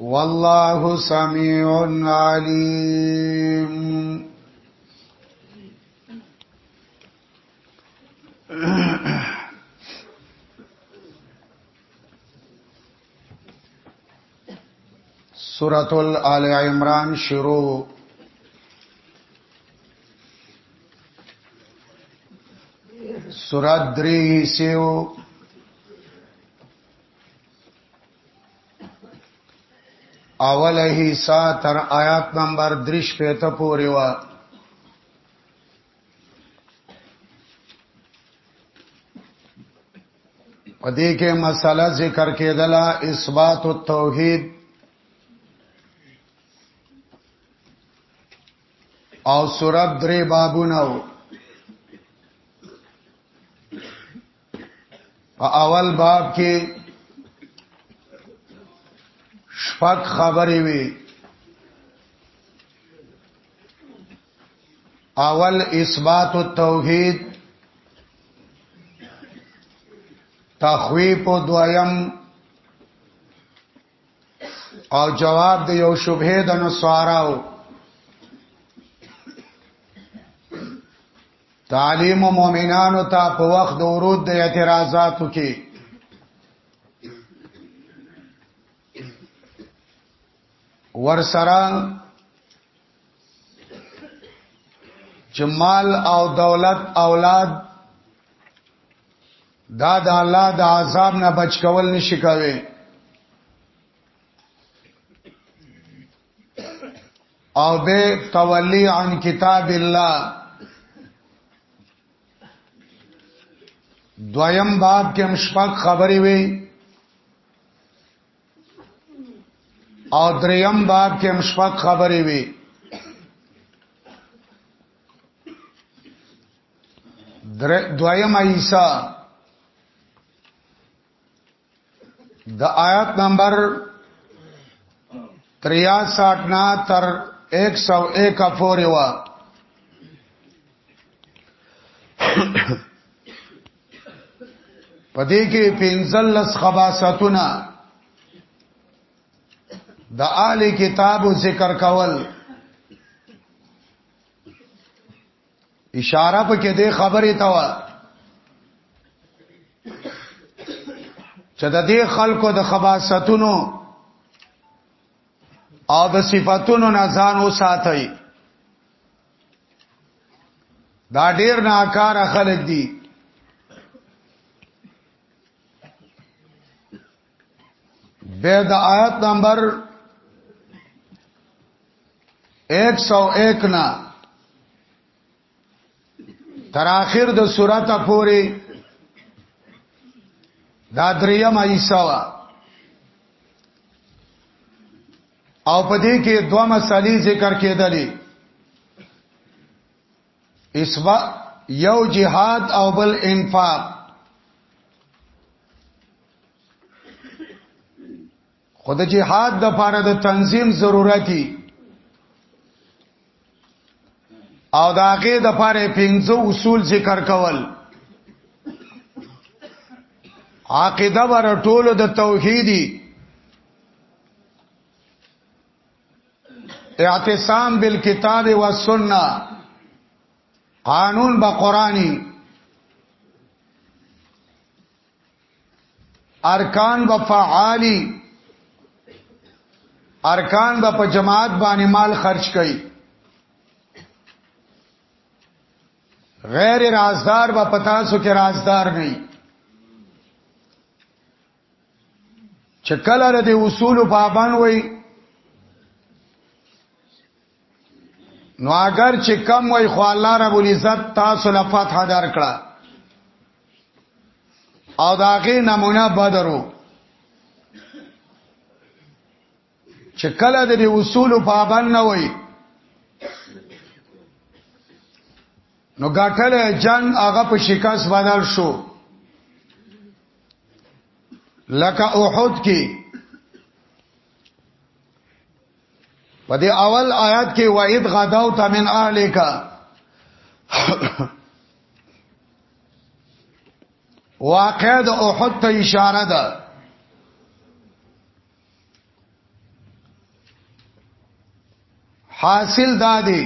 والله سميع عليم سورة الآل عمران شروع سورة دری اول حصہ تر آیات نمبر درش پیتا پوری وا پدې کې مسله ذکر کېدله اثبات التوحید او سورب درې بابونه وو په اول باب کې شپږ خبرې وي اول اثبات التوحید تخویب دویم او جواب د یو شبهه د نصاراو تعلیم مومنانو ته په وخت د ورود د اعتراضاتو کې ورسره چې مال او دولت اولاد دا د الله د عذاب نه بچ کول نشي کوي او به تولی عن کتاب الله دویم باب کې مشفق خبرې وي او دریم باب کې مشفق خبرې وي در دویم ایسا د آیات نمبر 63 نا تر 101 پورې وا پدې کې پنځل لس خباستونه د آل کتاب ذکر کول اشاره په کې د خبرې تا و چې د دې خلکو د خباستونو او د صفاتونو نه ځان وساتئ دا ډیر ناکار خلک دي به د آیت نمبر 101 نا تر اخر د سورته پوری دا دریم ایسا وا او په دې کې دوه مسالې ذکر کېدلې اسوا یو جهاد او بل انفاق خود جهاد د پاره د تنظیم ضرورتي او دا هغه د پاره پنځه اصول ذکر کول عقیده بر ټولو د توحیدی اعتصام بالکتاب والسنه قانون با قرآنی ارکان به فعالی ارکان به په جماعت باندې مال خرج کړي غیر رازدار به پتا سو کې رازدار نه چې کله د اصول پابند وي نو اگر چې کم وای خو الله رب العزت تاسو له فتح درکړه او داغه نمونه بدرو چې کله د دې اصول پابند نه وای نو ګټل جنگ هغه په شکست بدل شو لکه احد کې په دې اول آیات کې وعید غداو تمن اهلیکا واقع د احد ته اشاره ده حاصل دا دی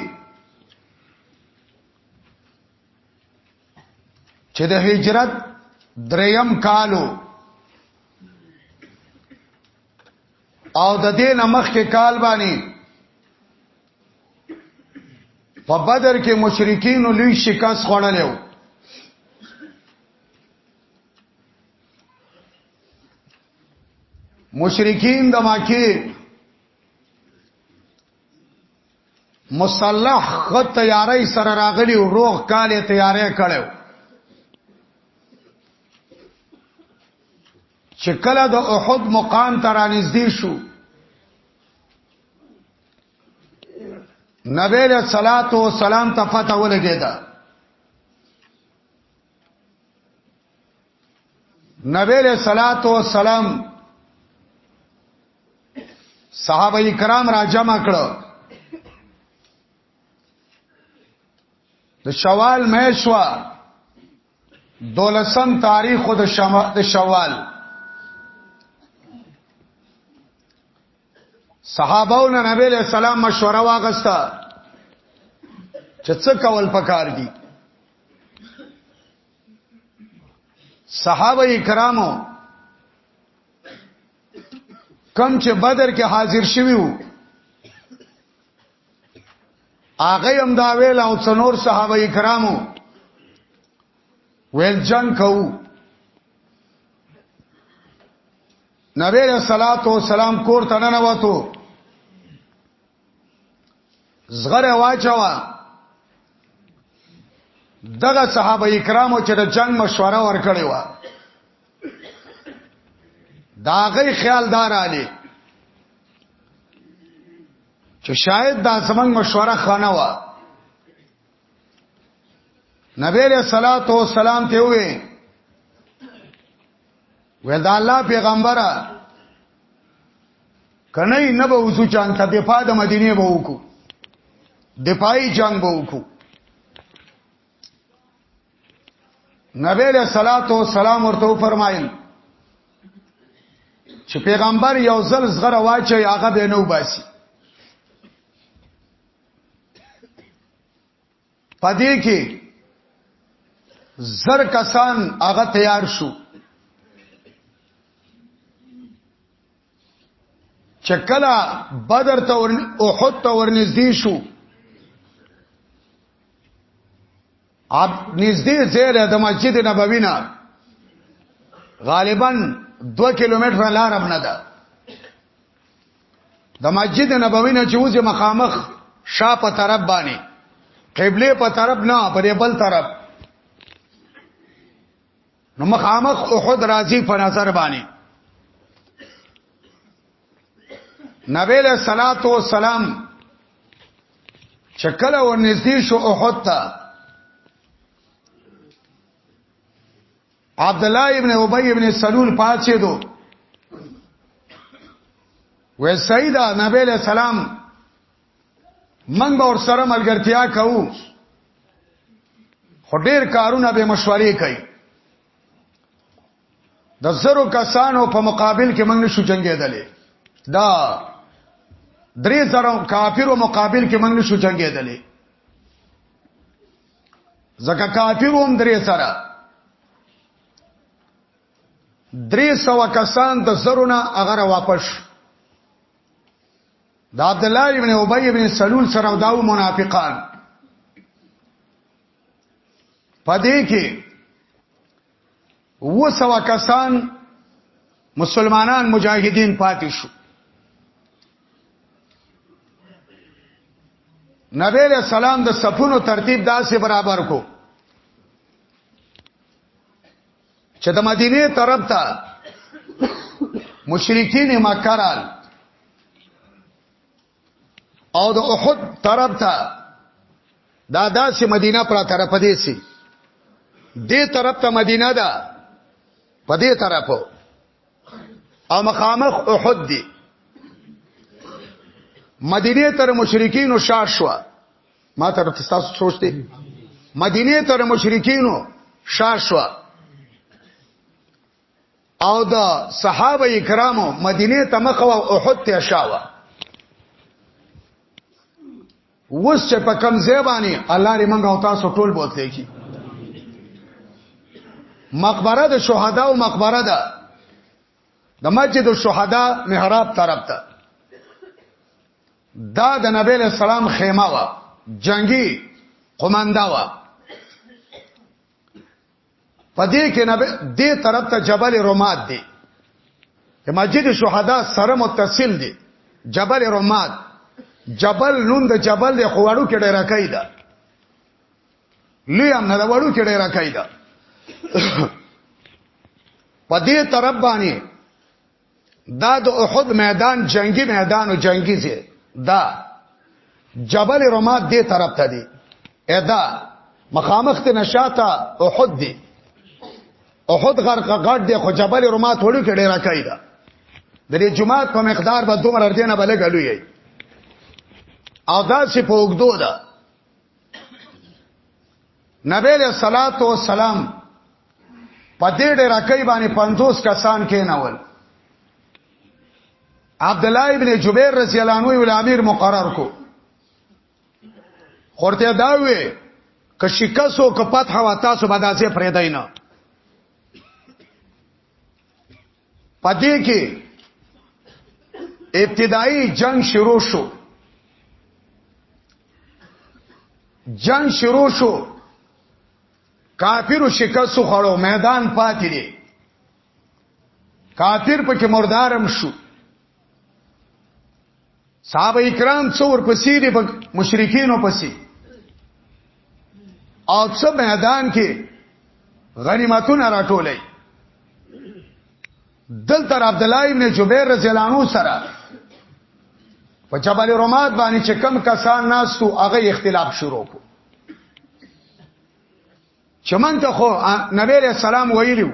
چې د هجرت دریم کالو او د دې نمخ کې کال باندې په بدر کې مشرکین لوی شکست خوړلې وو مشرکین د مکه مصلح خ تیارې سره راغلی او روغ کالې تیارې کړو چې کله د احد مقام ته رانږدې شو نبی له صلوات و سلام ته پته ولګېدا نبی له صلوات و سلام صحابه کرام را جمع کړو د شوال میشوا دولسم تاریخ د شما د شوال صحابو نه نبی له سلام مشوره واغستا چې څه کول پکار دي صحابه کرامو کم چې بدر کې حاضر شوی وو هغه هم دا ویل او څنور صحابه کرامو ویل جنگ کو نبی علیہ الصلوۃ والسلام کور ته نه وته زغره واچوا دغه صحابه کرامو چې د جنگ مشوره ورکړې و دا غي خیال دار علی چې شاید دا زمنګ مشوره خانه و نبی علیہ الصلوۃ والسلام ته وې وې دا الله پیغمبره کنه نه به وسو چان ته د پاد مدینه به وکړو د پای جنگ به وکړو نبی له صلوات و سلام ورته فرمایل چې پیغمبر یو ځل زغره واچي هغه به نو باسي پدې کې زر کسان هغه تیار شو چکلا بدر ته ور احد ته ورنږدې شو اب نږدې زیره د مسجد نبوی نه غالبا 2 کیلومتر لار هم نه ده د مسجد نبوی نه چې وځي مخامخ شا په طرف باندې قبله په طرف نه په بل طرف نو مخامخ احد راځي په نظر باندې نبی له صلوات و سلام چکل او نږدې شو احد ته عبد الله ابن ابي ابن سلول پاتې دو و سیدا نبی له سلام من به ور سره ملګرتیا کوو خو ډیر کارونه به مشورې کوي د زرو کسانو په مقابل کې موږ نشو جنگېدلې دا درې زرو کافرو مقابل کې موږ نشو جنگېدلې ځکه کافرو هم درې سره درې سو کسان د زرونه هغه واپس د عبد الله ابن ابي ابن سلول سره داو منافقان پدې کې و سوا کسان مسلمانان مجاهدین پاتې شو نبی علیہ السلام د صفونو ترتیب داسې برابر کو چې د مدینه طرف ته مشرکین مکه رال او د احد طرف ته دا داسې مدینه پر طرف دی سي دې طرف ته مدینه ده په دې طرف او مخامخ احد دی مدینه تر مشرکین شا شو ما ته تاسو سوچ دی مدینه تر مشرکینو شاشوا او د صحابه کرامو مدینه ته مخه او احد ته شاوه وس چې په کم زیبانی الله ری منګه او تاسو ټول بوتلی کی مقبره د شهدا او مقبره ده د مسجد الشهدا محراب طرف ته دا د نبی له سلام خیمه وا جنگي قوماندا وا پدې کې نبی دې طرف ته جبل رماد دی مسجد شهدا سره متصل دی جبل رماد جبل نون د جبل د خوړو کې ډیره کایدا لیم نه د وړو کې ډیره کایدا پدې طرف باندې دا د احد میدان جنگي میدان او جنگي زی دا جبل رماد دې طرف ته دی ادا مخامخ ته نشاته احد دی احد غرق غړ دی خو جبل رماد وړو کې ډیره کوي دا د دې جمعات په مقدار به دومره ردینه بلګلوي او دا سی په وګدو ده نبی له صلوات و سلام په دې ډېر کوي باندې 50 کسان کې ناول عبد الله ابن جبیر رضی الله عنه ول امیر مقرر کو خورته دا وې ک شکاسو ک پات هوا تاسو به داسې فرېدای نه پدې کې ابتدایي جنگ شروع شو جنگ شروع شو کافر شکست خوړو میدان پاتې دي کافر پکې مردارم شو صحابه کرام څور پسې دي په مشرکینو پسې او څو میدان کې غنیمتونه راټولې دلته عبد الله ابن جبیر رضی الله عنه سره په جبل رماد باندې چې کم کسان ناستو هغه اختلاف شروع کو چمن ته خو نبی له سلام ویلو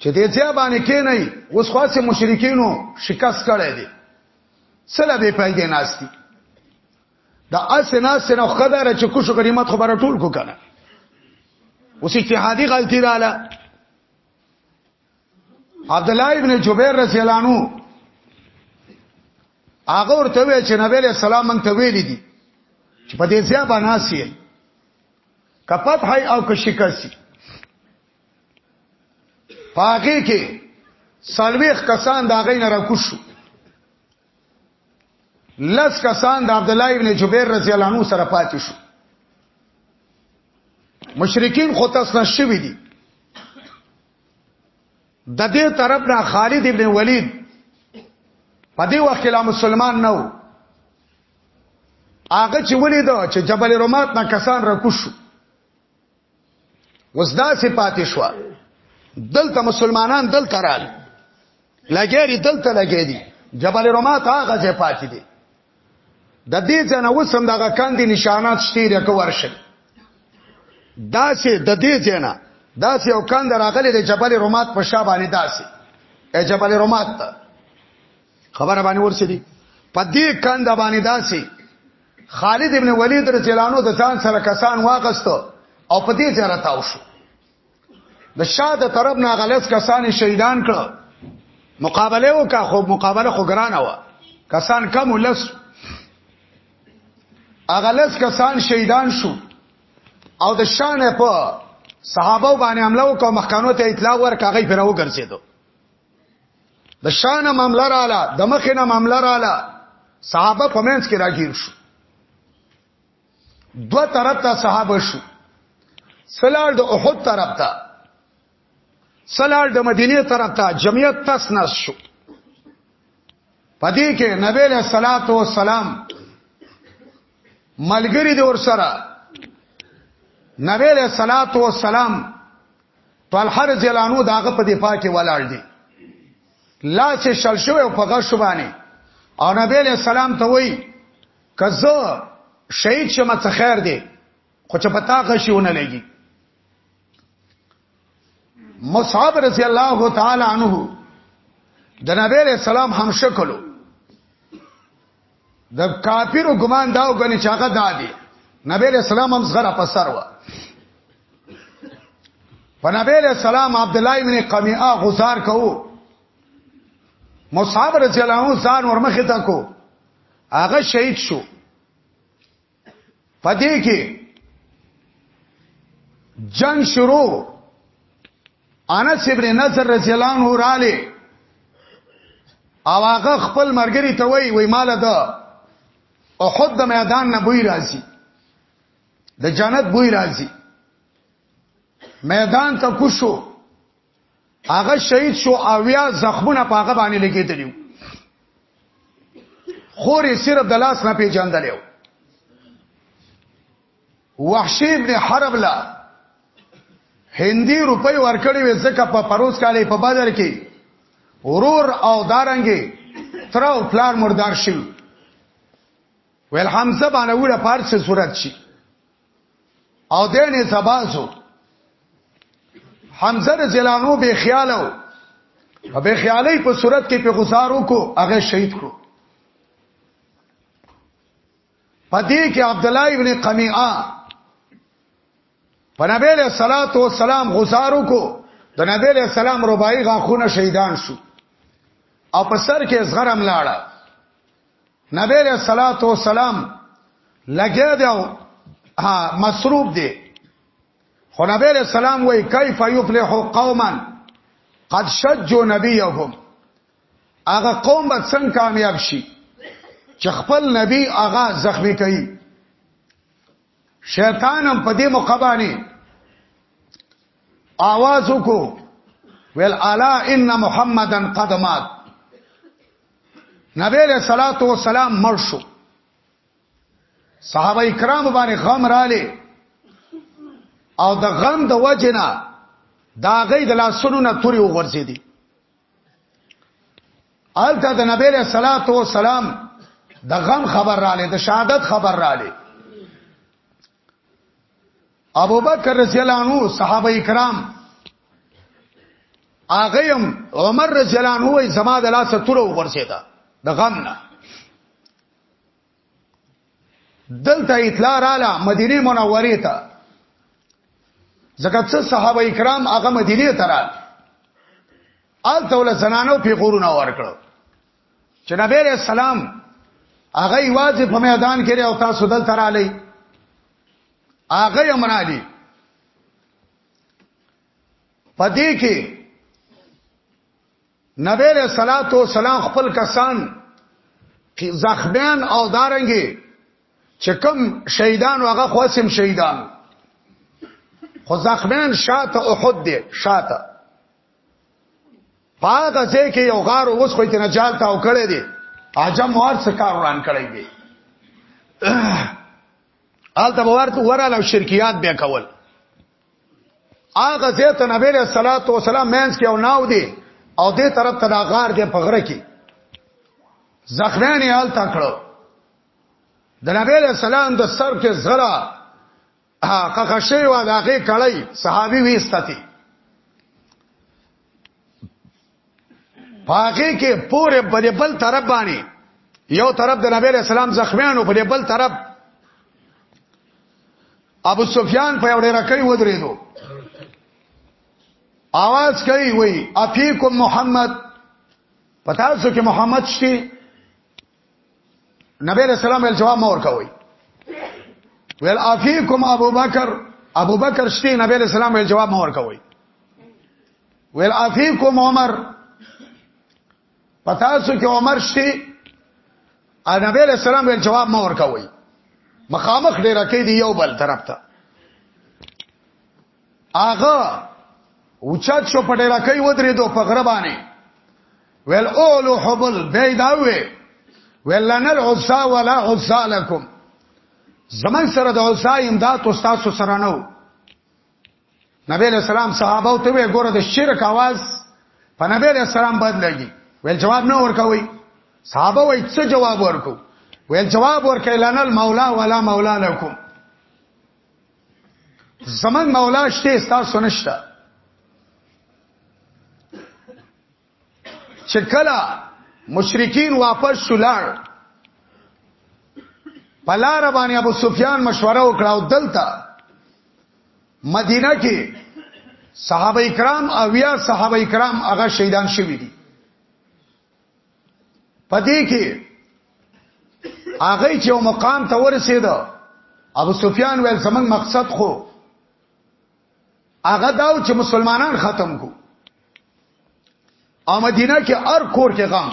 چې دې ځای باندې کې نه اوس خاصه مشرکینو شکست کړی دی سره به پیدا ناشتي دا اسنا سنو خدای چې کوشو کریمت خبره ټول کو کنه اوس اجتهادي غلطی رااله عبد الله ابن جبیر رضی الله عنه هغه ورته وی چې نبی له سلام مونږ ته ویل دي چې په دې ځای باندې ناسي کپت هاي او که شکاسي پاګه کې سالويخ کسان دا غي نه راکوشو لس کسان د عبد الله ابن جبیر رضی الله عنه سره پاتې شو مشرکین خو تاسو نشوي دي د دې طرف نه خالد ابن ولید په دې وخت لا مسلمان نه و هغه چې ولید چې جبل رومات نه کسان راکوشو وسدا سي پاتې شو دلته مسلمانان دلته رال لګیری دلته لګیری جبل رومات هغه ځای پاتې دي د دې ځنه وسم دغه کاندي نشانات شته رکو ورشي داسې د دې ځنه داسې او کاند راغلي د جبل رومات په شا باندې داسې ای جبل رومات ته خبره باندې ورسېدي په دې کاند باندې داسې خالد ابن ولید رضی الله عنه د ځان سره کسان واغستو او په دې ځای راتاو شو د شاه د طرف نه غلط کسان شهیدان کړه مقابله وکا خو مقابله خو ګرانه و کسان کم ولس اغلس کسان شهیدان شو او د شان په صحابه باندې حمله وکړه مخکانو ته اطلاع ورکاغی پر وګرځیدو د شان معاملې رااله د مخینه معاملې رااله صحابه پمنس کې راګیر شو دو طرف ته صحابه شو سلار د احد طرف ته سلار د مدینه طرف ته جمعیت تس نس شو پدې کې نبی له صلوات و سلام ملګری د ور سره نبی له صلوات و سلام طلحه رضی الله عنه داغه په دفاع کې ولاړ دی لاس شل شو او په غش باندې او نبی له سلام ته وایي که زه شهید شم څه خیر دی خو چې پتا غشيونه لګي مصعب رضی الله تعالی عنہ د نبی علیہ السلام هم شکلو د کافرو ګمان داو غني چې هغه دادی نبی علیہ السلام هم زغره په سر و په نبی علیہ السلام عبد الله ابن قمیعه غزار کوو مصعب رضی الله عنه ځان ورمخه تا کو هغه شهید شو پدې کې جنگ شروع انس ابن نصر رضی الله عنه رااله او هغه خپل مرګري ته وای وای مال ده احد د میدان نه بوی راځي د جنت بوی راځي میدان ته کوشو هغه شهید شو اویا زخمونه په هغه باندې لګیدلیو خور یې صرف د لاس نه پیژندلیو وحشی ابن حرب لا هندي روپۍ ورکړې وې ځکه په پروس کالې په بدر کې ورور او دارنګي تر او پلار مردار شي ویل حمزه باندې وړه پارسه صورت شي او دینه سباسو حمزه رضی الله عنه به خیالو په به خیالي په صورت کې په غزارو کو هغه شهید کړو پدې کې عبد الله ابن قمیعه په نبی له صلوات و سلام غزارو کو د نبی له سلام ربای غاخونه شهیدان شو او په سر کې زغرم لاړه نبی علیہ الصلات والسلام لګیا دی او مصروف دی خو نبی علیہ السلام وای کیف یفلح قوما قد شجوا نبیهم هغه قوم به څنګه کامیاب شي چې خپل نبی هغه زخمی کوي شیطان هم په دې مقبانی आवाज وکړو ویل الا ان محمدن قدمات نبی علیہ الصلوۃ والسلام مړ شو صحابه کرام باندې غم رااله او د غم د وجنه دا غي د لاسونو نه توري وغورځې دي آلته د نبی له صلوات و سلام د غم خبر را لې د شهادت خبر را لې ابو بکر رضی الله عنه صحابه کرام اغیم عمر رضی الله عنه وای زما د لاس تور وګرځیدا د غم نه دلته اطلاع رااله مدینه منوره ته زکات څه صحابه کرام هغه مدینه ته رااله آل توله زنانو پیغورونه ورکړو چې نبی علیہ السلام هغه یوازې په میدان کې او تاسو دلته را لې هغه امرالی پدې کې نبی علیہ الصلوۃ والسلام خپل کسان زخمیان او دارنګي چې کوم شهیدان هغه خواسم شهیدان خو زخمیان شاته احد دي شاته پاګه ځای کې یو غار اوس خو ته نه جال تاو کړی دی اجم وار څه کار وران کړی دی آلته ورته وراله شرکیات بیا کول هغه ځای ته نبی له صلوات و سلام مینس کې او ناو دی او دې طرف ته دا غار دی په غره کې زخمیان یې آلته کړو د نبی له سلام د سر کې زرا هغه خشه و داغه کړی صحابي وېستتي پاګه کې پوره په بل طرف باندې یو طرف د نبی رسول الله زخمیانو په بل طرف ابو سفیان په وړه رکې ودرېدو आवाज کوي وای افیکم محمد پتا څو کې محمد شته نبی علیہ السلام ول جواب مور کوي ویل افیکم ابوبکر ابوبکر شته نبی علیہ السلام ول جواب مور کوي ویل افیکم عمر پتا سو کې عمر شته نبی علیہ السلام ول جواب مور کوي مخامخ ډیر کې دی یو بل طرف ته هغه اوچت شو په ډیره کوي ودرېدو په غره باندې ویل اولو حبل به دا وې ویل لنا العصا ولا عصا لكم زمون سره د عصا امداد او تاسو سره نو نبی له سلام صحابه او ته وې ګوره د شرک आवाज په نبی له سلام بد لګي ویل جواب نه ورکوي صحابه وای څه جواب ورکو ویل جواب ورکړي لنا المولا ولا مولا لكم زمنګ مولا شته تاسو نشته چې کله مشرکین واپس شولار پلار باندې ابو سفیان مشوره وکړه او دلته مدینه کې صحابه کرام او یا صحابه کرام هغه شهیدان شوی دي پدې کې هغه چې یو مقام ته ورسېد ابو سفیان ویل زمنګ مقصد خو هغه داو چې مسلمانان ختم کو او مدینه کې ار کور کې غم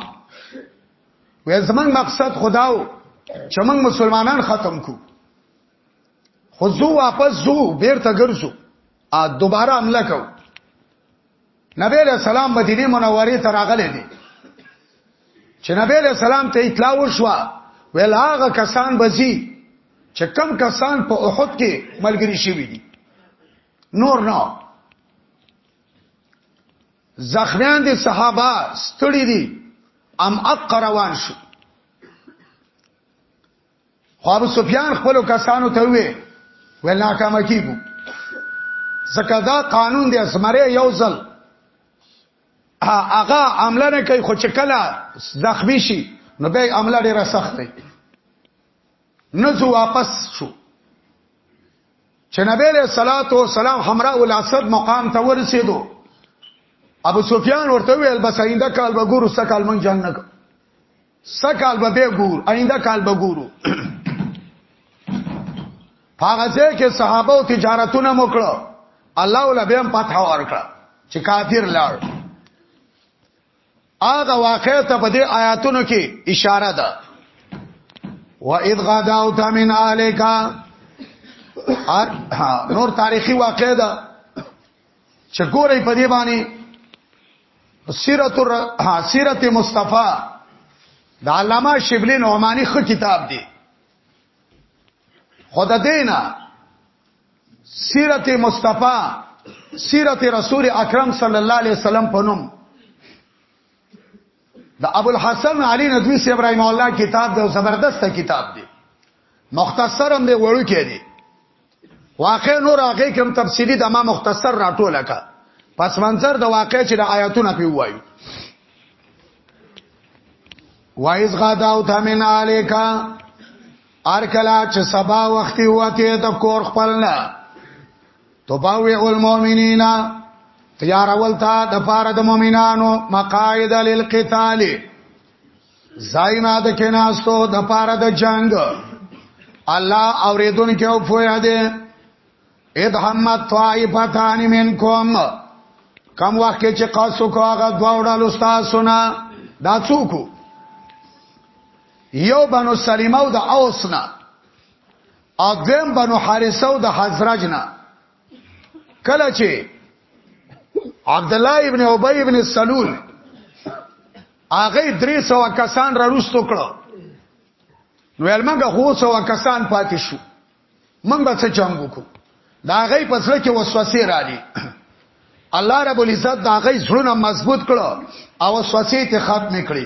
وې زمنګ مقصد خداو چې موږ مسلمانان ختم کو خو زو واپس زو بیرته ګرځو ا دوباره عمله کوو نبی علیہ السلام مدینه منوره ته راغلی دی چې نبی علیہ السلام ته اطلاع وشو ویل هغه کسان بزی چې کم کسان په احد کې ملګری شوی دي نور نه زخمیان دي صحابه ستړي دي ام اق روان شو خو ابو سفیان خپل کسانو ته وی ویل ناکام کیږو زکه دا قانون دی اسمره یو ځل هغه عمله نه کوي خو چې کله زخمی شي نو به عمله ډیره سخت دی نو زه واپس شو چې نبی له صلوات و سلام همرا ول اسد مقام ته ورسېدو ابو سفیان ورته ویل بس اینده کال به ګورو سکه کال مونږ جنگ نه سکال به به ګور آینده کال به ګورو هغه ځای کې صحابه او تجارتونه موکړه الله ولا به هم فتح ورکړه چې کافر لاړ هغه واقع ته په دې آیاتونو کې اشاره ده واذ غداوت من الیکا نور تاریخی واقع ده چې ګورې په دې باندې سیرت الر... سیرت مصطفی د علامه شبلی نعمانی خو کتاب دی خود دینا سیرت مصطفی سیرت رسول اکرم صلی الله علیه وسلم په نوم د ابو الحسن علی ندوی سی ابراهیم الله کتاب دی زبردست کتاب دی مختصرم دی وړو کې دی واقع نور هغه کوم تفصیلی د ما مختصر راټوله کا پس منظر د واقع چې د آیاتونه په وایي وایز غداو تمن الیکا ار کلا چې سبا وخت وته د کور خپلنا تبوئ المؤمنین تیار ولتا د پاره د مؤمنانو مقاعد للقتال زاینا د کیناستو د پاره د جنگ الله اوریدون کې او فویا دې اذ همت طائفتان منکم کم وخت کې چې قاسو کو هغه دوا وړل استاد سنا دا څوک یو بنو سلیمه او د اوسنا اذن بنو حارثه او د حزرجنا کله چې عبد الله ابن ابي ابن سلول هغه 300 کسان را روستو کړو نو علمګه هو سو کسان پاتې شو موږ به څه چنګ وکړو دا غي پسله کې وسوسه را دي الله رب العزت دا غي زړونه مضبوط کړو او وسوسه ته ختم کړي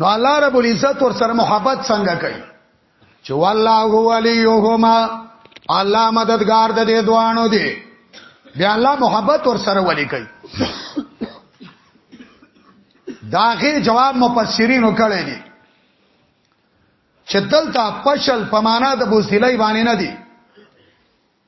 نو الله رب العزت ور سره محبت څنګه کوي چې والله هو وليهما الله مددگار د دې دوانو دی بیا الله محبت ور سره ولي کوي داغه جواب مفسرین وکړي دي چې دلته پشل پمانه د بوسیلای باندې نه دي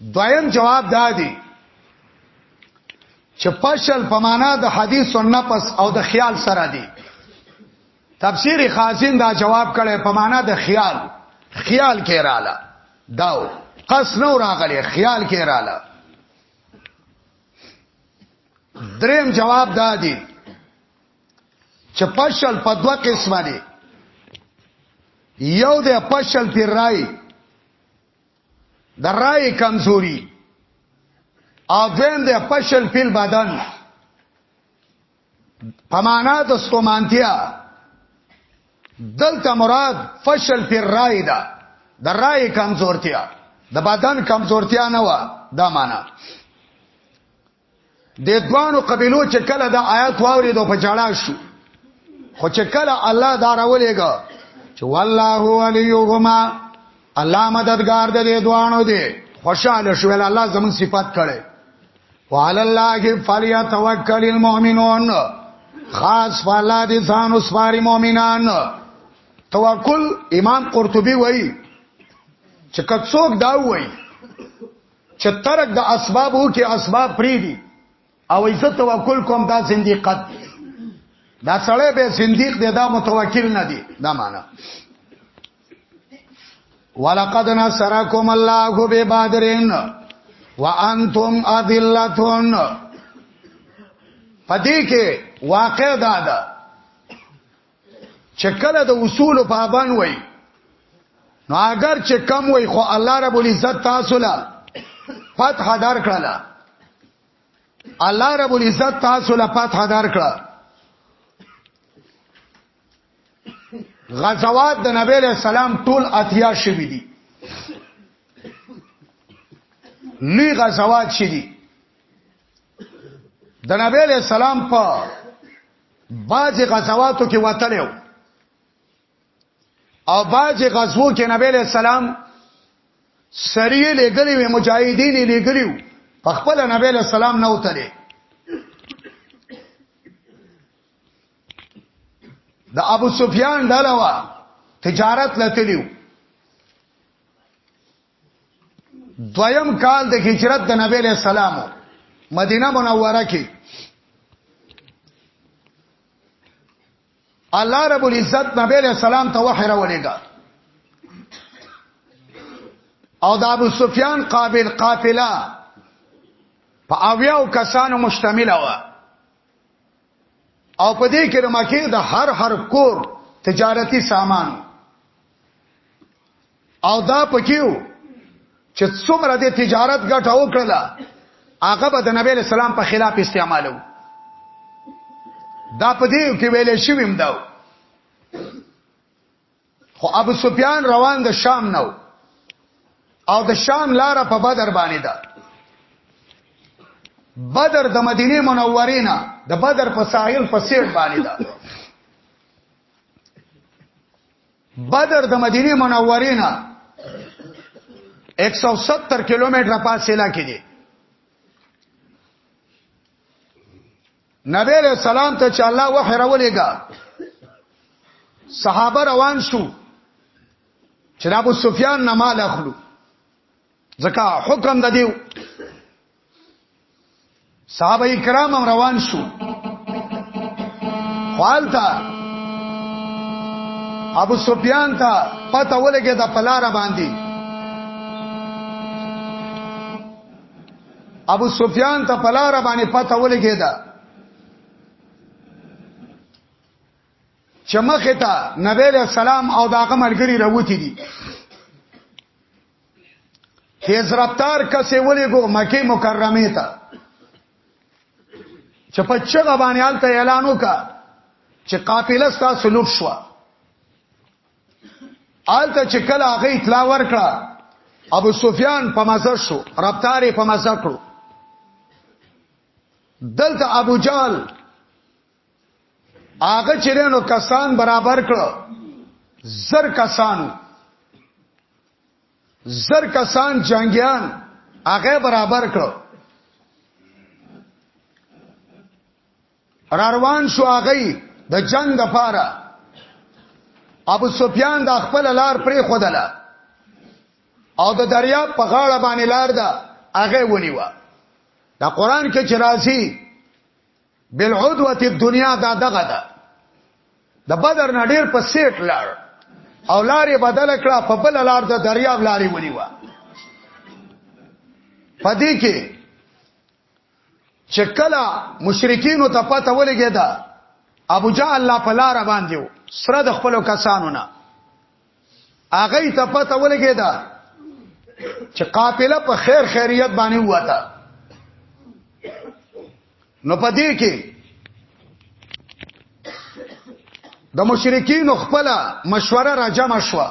دویم جواب دا دی چې پشل په معنا د حدیث او نفس او د خیال سره دی تفسیر خازن دا جواب کړي په معنا د خیال خیال کې رااله داو قص نو راغلی خیال کې رااله دریم جواب دا دی چې پشل په دوه قسمه دی یو د پشل پی رای د رای کمزوري او دویم د پشل پیل بدن پمانا د ستومانتیا دلته مراد فشل پر رای ده د رای کمزورتیا د بدن کمزورتیا نه و دا معنا د دوانو قبيلو چې کله د آیات واوري دو په جړا شو خو چې کله الله دا راولېګا چې والله وليهما الله مددگار د دې دوانو دی خوشاله شو ول الله زمون صفات کړي وعلى الله فليتوكل المؤمنون خاص فلا دي ځان وسپاري مؤمنان توکل امام قرطبي وایي چې کڅوک دا وایي چې ترک د اسباب او کې اسباب پری دي او عزت توکل کوم دا زنديقت دا سړی به زنديق دی دا متوکل نه دی دا معنا ولقد نصركم الله ببدر وانتم اذلتون پدې کې واقع دا ده چې کله د اصول پابان وای نو اگر چې کم وای خو الله رب العزت تاسو لا فتح دار کړل الله رب العزت تاسو لا فتح دار کړل غزوات د نبی له سلام ټول اتیا شوی دي لوی غزوات شې دي د نبی له سلام په بعضی غزواتو کې وتلی او بعضی غزوو کې نبی له سلام سریه لګلی وي مجاهدین لګلیو په خپل نبی له سلام نه وتلی د ابو سفیان ډلوا تجارت لتلیو دویم کال د هجرت د نبی له سلام مدینه منوره کې الله رب العزت نبی له سلام ته وحی راولېګا او د ابو سفیان قابل قافله په اویاو کسانو مشتمله و او په دې کې د مکه د هر هر کور تجارتی سامان او دا پکیو چې څومره د تجارت ګټه وکړه هغه به د نبی له سلام په خلاف استعمالو دا په دې کې ویل شویم دا خو ابو سفیان روان د شام نو او د شام لار په بدر باندې ده بدر د مدینه منورې نه د بدر په ساحل په سیر باندې ده بدر د مدینه منورې نه 170 کیلومتره فاصله کې دی نبی له سلام ته چې الله وحی راولېګا صحابه روان شو چې ابو سفیان نه مال اخلو ځکه حکم د دیو صحابه کرام روان شو خالتا ابو سفیان ته پته ولګی د پلار باندې ابو سفیان ته پلار باندې پته ولګی دا چمخه ته نبی له سلام او داغه ملګری راوتی دي تیز رفتار کسې ولېګو مکه مکرمه ته چې په چغه باندې حالت اعلان وکا چې قافله ستاسو لوټ شو آلته چې کله هغه اطلاع ورکړه ابو سفیان په مزه شو رفتارې په مزه کړو دلته ابو جال هغه چرینو کسان برابر کړ زر کسان زر کسان جنگیان هغه برابر کړ را روان شو هغه د جنگ د پاره ابو سفیان د خپل لار پرې خودله او د دریا په غاړه باندې لار ده هغه ونیوه دا قران کې چې راځي بالعدوه الدنيا دا دغه ده د بدر نډیر په سیټ لار او لارې بدل کړه په بل لار د دریاب لارې ونیوه پدې کې چې کله مشرکین ته پته ولګی دا ابو جهل لا پلار باندې سره د خپل کسانو نه هغه ته پته ولګی دا چې قافله په خیر خیریت باندې وته نو پدې کې د مشرکین خپل مشوره را جمع شو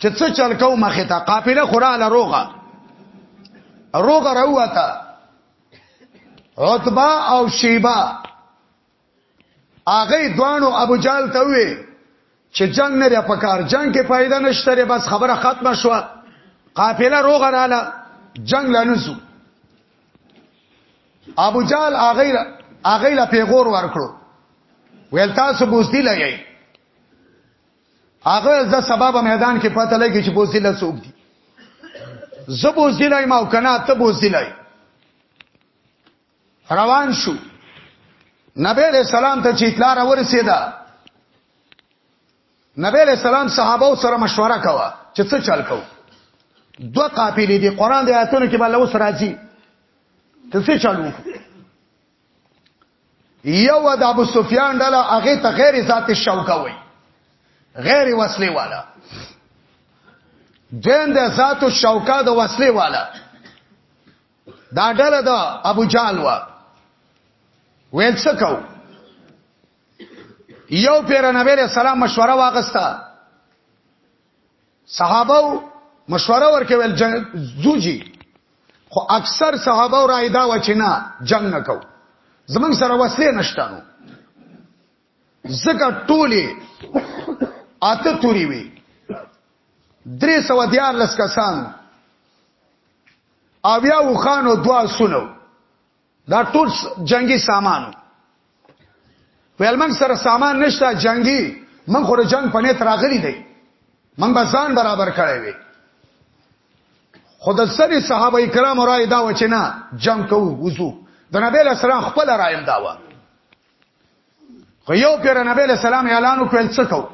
چې څه چل کو مخه ته قافله خورا لروغه روغه راوته عتبه او شیبه هغه دوانو ابو جال ته وی چې جنگ نه پکار جنگ کې فائدہ نشته بس خبره ختمه شو قافله روغه رااله جنگ لنسو ابو جال هغه هغه لا پیغور ورکړو ویل تاسو بوزدی لګی هغه د سبب میدان کې پته لګی چې بوزدی لا څوک دی زه بوزدی لای ما او کنه ته بوزدی لای روان شو نبی علیہ السلام ته چې اطلاع را ورسېده نبی علیہ السلام صحابه سره مشوره کاوه چې څه چل کو دو قافلې دي قران د آیاتونو کې بل اوس راځي ته څه چل وکړو یو د ابو سفیان ډله هغه ته غیر ذات شوکه وای غیر وسله والا دین د ذات شوکه د وسله والا دا ډله دا ابو جال وا ویل څه کو یو پیر نبی علیہ السلام مشوره واغستا صحابه مشوره ورکول زوجي خو اکثر صحابه را ایدا و چې نه جنگ نکو زمنګ سره وسلې نشته نو زکه ټوله اته توري وي درې سو دیار لس کسان او بیا وخانو دوا سونو دا ټول جنگي سامان ویل من سره سامان نشته جنگي من خو جنگ پنه تراغلی دی من به ځان برابر کړی وي خود سری صحابه کرام رائے دا وچنا جنگ کو وضو د نبی له سره خپل رایم دا و خو یو پیر نبی له سلام اعلان وکړ څه کو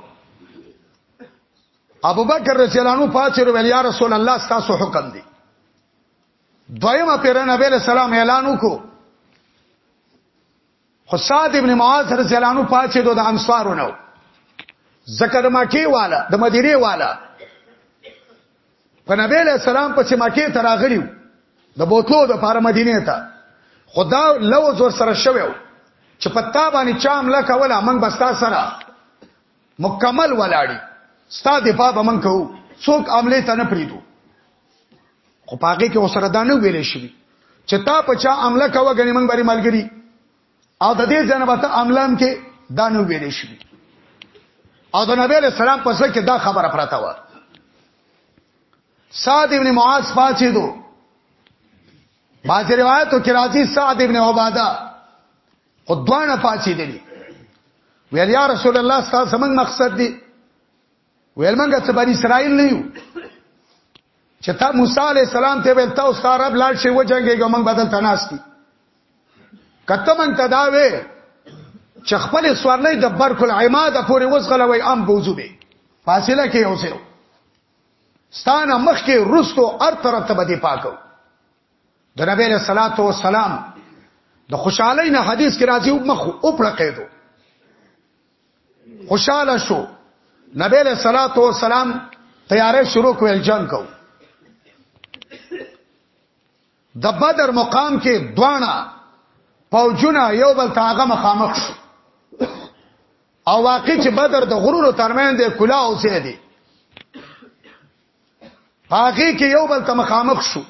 ابو بکر رضی الله عنه پاتره ویل یا رسول الله ستاسو حکم دی دویمه پیر نبی له سلام اعلان وکړ خو سعد ابن معاذ رضی الله عنه پاتې دو د انصارو نو زکه د مکی والا د مدینه والا په نبی له سلام پسې مکه ته راغلیو د بوتلو د پاره مدینه ته خدا لوز ور سره شوو چې پتا باندې چام لا کولا من بستا سره مکمل ولاړی ستا دفاع به من کوو څوک عمله ته نه پریدو خو پاګه کې وسره دانه ویلې شي چې تا په چا عمله کوه غنی من بری ملګری او د دې جنبته عملان کې دانو ویلې شي او د نبی له سلام په ځکه دا خبره پراته و سعد ابن معاذ پاتې دو باځه روایتو کې راځي سعد ابن عباده خو دوانه پاتې دي ویل یا رسول الله ستاسو موږ مقصد دی ویل منګه څه بنی اسرائیل نه یو چې تا موسی علی السلام ته ویل تاسو ته عرب لاړ شي و جنگي ګمنګ بدل تناستی کته من تداوي چې خپل سوارلې د برک العماد پورې وسغلوي ام بوزو به فاصله کې اوسه ستانه مخ کې رستو ار طرف ته بدی پاکو د نبی له صلوات و سلام د خوشحالي نه حدیث کې راځي مخ او پړه قیدو خوشاله شو نبی له صلوات و سلام تیارې شروع کول جنگ کو د بدر مقام کې دوانا پوجونه یو بل تاغه مخامخ شو او واقع چې بدر د غرور ترمن دی کلا اوسې دی هغه کې یو بل ته مخامخ شو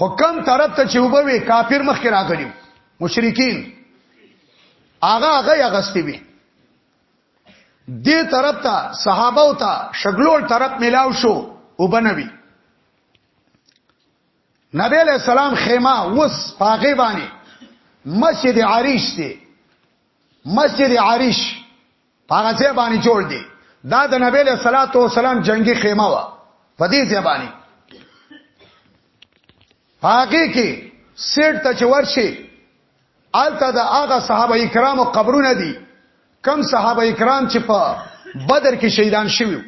خو کم طرف ته چې وبوي کافر مخ کې راغلي مشرکین هغه هغه غستی وي دې طرف ته صحابه او ته شګلول طرف ملاو شو وبنوي نبی علیہ السلام خیمه وس پاغه باندې مسجد عریش دی مسجد عریش هغه ځای باندې جوړ دی دا د نبی له صلوات و سلام جنگي خیمه و په دې ځای باندې هغه کې سیټ ته چور شي آلته د هغه صحابه کرامو قبرونه دي کم صحابه کرام چې په بدر کې شهیدان شوي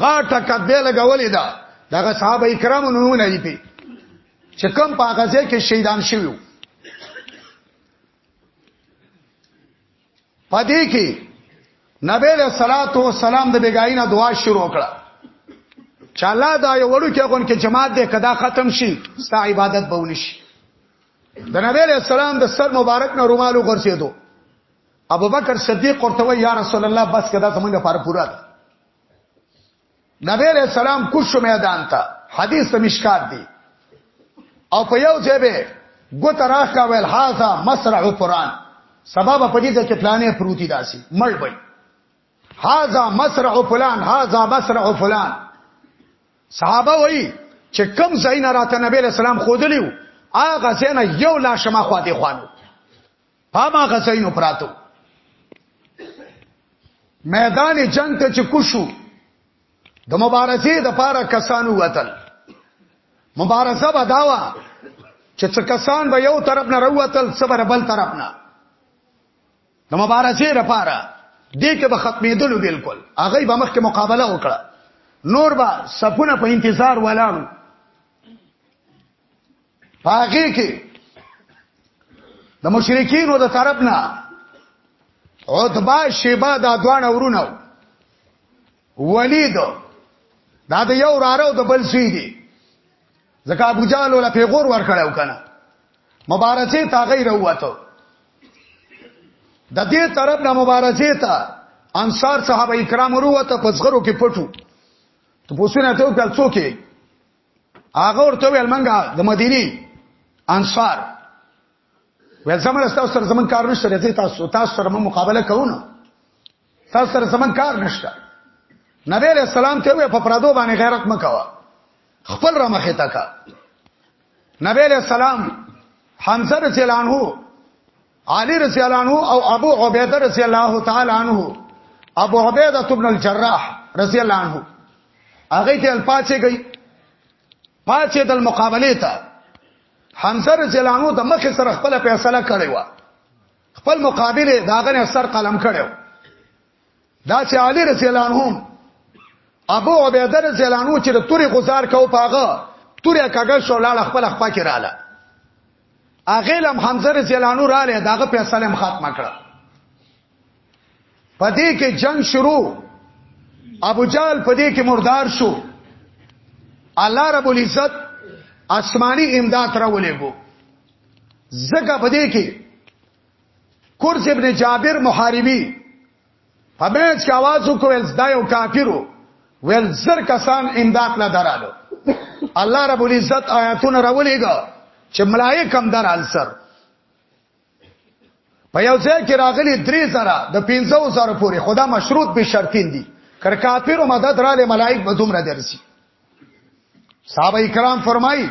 غاټه کده لګولې ده دغه صحابه کرامو نمونه دي چې کم په هغه ځای کې شهیدان شوي پدې کې نبی له صلوات و سلام د بیګاینه دعا شروع کړه چې الله دا یو وړو کې غون کې جماعت دې کدا ختم شي ستا عبادت به ونشي د نبی له سلام د سر مبارک نه رومالو ګرځېدو ابوبکر صدیق ورته وی یا رسول الله بس کدا زمونږ لپاره پورا ده نبی علیہ السلام کوشو میدان ته حدیث مشکات دی او په یو ځای به ګوت راخ کا ویل هاذا مسرع قران سبب په دې کې پلانې پروتي داسي مړ وي هاذا مسرع فلان هاذا مسرع فلان صحابه وای چې کم زین راته نبی علیہ السلام خودلیو هغه زین یو لا شما خواته خوانو په ما غزاینو پراتو میدان جنگ ته چې کوشو د مبارزې د پاره کسانو وتل مبارزه بداوا چې څه کسان به یو طرف نه وروتل صبر بل طرف نه د مبارزې لپاره دې کې به ختمېدل بالکل هغه به مخکې مقابله وکړه نور به سپونه په انتظار ولاړو پاګه کې د مشرکین و د طرف نه عتبہ شیبا دا دوان ورونو ولید دا د یو رارو د بل سی دی ځکه ابو جهل ولا پیغور ور کړو کنه مبارزه تا غیر وته د دې طرف نه مبارزه تا انصار صحابه کرام وروته پسغرو کې پټو ته پوښتنه ته وکړ څوک هغه ورته ویل منګه د مدینی انصار ویل زموږ تاسو سره زمون کار نشته راځي تاسو تاسو سره مو مقابله کوونه تاسو سره زمون کار نشته نبی علیہ السلام ته وی په پردو باندې غیرت مکوا خپل را مخه تکا نبی علیہ السلام حمزه رضی الله عنه علی رضی الله عنه او ابو عبیده رضی الله تعالی عنه ابو عبیده ابن الجراح رضی الله عنه هغه ته الپاچه گئی پاچه د مقابله ته حمزه رضی الله عنه د مخ سره خپل فیصله کړی و خپل مقابله داغه سر قلم کړو دا چې علي رضی الله عنهم ابو عبیده رضی الله عنه چې د توري گزار کو پاغه توري کاګه شو لاړ خپل خپل کې رااله اغه لم حمزه رضی الله عنه رااله داغه فیصله هم ختمه کړه پدې کې جنگ شروع ابو جال پدې کې مردار شو الله رب العزت آسمانی امداد را ولېګو زګه پدې کې کورس ابن جابر محاربی په بیچ کې आवाज وکول دا یو کافرو ول زر کسان امداد لا درالو الله رب العزت آیاتونه راولېګا چې ملائک هم درال سر په یو ځای کې راغلي درې زره د 15 زره پورې خدا مشروط به شرطین دي کر کافر مدد را لې ملائک به دومره درسي صحابه کرام فرمایي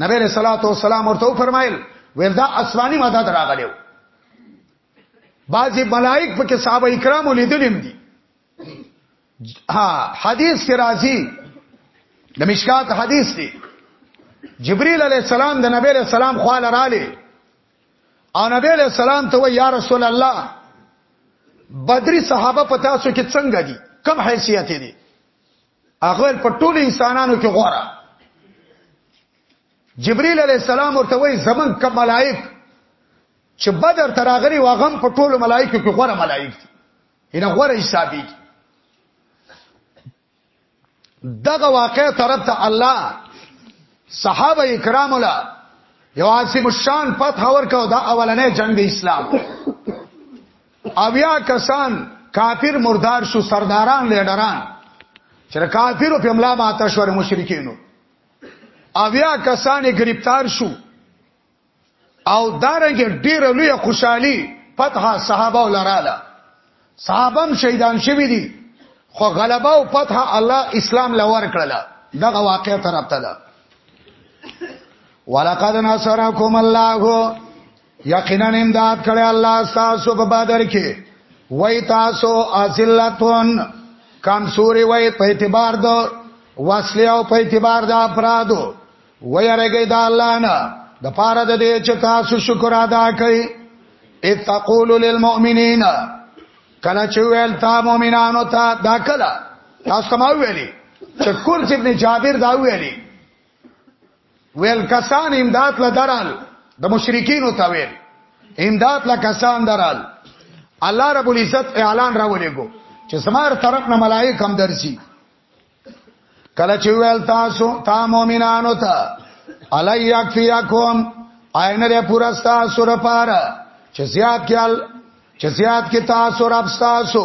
نبی رسول الله تو سلام ورته فرمایل وردا اسماني مدد راغلو بعضی ملائک پکې صحابه کرامو لیدلم دي ها حدیث کې راځي د مشکات حدیث دی جبريل عليه السلام د نبی له سلام خو لراله او نبی له سلام ته یا رسول الله بدري صحابه پتا سو کې څنګه دي کم حیثیت دي هغه په ټول انسانانو کې غوړه جبريل عليه السلام ورته وایي زمون کوم ملائک چې بدر تراغري واغم په ټول ملائکه کې غوړه ملائک دي ان غوړه حسابي دي دغه واقع طرف ته الله صحابه کرام له یو عاصم الشان فتح ورکاو دا اولنې جنگ د اسلام اویا کسان کافر مردار شو سرداران لیډران چې کافرو په ملا ماته شو مشرکینو اویا کسان گرفتار شو او دارنګ ډیر لوی خوشحالي فتح صحابه ولراله صحابم شهیدان شوی دي خو غلبه او فتح الله اسلام لور کړل دغه واقعه طرف ته ده ولقد نصرکم الله یقینا امداد کړی الله تاسو په بدر کې وای تاسو ازلتون کمزوري وای په اعتبار د وسله او په اعتبار د افرادو وای رګی د الله نه د پاره د دې چې تاسو شکر ادا کړئ اتقول للمؤمنین کله چې ویل تا مؤمنانو ته دا کله تاسو ما ویلي چې کورس ابن جابر دا ویلي ویل کسان امداد لدرال د مشرکین او تویل امداد لا کسان درال الله رب العزت اعلان راولېګو چې سمار طرف نه ملائک هم درسي کله چې ویل تاسو تا مؤمنانو ته الی یکفیکم عین ر پورا تاسو را پار چې زیات کېل چې زیات کې تاسو رب تاسو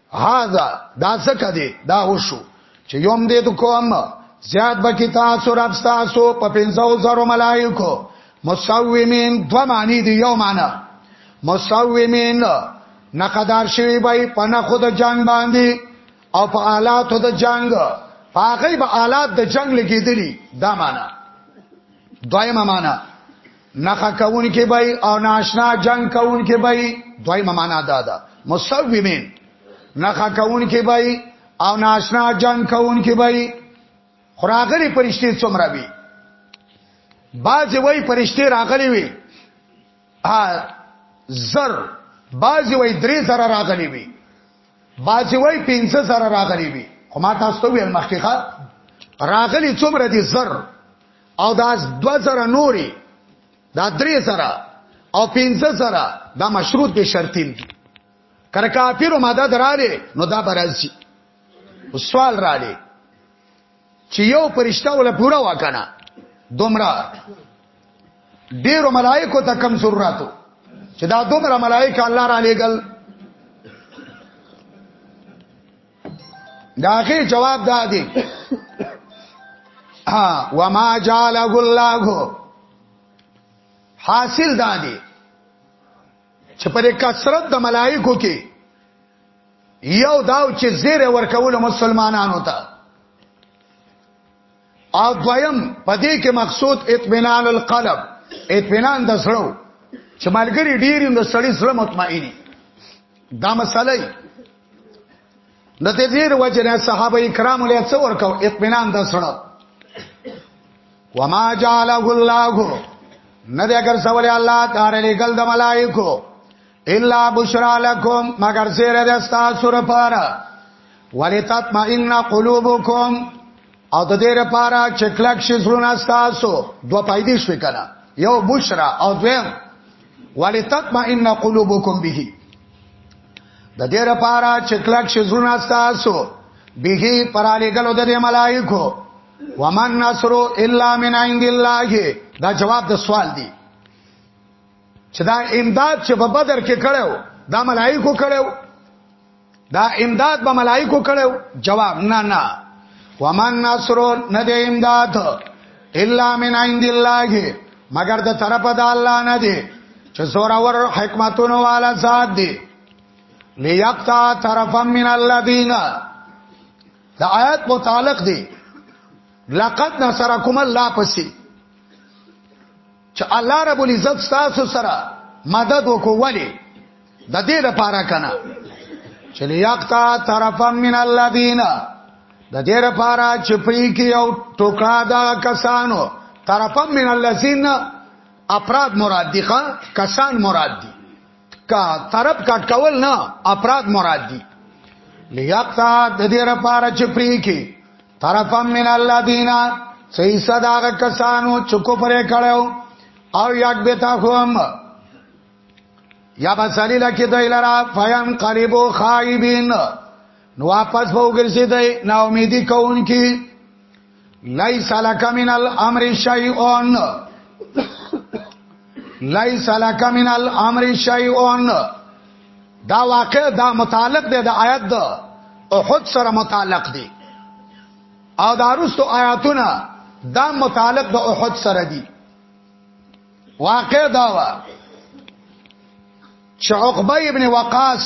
هاذا دا څه دی دا وشو چې یوم دې تو کوم زیاد بکی تاسو رب تاسو په پنځو زرو ملائکو مسومین دو معنی دی یو معنی مسومین نقدار شوی بای په نه خود جنگ باندې او په آلاتو د جنگ پاغی به آلات د جنگ لګیدلی دا معنی دویمه معنی نخا کون کې بای او ناشنا جنگ کون کې بای دوی معنا دا ده مسومین نخا کون کې بای او ناشنا جنگ کون کې بای خراغلی پرشتي څومره وی باز وای پرشتي راغلی وی ا زر باز وای درې زره راغلی وی باز وای پنځه زره راغلی وی خو ما تاسو ته ویل مخکې راغلی څومره دي زر او دا دو زره نوري دا درې زره او پنځه زره دا مشروط به شرطین دي کر کافر مدد راړي نو دا برازي سوال راړي چې یو پرشتہ ولا پورا وکنه دومره ډیرو ملائکو ته کم ضرورتو چې دا دومره ملائکه الله را لېګل دا غي جواب دا دی ها وما جعله الله حاصل دا دی چې پر کثرت د ملائکو کې یو داو چې زیر ورکول مسلمانانو ته او دویم په دې کې مقصود اطمینان القلب اطمینان د زړه چې ملګری ډیر د سړی زړه مطمئنی دا مسله د دې ډیر وجه نه صحابه کرام له څو ورکو اطمینان د زړه وما جعله الله نه دې اگر سوال الله تعالی لګل د ملائکو الا بشرا لکم مگر زیر د تاسو لپاره ولتطمئن قلوبکم او د دې لپاره چې کلک شي زړونه تاسو دوه پایدې شوي کنه یو بشرا او دویم ولتطمئن قلوبکم به د دې لپاره چې کلک شي زړونه تاسو به پرالې ګلو د ملائکو ومن نصر الا من عند الله دا جواب د سوال دی چې دا امداد چې په بدر کې کړو دا ملائکو کړو دا امداد به ملائکو کړو جواب نه نه ومن نصر نه دی امداد الا من عند الله مگر د طرف د الله نه دی چې زور اور حکمتونو والا ذات دی ليقطع طرفا من الذين دا آیات متعلق دی لقد نصرکم الله پسې چې الله رب العزت تاسو سره مدد وکړي ولی د دې لپاره کنه چې لیاقتا طرفا من الذین د دې لپاره چې پری کې یو ټوکړه دا کسانو طرفا من الذین افراد مراد دي کسان مراد دي کا طرف کټ کول نه افراد مراد دي لیاقتا د دې لپاره چې پری کې طرفم من الله دینا صحیح صداغه کسانو چکو پرې کړو او یاد به تا کوم یا بسالی لکی دی لرا فیم قریبو خائبین نو واپس به وګرځي دی نا امیدی کون کی لیس لک من الامر شیئون لیس لک من الامر شیئون دا واقع دا متعلق دی د آیات د احد سره متعلق دی او دا رستو آیاتونه دا متعلق د احد سره دی واقع دا وا چې عقبه ابن وقاص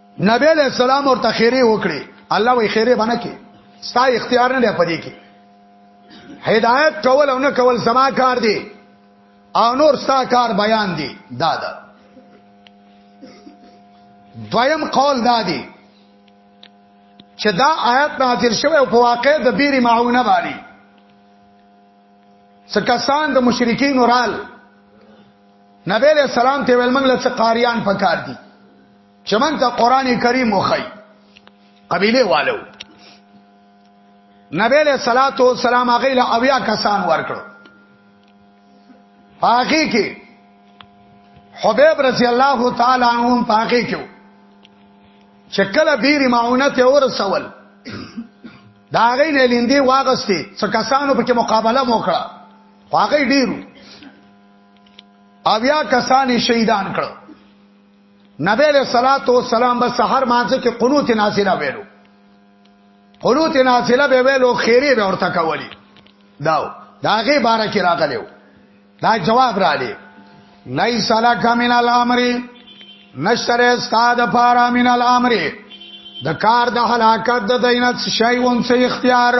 نبی علیہ السلام ورته خیره وکړي الله وی خیره باندې کې ستا اختیار نه پدې کې هدایت کول او نه کول زما کار دی او نور ستا کار بیان دی دا دا دویم قول دا دی چې دا آیت نازل شوه او په واقع د بیري معونه باندې سکسان د مشرکین اورال نبی له سلام ته ویل منګل څخه قاریان پکار دي چې مونږ ته قران کریم وخی قبيله والو نبی له صلوات و سلام هغه له اویا کسان ورکړو پاکی کې حبیب رضی الله تعالی عنہ پاکی کې چې کله بیري معونه ته ورسول دا غي نه لیندې واغستې څو کسانو په کې مقابله وکړه واقعي ډیرو اویا کسان شهیدان کړو نبی علیہ الصلات والسلام به سحر مانځه کې قنوت نازله ویلو قنوت نازله به ویلو خیره به ورته کولی داو داغه بار کې راغلو دا جواب را لې لای سلک من الامر نشر استاد پارا من الامر د کار د هلاکت د دینت شی ونڅ اختیار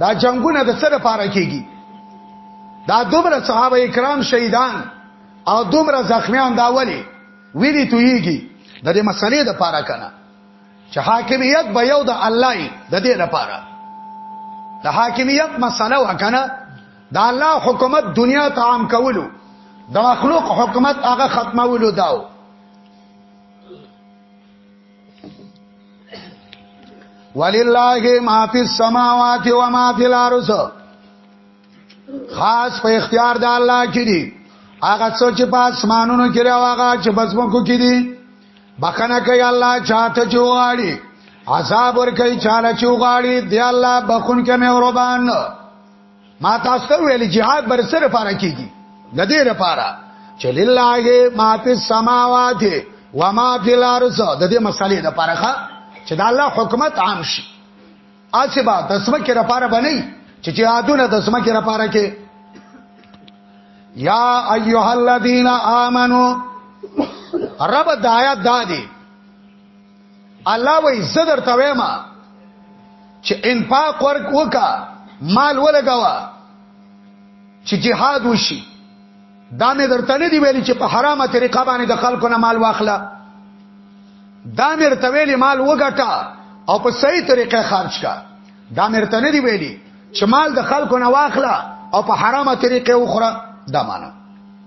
دا جنگونه د سره پاره کیږي دا دومره صحابه کرام شهیدان او دومره زخمیان دا ولی ویلی تویږي د دې مسلې د پاره کنه چې حاکمیت به یو د الله د دې لپاره د حاکمیت مسله وکنه د الله حکومت دنیا ته عام کولو د مخلوق حکومت هغه ختمولو داو ولله ما فی السماوات و ما فی الارض خاص په اختیار د الله کې دي هغه څه چې په اسمانونو کې راو هغه چې بزمکو کې دي بخنه کوي الله چاته چوغاړي عذاب ور کوي چاله چوغاړي دی الله بخون کې مهربان ما تاسو ته ویل جهاد بر سره لپاره کیږي د دې لپاره چې لله ما فی السماوات و ما فی الارض د دې مسالې لپاره ښه چې د الله حکومت عام شي اسبا د سمکه لپاره بنئ چې جهادونه د سمکه لپاره کې یا ایها الذین آمنو رب دایا دادی الله وای زدر تویما چې انفاق ورک وکا مال ولګوا چې جهاد وشي دا مې درته نه دی ویلي چې په حرامه طریقه باندې د خلکو نه مال واخله دا مې درته ویلي مال وګټه او په صحیح طریقه خرج کا دا مې درته نه دی ویلي چې مال د خلکو نه واخله او په حرامه طریقه وخوره دا معنی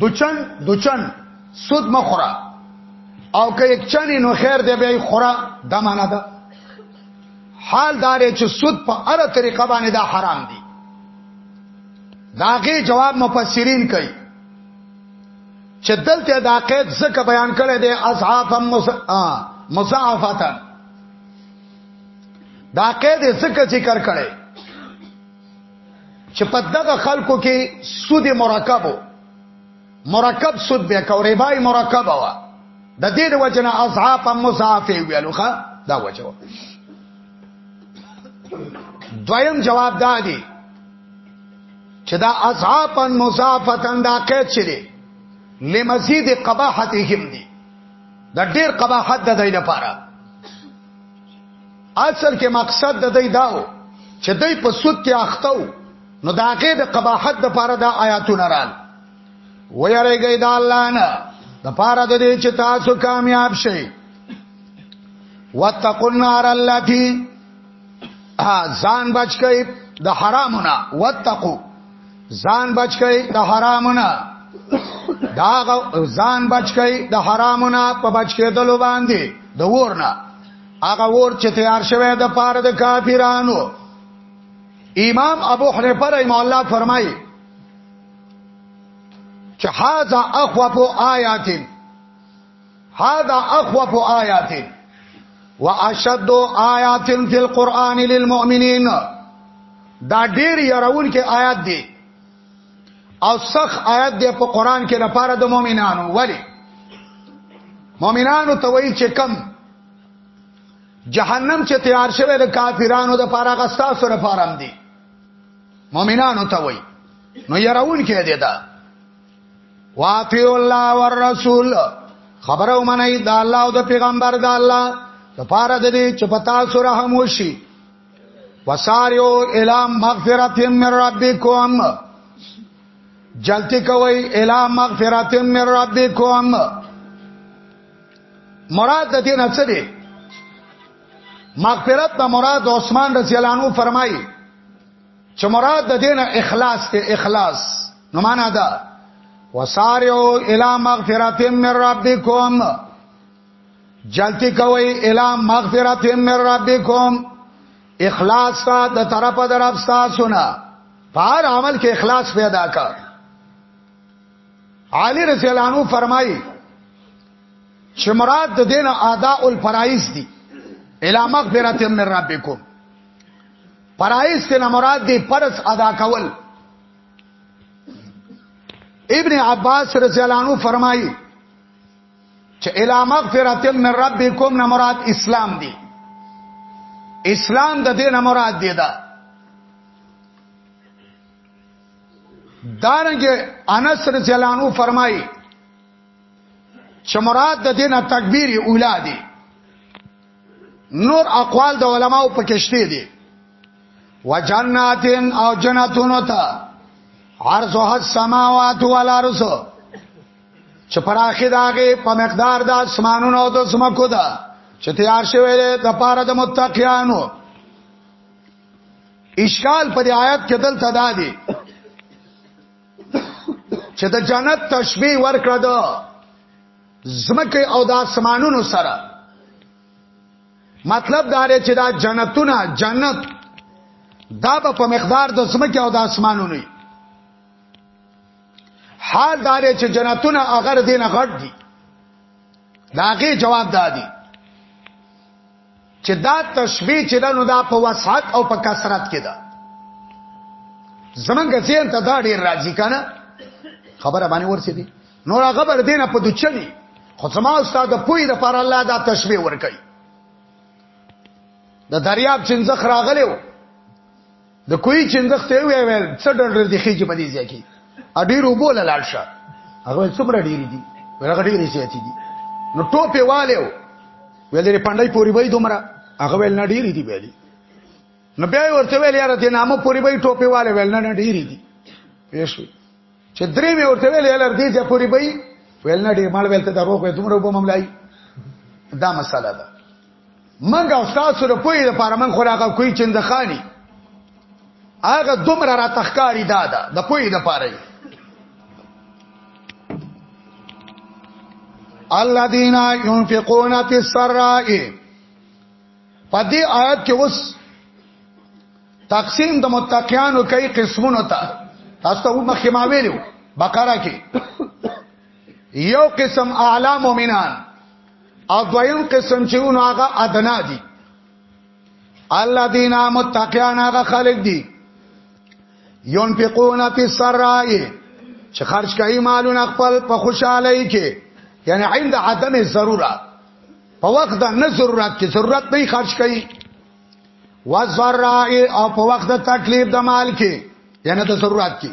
دوچن دوچن سود مخرا او که یک چنی نو خیر دی به خورا د معنا ده حال دار چې سود په اړه طریقه باندې دا حرام دي داغه جواب مفسرین کوي چې دلته دا قید څخه بیان کړی دی اصحاب مصافتا دا قید څخه ذکر کړی چې په دغه خلکو کې سود مرکب مرکب سود به کو ربای مرکب وا د دې د وجنه اصحاب مصاف ویلوخه دا وجو دویم جواب دا دی چې دا اصحاب مصافتن دا قید شری لمزید قباحتهم دی د ډیر قباحت د دې لپاره اصل کې مقصد د دې داو چې دوی په سود کې اختو نو دا کې د قباحت د پاره د آیاتونه رال ويرګي د الله نه د پاره د دې چې تاسو کامیاب شئ واتقوا النار التي ځان بچ کئ د حرامونه واتقوا ځان بچ کئ د حرامونه دا ځان بچ کئ د حرامونه په بچ کېدلو باندې د ورنه هغه ور چې تیار شوی د پاره د کافرانو امام ابو حنیفه رحم الله فرمایي چې هاذا اخوف آیات هاذا اخوف آیات واشد آیات فی القرآن للمؤمنین دا ډیر يرون کې آیات دي او سخ آیت دی په قران کې لپاره د مؤمنانو ولی مؤمنانو ته وایي چې کم جهنم چې تیار شوی د کافرانو د پاره غستا سره فارم دی مؤمنانو ته وایي نو يرون کې دی دا واطیع الله والرسول خبره ومني د الله او د پیغمبر د الله لپاره د دې چې پتا سره هم وشي وساریو الی مغفرت من ربکم جلتی کوي الی مغفرت من ربکم مراد د دې نه څه دی مغفرت نه مراد عثمان رضی الله عنه فرمایي چې مراد د دین اخلاص ته اخلاص نو معنا دا وسارعوا الى مغفرة من ربكم جلتی کوي الا مغفرت من ربکم اخلاص تا د طرف درف تاسو نه پار عمل کې اخلاص پیدا کا علی رضی الله عنه فرمایي چې مراد د دین ادا الفرائض دي الا مغفرت من ربکم فرائض ته مراد دي فرض ادا کول ابن عباس رضی الله عنه فرمایي چې الا مغفرت من ربکم نه مراد اسلام دی اسلام د دې نه مراد دی دا دارنګ انس رضی الله عنه فرمایي چې مراد د دې نه تکبیر اولا دی نور اقوال د علماو په کشته دي وجناتن او جنتونو ته عرضها السماوات والارض چې پراخه داغه په مقدار د اسمانونو او د سمکو ده چې تیار شوی دی د پاره د متقینانو اشکال په آیات کې دلته دا دی چې د جنت تشبیه ورکړه ده زمکه او د اسمانونو سره مطلب دا دی چې دا جنتونه جنت دا په مقدار د زمکه او د اسمانونو حال دا دی چې جنتونه هغه دینه غټ دي داغه جواب دادی چې دا تشبیه چې نو دا په وسعت او په کثرت کې ده زمونږ ځین ته دا ډیر راځي کنه خبره باندې ورسې دي نو هغه بر دینه په دچلی خو زما استاد پوی د پر الله دا تشبیه ور کوي د دریاب چنځخ راغلی و د کوی چندخت یو ویل څه ډول دې خېږي په دې ځای کې ا ډیر وبول لاړ شه هغه څومره ډیر دي هغه ډیر زیات دي نو ټوپه والو ویل دې پندای پوری وای دومره هغه ویل نه ډیر دي ویلي نو بیا ورته ویل یاره دې نامه پوری وای ټوپه والو ویل نه ډیر دي پېښو چې درې مې ورته ویل یاره دې ځا پوری وای ویل نه ډیر مال ویل ته دروغ وې دومره وبم ملای دا مساله ده منګ او تاسو د پوی د پاره من خلاقه کوی چندخانی هغه دومره را تخکاری دادا د پوی د پاره الذين ينفقون في السراء په دې آیات کې اوس تقسیم د متقینانو کوي قسمونو ته تاسو ته مخکې ما ویلو بقره کې یو قسم اعلی مؤمنان او دویم قسم چې نو هغه ادنا دي الذين متقين هغه خلق دي ينفقون في السراء چې خرج کوي مالونه خپل په خوشحالي کې یعنی عند عدم ضرورت په وخت د نه ضرورت کې ضرورت نه خرج کوي وزراء او په وخت د تکلیف د مال کې یعنی د ضرورت کې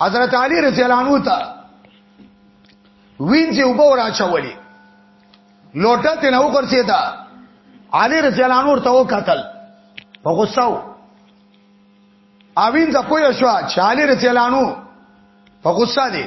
حضرت علی رضی الله عنه ته وینځي وبور اچولې لوټه ته نو ورسېدا علی رضی الله عنه ورته وکتل په غوسه و اوین ز پوه شو چې علی رضی الله عنه په غوسه دی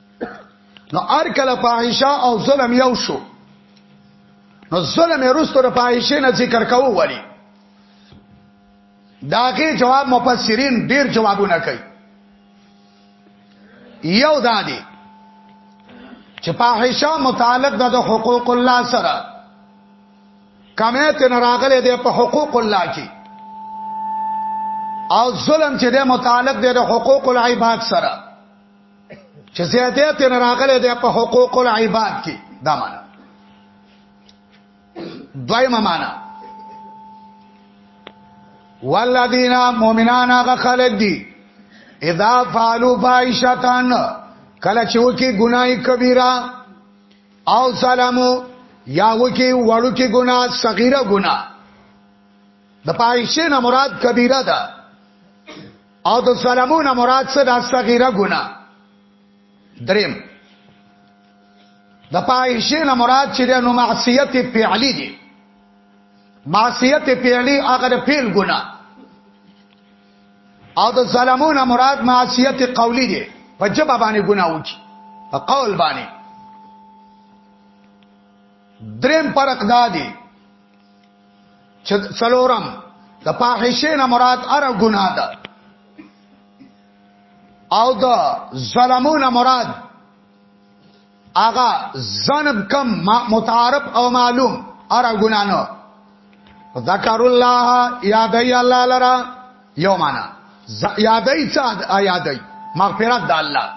نو ار کله فاحشه او ظلم یو شو نو ظلم رستو د فاحشه نه ذکر کاوه ولی داغه جواب مفسرین ډیر جوابونه کوي یو دادی چې فاحشه متعلق د حقوق الله سره کمه ته راغله د په حقوق الله کې او ظلم چې د متعلق د حقوق العباد سره چې زیاته ته راغله د په حقوق العباد کې دا معنا دویمه معنا والذین مؤمنان هغه خلق دي اذا فعلوا فاحشتان کله چې وکی ګناي کبیره او سلامو یا وکی وړو کې ګنا صغیره ګنا د پایشه نه مراد کبیره ده او د ظلمونه مراد څه د صغیره ګنا دریم د پایشه نه مراد چې د نو معصیت فعلی دی معصیت فعلی هغه د فعل ګنا او د ظلمونه مراد معصیت قولی دی په جبه باندې ګنا وکي په قول باندې دریم فرق دا دی چې څلورم د فاحشه نه مراد اره ګناه ده او د ظلمونه مراد اغا زنب کم متعارف او معلوم اره ګنانو ذکر الله یاد ای الله لرا یو معنا یادای چا یادای مغفرت د الله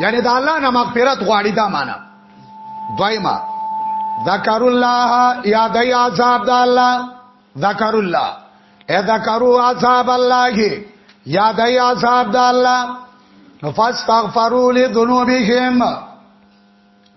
یعنی د الله نه مغفرت غواړي دا معنا دویما ذکر الله یادای عذاب د الله ذکر الله اے ذکرو عذاب الله یادای عذاب د الله فاستغفروا لذنوبهم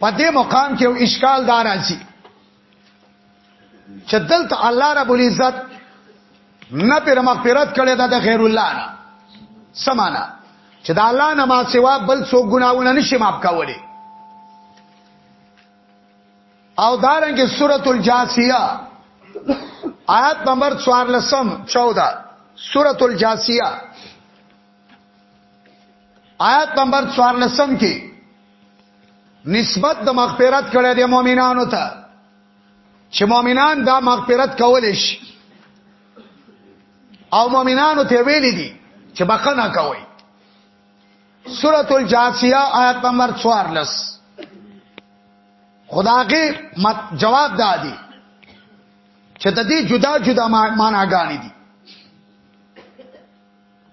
په دې مقام کې یو اشکال دار راځي چې دلته الله رب العزت نه پر مغفرت کړي دا د غیر الله نه سمانا چې دا الله نه ما سوا بل څوک ګناونه نشي معاف کولی او دارنګه سورۃ الجاسیہ آیات نمبر 14 14 سورۃ الجاسیہ آیت نمبر 14 کې نسبت د مغفرت کړه د مؤمنانو ته چې مؤمنان دا مغفرت کول شي او مؤمنانو ته ویل دي چې بخنه کوي سورۃ الجاسیہ آیت نمبر 14 خدا کې جواب دادی چې د دې جدا جدا معناګانې دي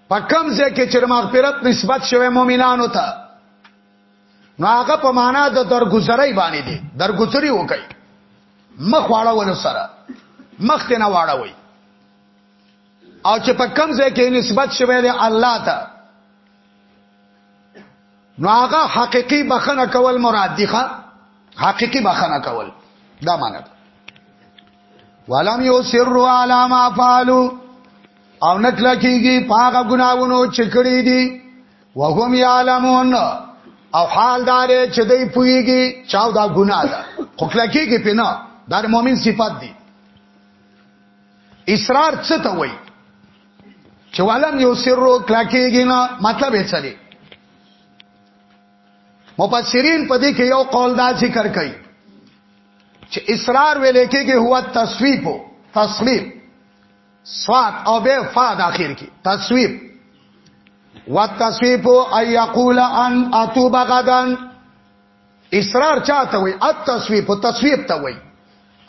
په کوم ځای کې چې مغفرت نسبت شوی مؤمنانو ته نو هغه په معنا د درگذرای باندې دي درگذري وکي مخ واړول سره مخ ته نه واړوي او چې په کوم ځای کې نسبت شوی دی الله ته نو هغه حقيقي بخنه کول مراد دي ښا حقيقي بخنه کول دا معنی ده ولم یسروا علی ما فعلوا او نکلا کیږي پاګه ګناونو چې کړی دي وهم یعلمون او حال دار چې دوی پویږي چاو دا ګناه ده خو کلا کیږي پنه دا مؤمن صفات دي اصرار څه ته وایي چې ولم یو سرو کلا کیږي نه مطلب یې څه دی مفسرین په دې کې یو قول دا ذکر کوي چې اصرار ویل کېږي هو تصویب تصویب صاد او به فا د اخر کې تصویب والتصویب ان یقول ان اتوب غدا اصرار چاته وي التصویب تصویب ته وي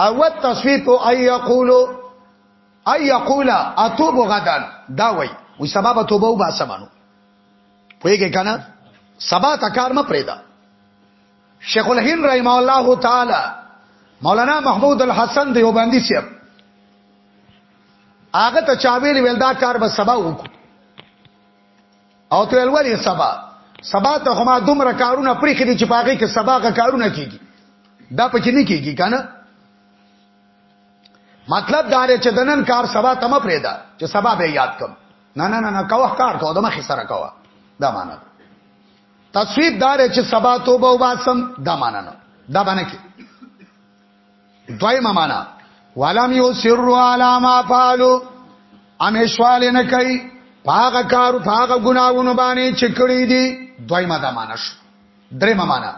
او التصویب ان یقول ان یقول اتوب غدا دا وي وي سبب توبه وباسمانو پوهیږي کنه سبا تکار م پرېدا شیخ الهند رحم الله تعالی مولانا محمود الحسن دیوبندی صاحب هغه ته چا ویل ویل دا کار به سبا وکړو او ته ولې سبا سبا ته هم دومره کارونه پرې کړي چې پاګه کې سبا کا کارونه کیږي دا پکې نه کیږي کنه مطلب دا دی چې دنن کار سبا تم پرې دا چې سبا به یاد کم نه نه نه نه کاوه کار کوه د مخې سره کوه دا معنی تصویب دار چې سبا توبه وباسم دا معنا نه دا باندې کې دویمه معنا ولم یسر علی ما فعلوا امیشوال نه کوي پاګه کار پاګه ګناونه باندې چې کړی دي دویمه دا معنا شو درېمه معنا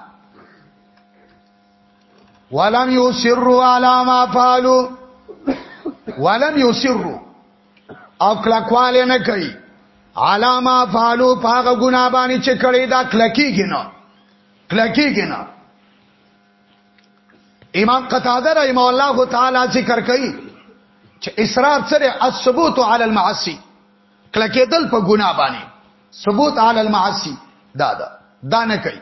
ولم یسر علی ما فعلوا ولم یسر او کلکواله نه کوي علامه فعلو پاغه ګنا باندې چې کړي دا کلکیږي نه کلکیږي نه امام قتاده رحم الله تعالی ذکر کوي چې اصرار سره الثبوت علی المعاصی کلکېدل په ګنا باندې ثبوت علی المعاصی دا دا دا نه کوي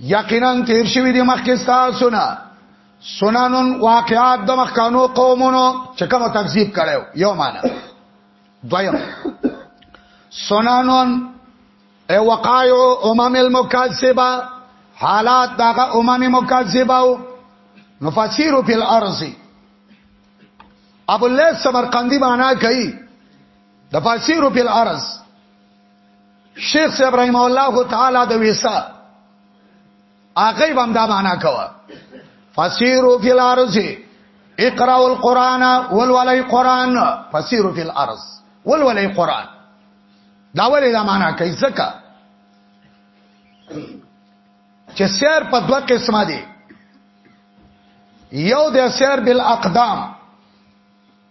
یقینا تیر شوی دی مخکې تاسو نه سنن واقعات د مخکانو قومونو چې کوم تکذیب کړو یو معنا دویم سنن ای وقایع امم المکذبه حالات دغه امم مکذبه نفسیر فی الارض ابو الله سمرقندی معنا کوي د فسیر فی الارض شیخ ابراهیم الله تعالی د ویسا هغه هم دا معنا کوه فسیرو فی الارض اقرأوا القرآن ولولای قرآن فسیرو فی الارض ولولای قرآن دا ولې دا معنا کوي ځکه چې سیر په دوه قسمه دي یو د سیر بالاقدام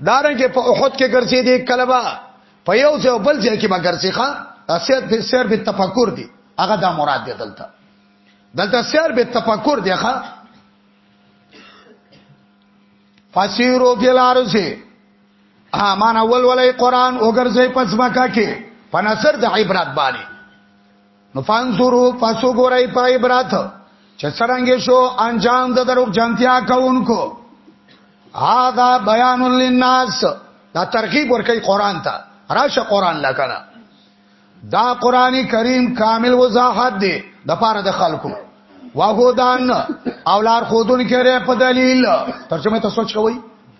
دارنګه په احد کې ګرځي دي کلبا په یو ځای بل ځای کې به ګرځي ښا اسیر په سیر به تفکر دي هغه دا مراد دی دلته دلته سیر به تفکر دی ښا فسیرو بلارو سي ها مان اول ولې قران وګرځي پس مکه کې په نصر د عبرت باندې نو فانظرو پس وګورئ په عبرت چې څنګه شو انجام د دروغ جنتیا کوونکو هاذا بیان للناس دا ترغیب ورکړي قران ته راشه قران لکنه دا قران کریم کامل وضاحت دی د پاره د خلکو واهودان اولار خودون کړي په دلیل ترجمه ته سوچ کوئ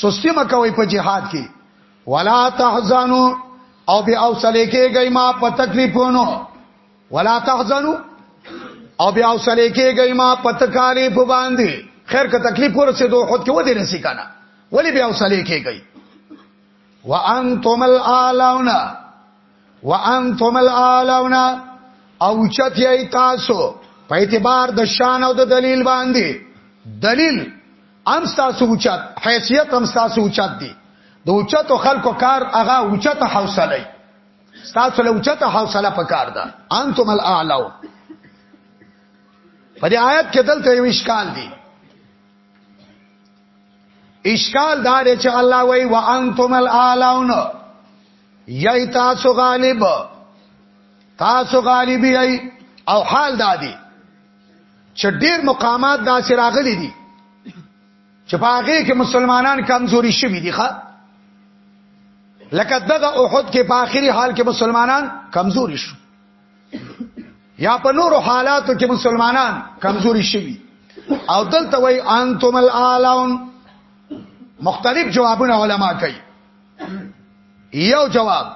سستی مکوي په جهاد کې ولا تحزنو او بیا او سلی کېږي ما په تکلیفونو ولا تحزنو او بیا او سلی کېږي ما په تکالیف باندې خیر که تکلیف ورسې دوه خود کې ودی نسی کنه ولی بیا او سلی کېږي وانتم الاعلون وانتم الاعلون او چت یی تاسو په اعتبار د شان او د دلیل باندې دلیل ان ستاسو اوچت حیثیت هم ستاسو اوچت دی د اوچتو خلکو کار هغه اوچت حوصله ستاسو له اوچت حوصله پکار ده انتم الاعلو په دې آیت کې دلته یو اشکال دی اشکال دا دی چې الله وای وانتم الاعلون یی تاسو غالب تاسو غالب یی او حال دادی چې ډېر مقامات دا سره راغلي دي چې په هغه کې مسلمانان کمزوري شوي دي ښا لکه دغه احد کې په آخري حال کې مسلمانان کمزوري شو یا په نورو حالاتو کې مسلمانان کمزوري شوي او دلته وای انتم الاعلون مختلف جوابونه علما کوي یو جواب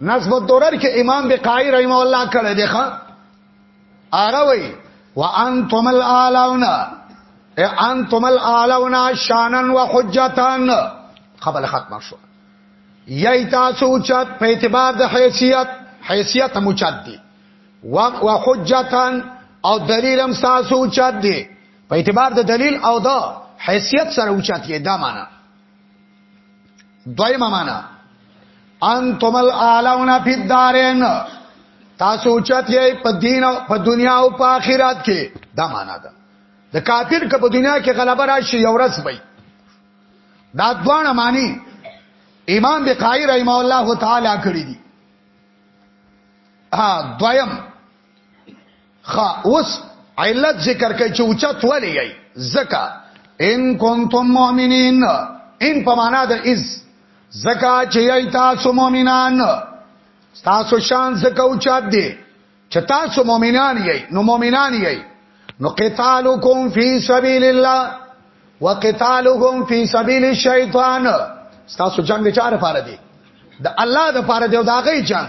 نصب الدرر کې امام بقای رحم الله کړه دی ښا هغه وی وانتم الاعلون انتم الاعلون شانا وحجتان خبر ختم شو یی تاسو چت په اعتبار د حیثیت حیثیت مچد دی و حجتان او دلیل هم تاسو چت دی په اعتبار د دلیل او د حیثیت سره اوچت یې دا معنی دویمه معنا انتم الاعلون فی الدارین تاسو چت یې په دین او په دنیا او په آخرت کې دا معنا ده د کافر که په دنیا کې غلبه راشي یو ورځ وي دا دوه معنی امام بقای رحم الله تعالی کړی دي ها دویم خا اوس علت ذکر کوي چې اوچت ولې گئی زکا ان کنتم مؤمنین ان په معنا د از زکا چې ای تاسو مؤمنان تاسو شان زکا اوچت دي چې تاسو مؤمنان یې نو مؤمنان یې نو قتالکم فی سبیل الله وقتالکم فی سبیل الشیطان تاسو جنگ چاره پاره دي د الله د پاره دی او دا غي جنگ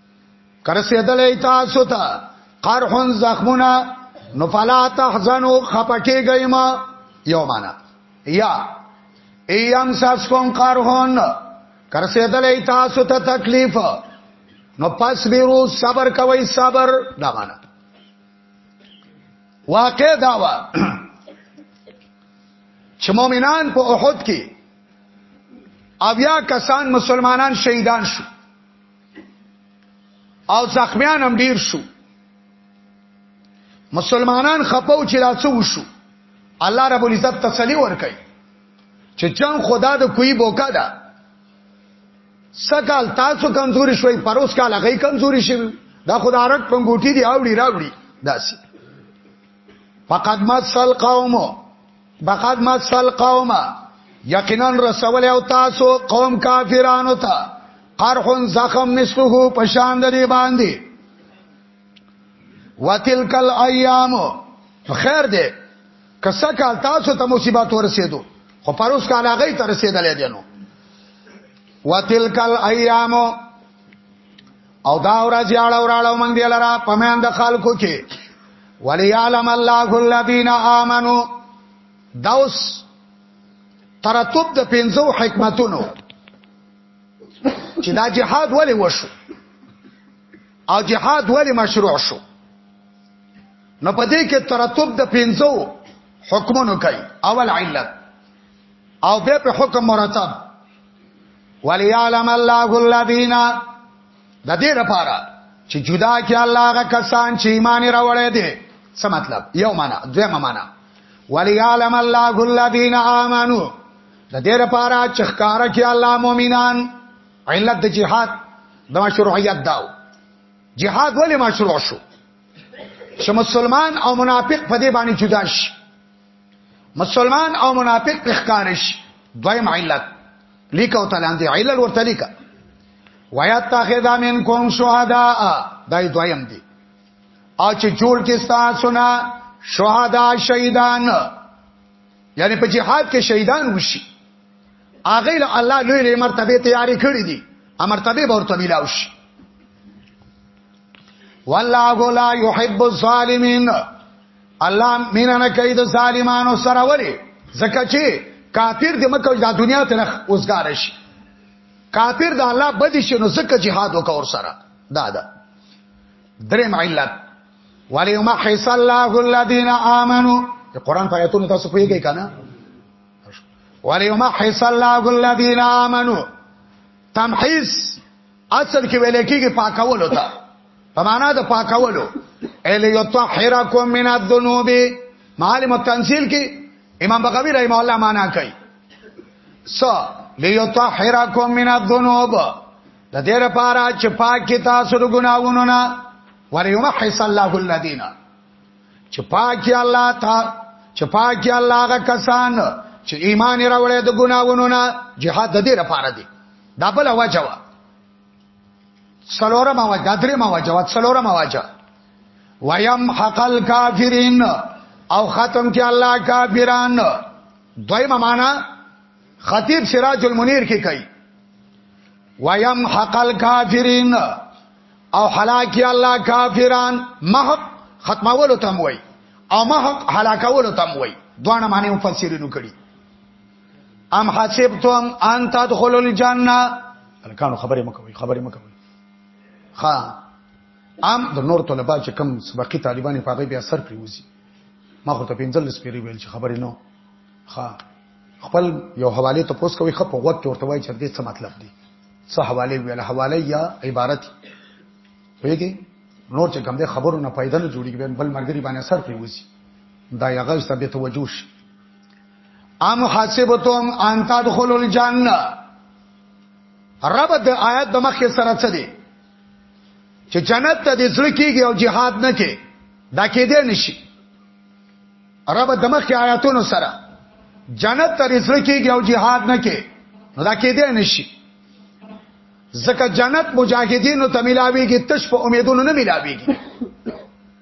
کرسیدلې تاسو ته قرحن زخمونه نو فلا تحزنوا خپکیږئ ما یو معنا یا ایم ساسکم قرحن کرسیدلې تاسو ته تکلیف نو پس بیرو صبر کوئ صبر دا معنا واقع داوا چې مؤمنان په احد کې اویا کسان مسلمانان شهیدان شو او زخمیان هم ډیر شو مسلمانان خپو چې دا څه وشو الله رب العزت تسلی ورکړي چې جنگ خدا د کوی بوکا ده سکال تاسو کمزوري شوي پروس کال هغه کمزوري شي دا خدا رټ پنګوټي دی اوړي راوړي داسي فقد مت سل قومو بقد ما سل قوم یقینا رسول او تاسو قوم کافرانو ته قرحن زخم مثله پشان د دې باندې وتلک الايام خیر دې کسه کال تاسو ته مصیبت ورسېدو خو پروس کال هغه ته رسېدلې دي نو وتلک الايام او دا ورځ یاړه وراړه مونږ دی لرا پمن د خلکو کې وليعلم الله الذين امنوا دوس ترتب د پنځو حکمتونو چې دا جهاد ولې وشو او جهاد ولې مشروع شو نو په دې کې ترتب د پنځو حکمونو کوي اول علت او به په حکم مرتب وليعلم الله الذين د دې لپاره چې جدا کې الله هغه کسان چې ایمان راوړی دي څه مطلب یو معنا دویمه معنا وليعلم الله الذين امنوا د دې لپاره چې ښکارا کې الله مؤمنان علت د جهاد د مشروعیت داو جهاد ولې مشروع شو چې مسلمان او منافق په دې باندې جدا شي مسلمان او منافق په ښکارش دویم علت لیکو تلاندې علل ورته لیکه ويتخذ منکم شهداء دای دویم دی او چې جوړ کې تاسو نه شهدا شهیدان یعنی په جهاد کې شهیدان وشي اغه له الله لوی لوی مرتبه تیاری کړی دي امرتبه به ورته ملاو شي والله لا يحب الظالمين الله مینا نه کوي د ظالمانو سره وری زکه چې کافر دې مکه د دنیا ته نه اوسګار شي کافر د الله بدی شنو زکه jihad وکور سره دا دا درم علت ولی ما حس الله الذين امنوا قرآن په آیتونو تاسو پیږی کنه ولی ما حس الله الذين امنوا تمحيص اصل کې ویل کېږي پاکول وتا په معنا د پاکولو ال یطهرکم من الذنوب معالم التنزيل کې امام بغوی رحم الله معنا کوي س ليطهرکم من الذنوب د دې لپاره چې پاکي تاسو د ګناوونو نه وليمحص الله الذين چې پاکي الله تا چې پاکي الله هغه کسان چې ایمان راوړې د ګناوونو نه جهاد د دې لپاره دی دا بل وجه څلورم واجه دا درې ما واجه وا څلورم واجه ويم حقل کافرین او ختم کې الله کافران دویمه معنا خطیب سراج المنیر کې کوي ويم حقل کافرین او هلاکی الله کافران محق ختمولو تم وای او محق هلاکولو تم وای دوه معنی مفسرینو کړي ام حسبتم ان تدخلوا الجنه الکانو خبرې مکوي خبرې مکوي ها ام د نور طلبه چې کم سبقي طالبان په هغه بیا سر پریوزي ما خو ته پنځل سپیری ویل چې خبرې نو ها خپل یو حواله ته پوس کوي خپ وخت کې ورته وایي چې دې څه مطلب دی څه حواله ویل حواله یا عبارت ویږي نور چې کوم دې خبرو نه پیدا نه جوړیږي بل مرګري باندې سر پریوزي دا یغه ستاسو به توجه شي ام حسبتم ان تدخلوا الجنه رب د آیات د مخه سره څه دی چې جنت ته د زړه کېږي او jihad نه کې دا کې دې نشي رب د مخه آیاتونو سره جنت ته د زړه کېږي او jihad نه کې نو دا کې دې نشي ځکه جنت مجاهدینو ته ملاويږي تش په امیدونو نه ملاويږي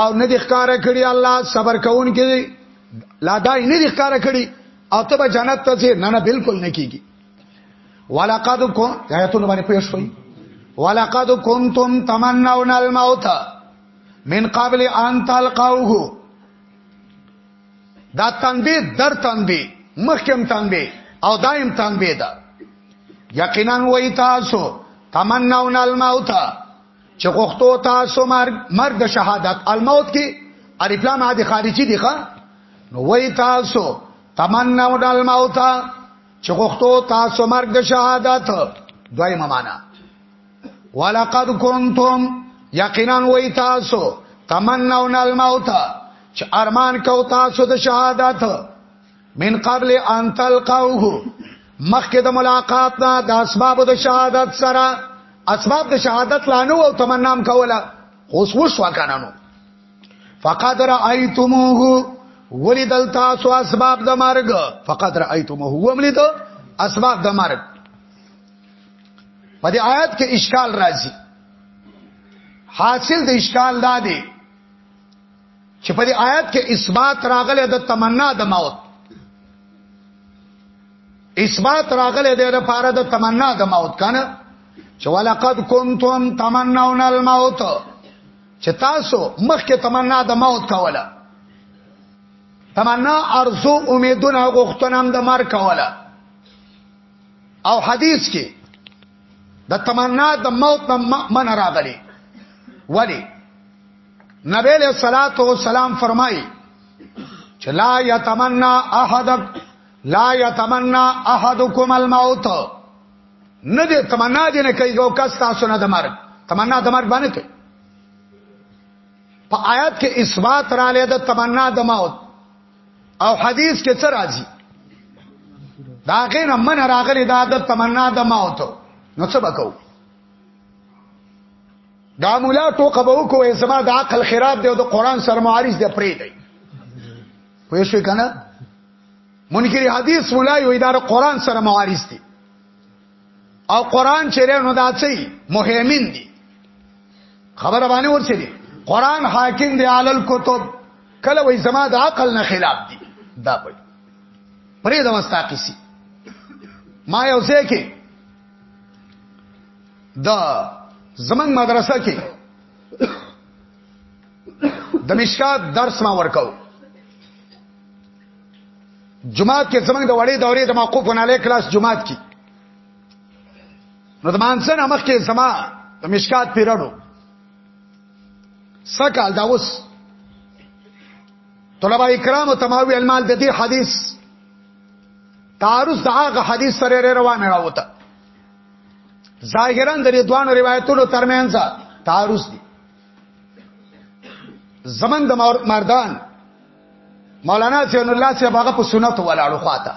او نه د ښکارا کړی الله صبر کون کې لا دای نه د ښکارا کړی او ته به جنت ته ځې نه نه بالکل نه کیږي ولقد کو آیاتونه باندې پوه شوي ولقد کنتم تمنون الموت من قبل ان تلقوه دا تنبیه در تنبیه مخکم تنبیه او دایم تنبیه ده یقینا وای تاسو تمنون الموت چې غوښتو تاسو مرګ مرګ د شهادت الموت کې الف لام عادي خارجي دي ښا نو وای تاسو تمنا د الموت چې غوښتو تاسو مرګ د شهادت دویمه معنا ولقد کنتم یقینا وای تاسو تمنا د الموت چې ارمان کو تاسو د شهادت من قبل ان تلقوه مخکې د ملاقات نه د اسباب د شهادت سره اسباب د شهادت لانو او تمنام کوله اوس وش وکانو فقد رايتموه ولدل تاسو اسباب د مرګ فقد رايتموه وملید اسباب د مرګ په دې آیات کې اشکال راځي حاصل د اشکال دا دی چې په دې آیات کې اثبات راغلی د تمنا د موت اثبات راغلی د لپاره د تمنا د موت کنه چې ولقد کنتم تمنون الموت چې تاسو مخکې تمنا د موت کوله تمنا ارزو امیدونه غوښتنم د مر کوله او حدیث کې د تمنا د موت نه من راغلی ولی نبی له صلوات و سلام فرمای چې لا یتمنا احدک لا یتمنا احدکم الموت نه دې تمنا دې نه کوي او کس تاسو نه د مرګ تمنا د مرګ باندې کوي په آیات کې اثبات را لید تمنا د موت او حدیث کې څه راځي دا غینه من راغلی دا د تمنا د موت نو څه وکاو دا مولا ټوکه به وکوي زما د عقل خراب دی او د قران سره معارض دی پرې دی پوه شو کنه منکر حدیث مولا یو اداره قران سره معارض دی او قران چیرې نو دا چي مهمن دی خبره باندې ورسې دی قران حاکم دی علی الكتب کله وې زما د عقل نه خلاف دی دا پوي پرې د مستاقسی ما یو ځای کې دا زمنګ مدرسه کې د مشکات درس ما ورکاو جمعات کې زمنګ د وړې دورې د موقوف نه لې کلاس جمعات کې نو د مانسن امخ کې زما د مشکات پیرړو سکال دا اوس طلبه کرام او تماوی المال د دې حدیث تعارض د هغه حدیث سره روانه راوته ظاهرا د دې دوه روایتونو ترمنځ تعارض دي زمن د مردان مولانا زین الله صاحب هغه په سنت ولاړو خواته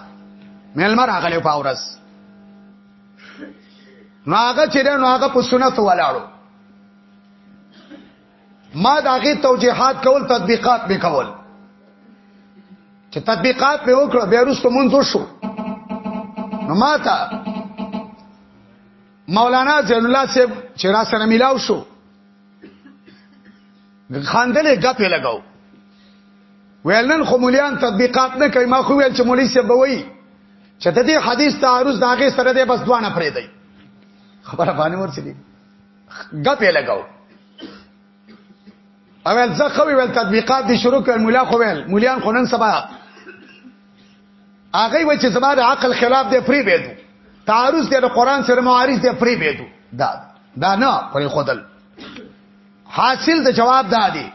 ملمر هغه په اورس نو هغه چې نو هغه په سنت ولاړو ما دا غي توجيهات کول تطبیقات می کول چې تطبیقات می وکړه بیا وروسته مونږ شو نو ما ته مولانا زین الله صاحب چې را سره ملاو شو خاندلې غپې لگاو ویل نن خو مولیان تطبیقات نه کوي ما خو ویل چې مولوی صاحب وایي چې د دې حدیث تعارض داغه سره دی بس دوانه پرې دی خبره باندې ورسېږي غپې لګاو اول زه خو ویل تطبیقات دي شروع کړ مولا خو ویل مولیان خو نن سبا هغه و چې زما د عقل خلاف دی فری بيدو تعارض دی د قران سره معارض دی فری بيدو دا دا نه پرې خدل حاصل د جواب دا دی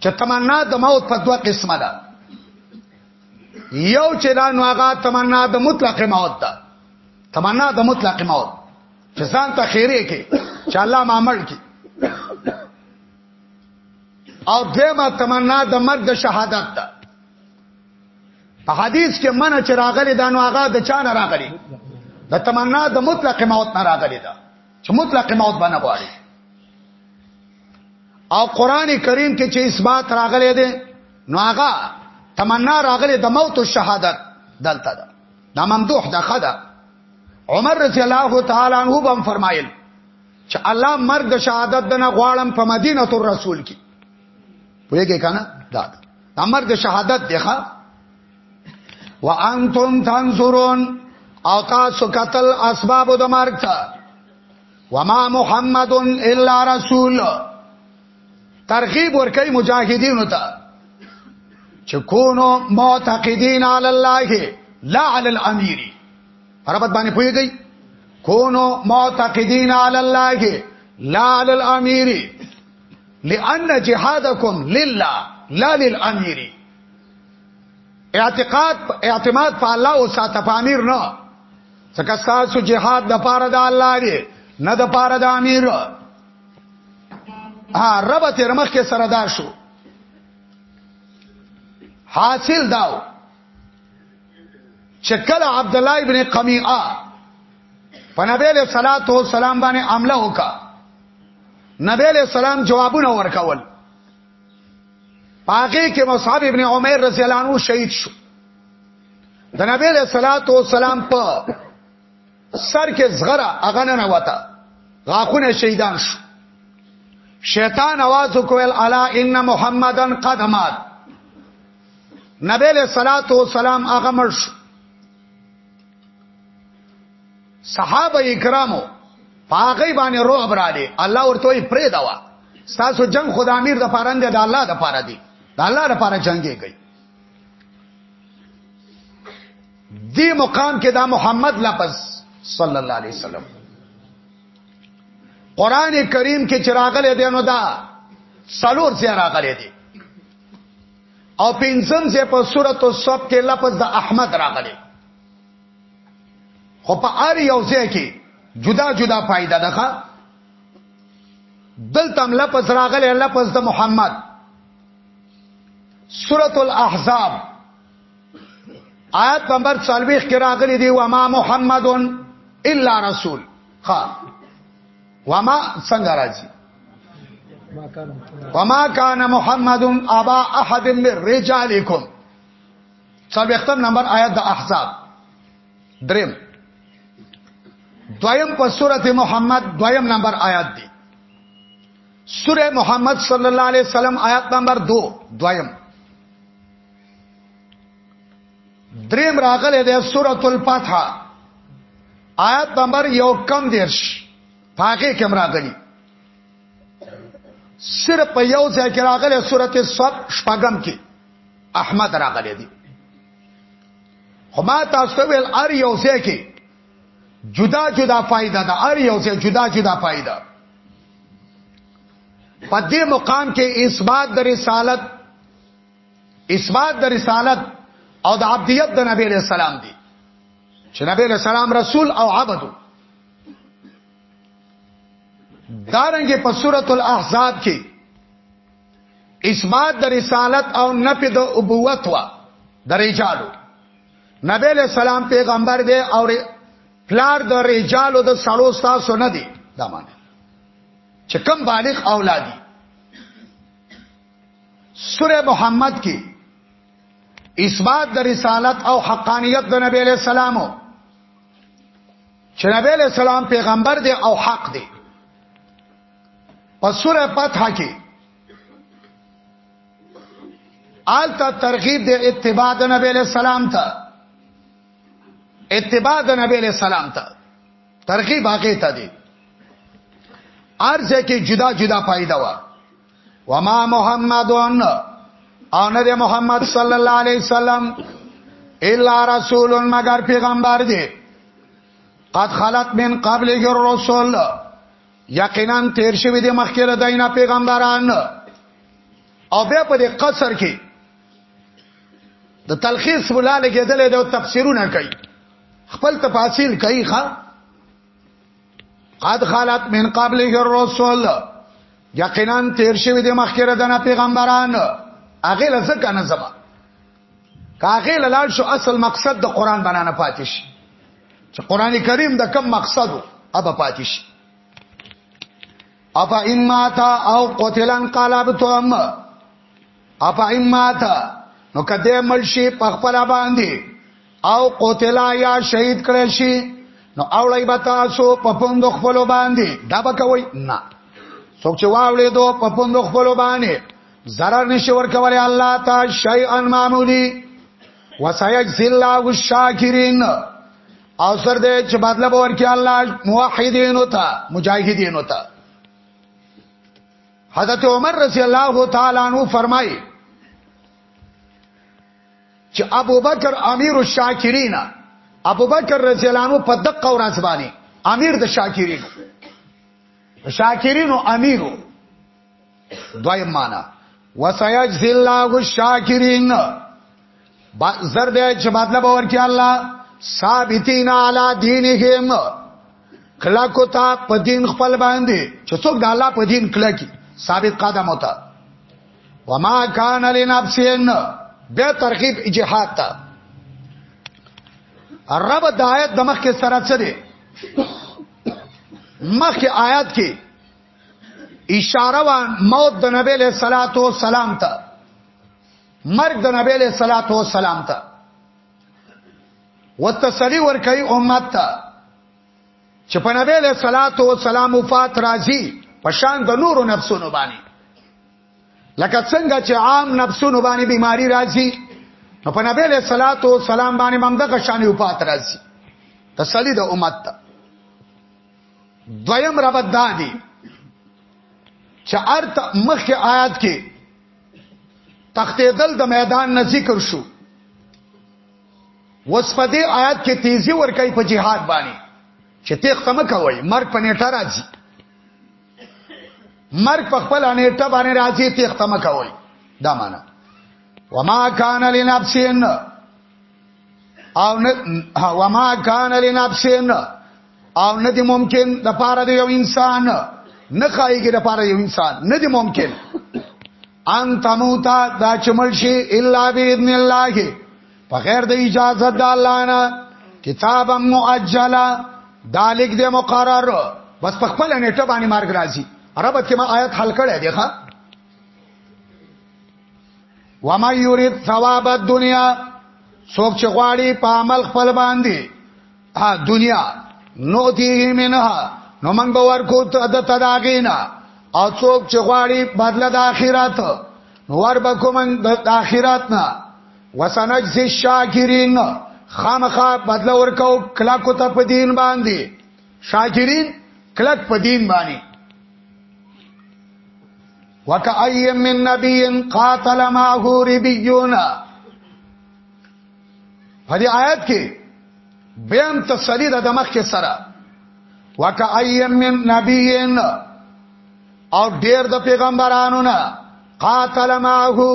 چې تمنا د موت په دوه قسمه ده یو چې دا نو هغه تمنا د مطلق موت ده تمنا د مطلق موت چې ځان ته خیره کې چې الله ما مړ کې او دیمه تمنا د مرګ د شهادت ده په حدیث کې منه چې راغلي دانو هغه د چا نه راغلي د تمنا د مطلق موت نه راغلي ده چې مطلق موت باندې غواړي او قران کریم کې چې اثبات راغلي دي نو هغه تمنا راغلي د موت او شهادت دلته ده دا ممدوح ده خدا عمر رضی الله تعالی عنہ هم فرمایل چې الله مرګ د شهادت د نه غواړم په مدینه تر رسول کې پوهیږي کنه دا امر د شهادت دی ښا وانتم تنظرون او تاسو قتل اسباب د مرګ ته وما محمد الا رسول ترغیب ورکړي مجاهدینو ته چې کونو معتقدین علی الله لا علی الامیر عربت باندې پويږي کونو معتقدین علی الله لا علی الامیر لان جهادکم لله لا للامیر اعتقاد اعتماد په الله او ساته پامیر نه څکه تاسو جهاد د پاره د الله دی نه د پاره د امیر ها رب تیر مخ کې سره دا شو حاصل داو چې کله عبد الله ابن قمیعه په نبی له صلوات و سلام باندې عمله وکا نبی له سلام جوابونه ورکول پاګه کې مصعب ابن عمر رضی الله عنه شهید شو د نبی له صلوات و سلام په سر کې زغره اغه نه وتا غاخونه شهیدان شو شیطان आवाज وکول الا ان محمدن قد مات نبی له صلوات و سلام هغه مرش صحابه کرامو پاغي باندې روح براله الله ورته یې پرې دوا تاسو جنگ خدا امیر د پاره نه د الله د پاره دی د الله د پاره جنگي کوي دې مقام کې دا محمد لفظ صلی الله علیه وسلم قران کریم کې چراغ لې دی نو دا سلور سره راغلي دي او پنځم ځای په سورۃ الصف کې لفظ د احمد راغلی خو په اړ یو ځای کې جدا جدا فائدہ ده دلته هم لفظ راغلی لفظ د محمد سورۃ الاحزاب آیت نمبر 40 کې راغلی دی و ما محمدن الا رسول ها وما څنګه راځي وما كان محمد ابا احد من رجالكم څلوختم نمبر آیات د احزاب دریم دویم په سورته محمد دویم نمبر آیات دی سوره محمد صلی الله علیه وسلم آیات نمبر 2 دویم دریم راغله د سورۃ الفتح آیت نمبر یو کم دیرش پاګه کم راغلی صرف په یو ځای کې راغله سورۃ الصف شپږم کې احمد راغلی دی خو ما تاسو ته ویل ار یو ځای کې جدا جدا فائدہ ده ار یو ځای جدا جدا فائدہ په دې مقام کې اثبات د رسالت اثبات د رسالت او د عبدیت د نبی له سلام دی چې نبی له سلام رسول او عبد دارنګه په سورۃ الاحزاب کې اثبات د رسالت او نفي د ابوت وا د رجالو نبی له سلام پیغمبر دی او پلار د رجالو د سړو تاسو نه دی دا معنی چې کم بالغ اولادي سوره محمد کې اثبات د رسالت او حقانیت د نبی له سلامو چې نبی له سلام پیغمبر دی او حق دی په سوره فتح کې آلتا ترغیب د اتباع د نبی له سلام ته اتباع د نبی له سلام ته ترغیب هغه ته دی ارزه کې جدا جدا فائدہ و وما محمدون او نه محمد صلی الله علیه وسلم الا رسول مگر پیغمبر دی قد خلت من قبل الرسل یقینا تیر شوی دی مخکره دینه پیغمبران او بیا په دې قصر کې د تلخیص ولاله کېدل د تفسیرونه کوي خپل تفاصیل کوي ښا قد خلق من قبله الرسل یقینا تیر شوی د مخکره دنا پیغمبران اغه لزه کنه زما کاغه لاله شو اصل مقصد د قران بنانه پاتیش چې قران کریم د کم مقصد ابا پاتیش اپا ان ماتا او قتلن قلبتم اپا ان ماتا نو کده ملشی په خپل باندې او قتلا یا شهید کړی شي نو اوړی به تاسو په پوند خپل باندې دا به کوي نه څوک چې واولې دو په پوند خپل باندې zarar نشي ورکولای الله تا شیئا معمولی وسيجزي الله الشاکرین او سر دې چې بدله به ورکړي الله موحدین او تا مجاهدین او تا حضرت عمر رضی الله تعالی عنہ فرمایي چې ابوبکر امیر الشاکرین ابوبکر رضی الله عنه په دقه ورځ باندې امیر د شاکرینو شاکرینو امیرو دویم معنا وسيجزي الله الشاکرین با زر دې چې مطلب ورکی الله ثابتین علی دینهم کلا کو تا په دین خپل باندې چې څوک د الله په دین کلا کی ثابت قدم وتا وما کان لنفسین بیا ترغیب اجهاد ته رب د آیت د مخ کې سره څه دی مخ کې آیات کې اشاره و موت د نبی له صلوات و سلام ته مرګ د نبی له صلوات و سلام ته وتسلی ور کوي امت ته چې په نبی له صلوات و سلام وفات راځي په شان د نورو نفسونو باندې لکه څنګه چې عام نفسونو باندې بیماری راځي نو په نبی له صلوات و سلام باندې هم دغه شان وفات راځي تسلی د امت ته دویم رب دادی چې ارت مخکې آیات کې تختیدل د میدان نه ذکر شو وس په دې آیات کې تیزی ورکای په جهاد باندې چې تیخ تم کوي مرګ په نیټه راځي مرګ په خپل نیټه باندې راځي تیخ تم کوي دا معنا وما کان لنفسین او نه وما کان لنفسین او نه دی ممکن د پاره د یو انسان نه خایګي د پاره یو انسان نه دی ممکن ان تموتا دا چمل شي الا باذن الله په غیر د اجازه د الله نه کتاب مؤجلا دالک د مقرر بس په خپل نیټه باندې مارګ راځي عربت کې ما آیت حل کړی دی ښا وما یرید ثواب الدنیا څوک چې غواړي په عمل خپل باندې ها دنیا نو دی منها نو من به ورکو ته د تداغینا او څوک چې غواړي بدله د اخرت نو ور به کوم د اخرت نه وسنجز الشاکرین خامخا بدله ورکو کلا کو ته په دین باندې شاکرین کلک په دین باندې وکایم من نبی قاتل معه ربیون په دې آیت کې بیان تسلی د مخ کې سره وکایم من نبیین او ډیر د پیغمبرانو نه قاتل معه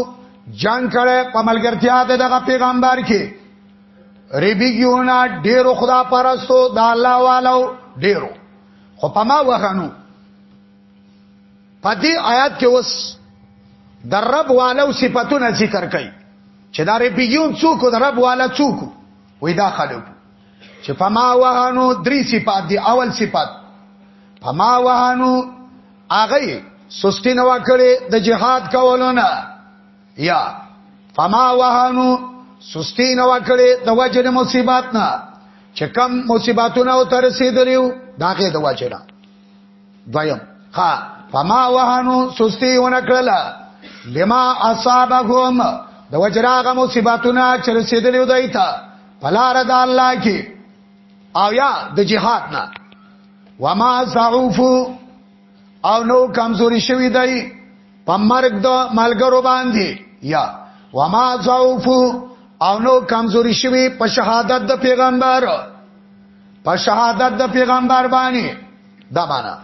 جنگ کړي په ملګرتیا د دغه پیغمبر کې ریبیګیونا ډیرو خدا پرستو د الله والو ډیرو خو په ما وغنو په دې آیات کې اوس د رب والو صفاتونه ذکر کړي چې دا ربيون څوک د رب والا څوک وې دا خلک چې فما وهانو درې صفات دي اول صفات فما وهانو هغه سستی نوا کړي د جهاد کولونه یا فما وهانو سستی نوا کړي د وجه مصیبات نه چې کم مصیباتونه او تر رسیدلیو داګه د وجه نه دویم ها فما وهنو سستی ونکړل لما اصابهم د وجراغه مصیبتونه چې رسیدلی ودای ته پلار د الله کې او یا د جهاد نه وما ضعفو او نو کمزوري شوی دی په مرګ د ملګرو باندې یا وما ضعفو او نو کمزوري شوی په شهادت د پیغمبر په شهادت د پیغمبر باندې دا معنا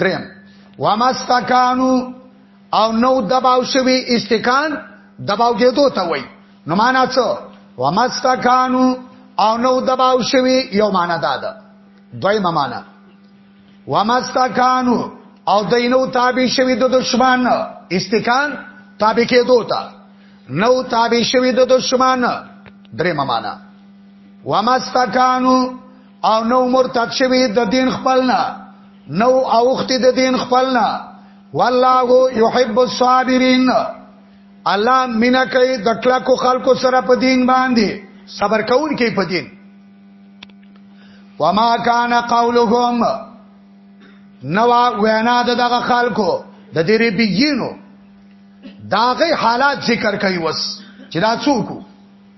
دریم ومستکانو او نو دباو شوی استکان دباو کېدو ته وای نو معنا څه ومستکانو او نو دباو شوی یو معنا دا ده دویمه معنا ومستکانو او دینو تابع شوی د دشمن استکان تابع کېدو ته نو تابع شوی د دشمن درې معنا ومستکانو او نو مرتد شوی د دین خپلنا نو اوخت د دین خپلنا والله يحب الصابرين الله مینا کوي د کلکو خلکو سره په دین باندې صبر کوون کې په دین وما كان قولهم نوا وینا دغه خلکو د دې ربيینو داغه حالات ذکر کوي وس چې دا څوک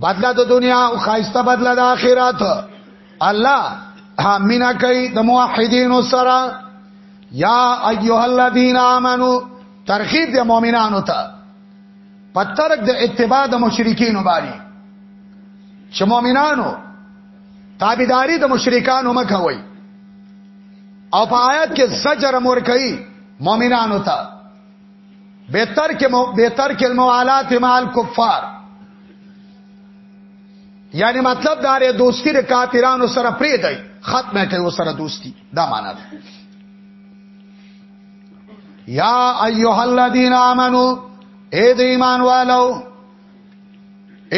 بدله د دنیا او خایسته بدله د آخرت الله همینا کوي د موحدینو سره یا ایها الذین آمنو ترغیب د مؤمنانو ته پترک د اتباع د مشرکین باندې چې مؤمنانو تابعداري د مشرکانو مکوي او په آیات کې زجر مور کوي مؤمنانو ته به ترک مو به ترک الموالات مع الكفار یعنی مطلب دا ری دوستی د کافرانو سره پری دی ختمه کوي سره دوستی دا معنا ده یا ایها الذین آمنو اے د ایمان والو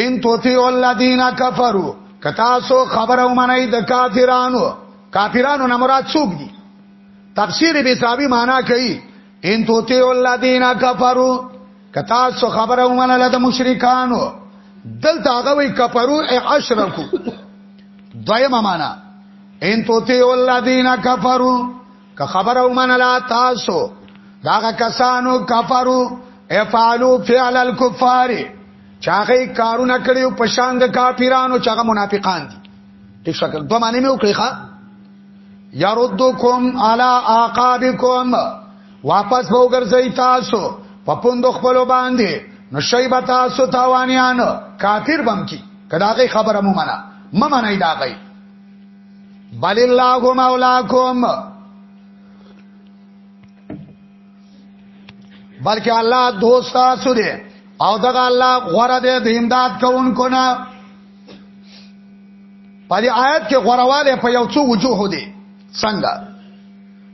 ان توتیو الذین کفروا کتا سو خبرو منای د کافرانو کافرانو نه مراد څوک دي تفسیر بیساوی معنا کوي ان توتی الذین کفروا کتا سو خبره ومنله د مشرکانو دلته هغه وی کفرو ای اشرکو دویمه معنا ان توتی الذین کفروا که خبره ومنله تاسو داغه کسانو کفرو افعلوا فعل الكفار چاغه کارونه کړیو پشان د کافرانو چاغه منافقان دي ټیک شکل دوه معنی مې وکړي ښا یردکم علی عقابکم واپس وګرځي تاسو په پوند خپل باندې نو شی به تاسو تاوانیان کافر بم کی کداغه خبره مو منه ممنه دا غي بل الله مولاکم بلکې الله دوست تاسو دی او دغه الله غره دی د امداد کوونکو نه په دې آیت کې غورواله په یو څو وجوه دي څنګه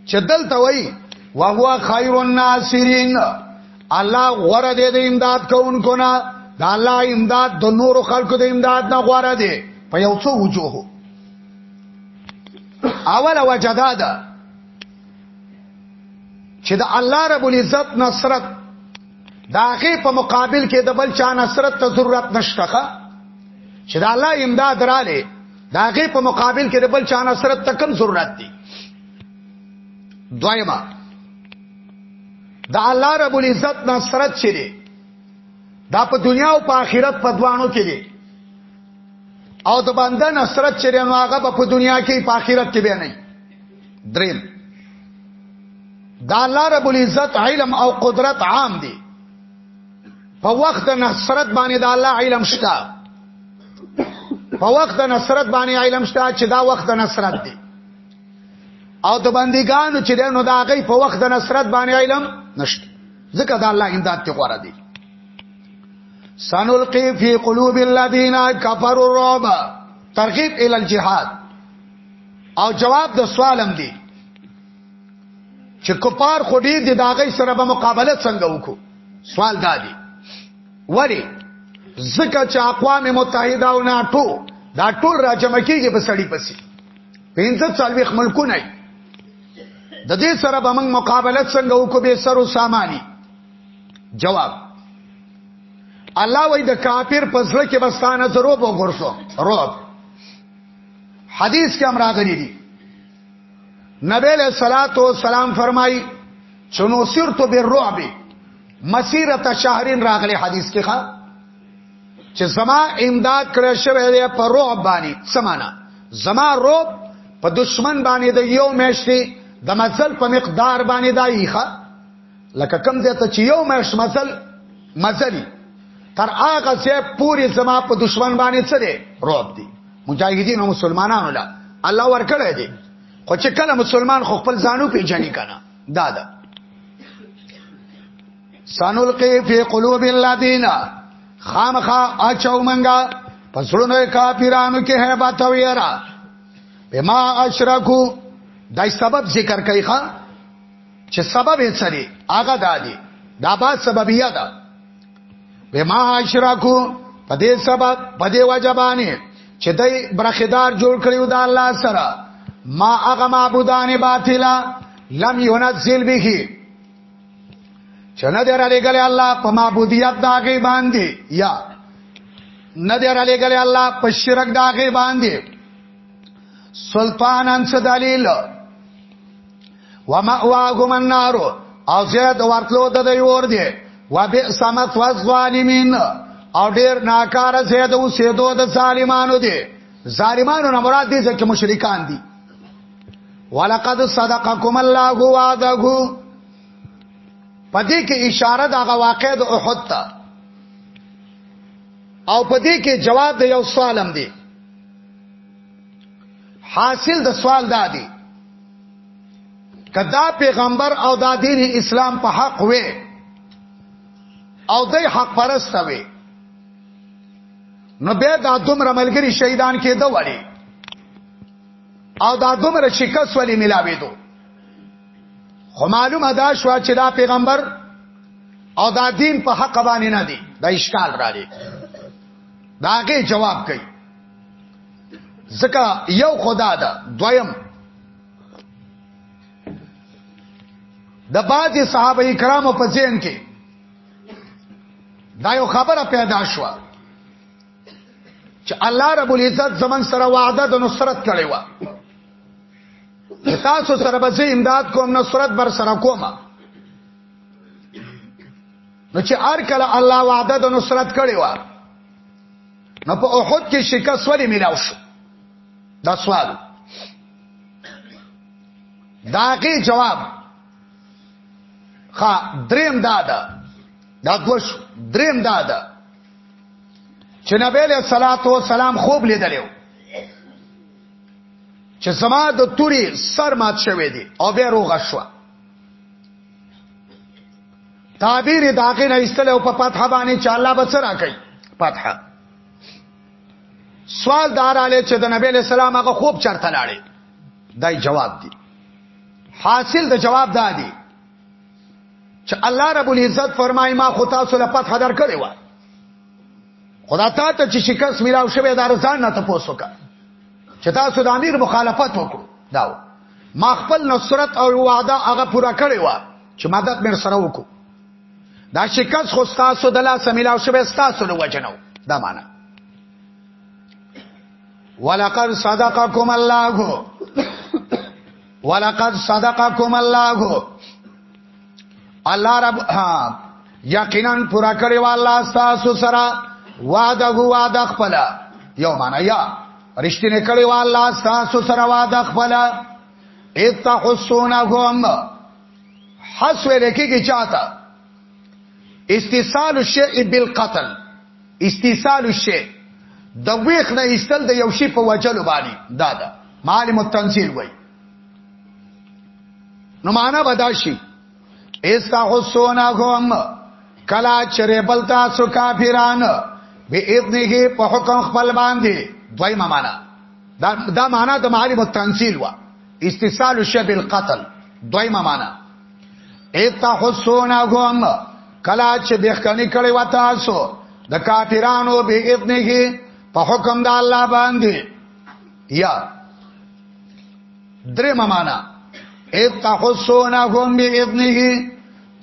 چې دلته وایي وهو خیر الناصرین الله غره دې د امداد کوونکو نه د الله امداد د نورو خلکو د امداد نه غواره دی په یو څو وجوه اوله وجه دا ده چې د الله رب العزت نصرت دا هغه په مقابل کې د بل چا نصرت ته ضرورت نشته چې دا الله امداد رااله دا هغه په مقابل کې د بل چا نصرت ته کم ضرورت دی دویمه دا الله رب العزت نصرت چره دا په دنیا او په آخرت په دوانو کې دی او د بنده نصرت چره نو هغه په دنیا کې په آخرت کې به نه دریم دا الله رب العزت علم او قدرت عام دی په وخت د نصرت باندې دا الله علم شته په وخت د نصرت باندې علم شته چې دا وخت د نصرت دی او د بندګانو چې دنو دا غي په وخت د نصرت باندې علم نشته ځکه دا الله امداد ته غوړه دی سنلقي في قلوب الذين كفروا الرعب ترغيب الى الجهاد او جواب د سوالم دی چې کفار خو ډیر دي دا غي سره به مقابله څنګه وکړو سوال دا دی وری زکه چې اقوام متحده او ناتو دا ټول راجم کیږي په سړی پسی پینځه څلويخ ملکونه د دې سره به موږ مقابله څنګه وکړو به سر او سامانی جواب الله وای د کافر پزړه کې بستانه ضرور وګورسو روب حدیث کې امر راغلی دی نبی له صلوات و سلام فرمای چونو سرت بالرعب مسیرته شهرین راغلی حدیث کې ښا چې زما امداد کړی شوی دی په رعب باندې سمانا زما رعب په دشمن باندې د یو میشتي د مزل په مقدار باندې دایخه لکه کم ځای ته چې یو مېش مزل مزلی تر هغه ځای پوری زما په دشمن باندې څه دی روب دی مجاهدین او مسلمانانو لا الله ورکړی دی خو چې کله مسلمان خو خپل ځانو پیژني کنه دا ده سنلقي فی قلوب الذین خامخا اچو منګه پسړونو کافرانو کې هیبت او یرا بما اشرکو دای سبب ذکر کوي ښا چې سبب یې څه دی هغه دا دی دا با سببیه ده بما اشراکو په دې سبب په دې وجبانی چې دای برخدار جوړ کړیو د الله سره ما هغه معبودان باطلا لم ينزل به چنه در علی گلی الله په معبودیت داګه باندې یا نه در علی گلی الله په شرک داګه باندې سلطان انس دلیل ومأواهم النار او زید ورتلو د دی ور دی وبئس مثوى الظالمین او ډیر ناکار زید او سیدو د ظالمانو دی ظالمانو نه مراد دي چې مشرکان دي ولقد صدقكم الله وعده پدې کې اشاره د هغه واقع د احد ته او پدې کې جواب د یو سوالم دی حاصل د سوال دا دی کدا پیغمبر او دا دین اسلام په حق وې او دای حق پرست وې نو به دا دومره ملګری شهیدان کېده وړي او دا دومره شکست ولی ملاوي دو خو معلومه دا شو چې دا پیغمبر او دا دین په حق باندې نه دی دا اشکال را لري داګه جواب کوي زکه یو خدا ده دویم د بعضی صحابه کرامو په ذهن کې دا یو خبره پیدا شوه چې الله رب العزت زمون سره وعده د نصرت کړی و تاسو سره به زه امداد کوم نصرت بر سره کوم نو چې ار کله الله وعده د نصرت کړی و نو په احد کې شکست ولې ملاو شو دا سوال داغه جواب خا دریم دادا دا دوش دریم دادا چې نبی له صلوات و سلام خوب لیدلو چې زما د توري سر مات شوی دی او به روغ شوه تعبیر داغه نه ایستل او په فتح باندې چې الله به سره کوي فتح سوال داراله چې د نبی له سلام هغه خوب چرته لاړې دای جواب دی حاصل د جواب دا دی چې الله رب العزت فرمایي ما خو تاسو له فتح در کړی و خدا تا ته چې شکست ملاو شوه دا رضا نه تاسو کا چې تاسو د امیر مخالفت وکړو دا ما خپل نصرت او وعده هغه پورا کړی و چې مدد مې سره وکړو دا شکست خو تاسو د لاس ملاو شوه تاسو له وجنو دا معنا ولقد صدقكم الله ولقد صدقكم الله الله رب یقینا پورا کړی و الله تاسو سره وعده هو وعده خپل یو معنا یا رښتینه کړی و الله تاسو سره وعده خپل اتحسونهم حسو لکیږي چاته استیصال الشیء بالقتل استیصال الشیء د ویخ نه ایستل د یو شی په وجلو باندې دا دا معلم التنزیل وای نو معنا بداشي استحسونهم کلا چرې بل تاسو کافران به اذنه په حکم خپل باندې دوی معنا دا دا معنا د معالم التنزيل وا استثال الشيء بالقتل دوی معنا استحسونهم کلا چې بخنی کړي و تاسو د کافرانو به اذنه په حکم د الله باندې یا درې معنا اتحسونهم بابنه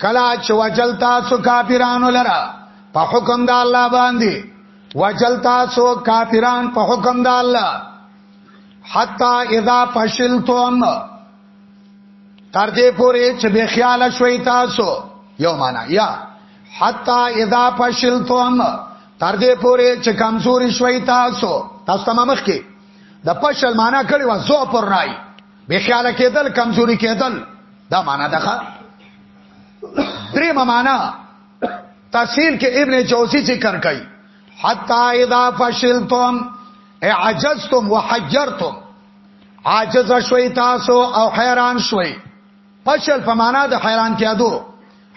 کلا چې وجل تاسو کافرانو لرا په حکم د الله باندې وجل تاسو کافران په حکم د الله حتا اذا فشلتم تر دې پورې چې به خیال شوي تاسو یو معنا یا حتا اذا فشلتم تر دې پورې چې کمزوري شوي تاسو تاسو ته مخ کې د فشل معنا کړي و زو پر راي به خیال کېدل کمزوري کېدل دا معنا ده درې معنا تفسیر کې ابن جوزی ذکر کوي حتا اذا فشلتم اعجزتم وحجرتم عاجز شوي تاسو او حیران شوي فشل په معنا د حیرانتیا دو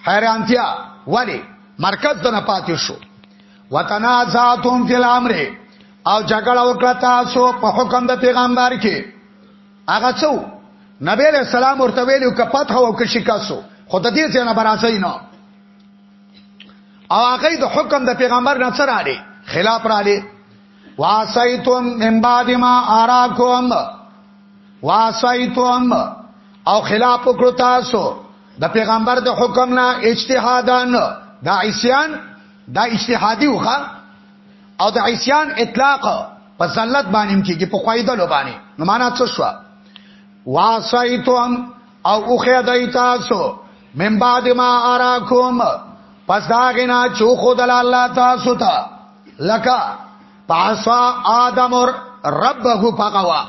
حیرانتیا ولی مرکز دنه پاتې شو وتنازعتم فی الامر او جګړه وکړه تاسو په حکم د پیغمبر کې هغه څو نبی له سلام ورته ویلو ک پته او ک شکاسو خود دې څنګه براسي نه او هغه د حکم د پیغمبر نه سره علي خلاف را علي واسیتم من بعد ما اراکم واسیتم او خلاف وکړو تاسو د پیغمبر د حکم نه اجتهادان دا عصيان دا اجتهادي وخه او د عصيان اطلاق په زلت باندې کیږي په قاعده لو باندې نو معنا څه شو واسیتم او اوخه دای تاسو من بعد ما اراکم پس دا غنا چو خدای الله تاسو ته لکه پاسا آدم اور ربه فقوا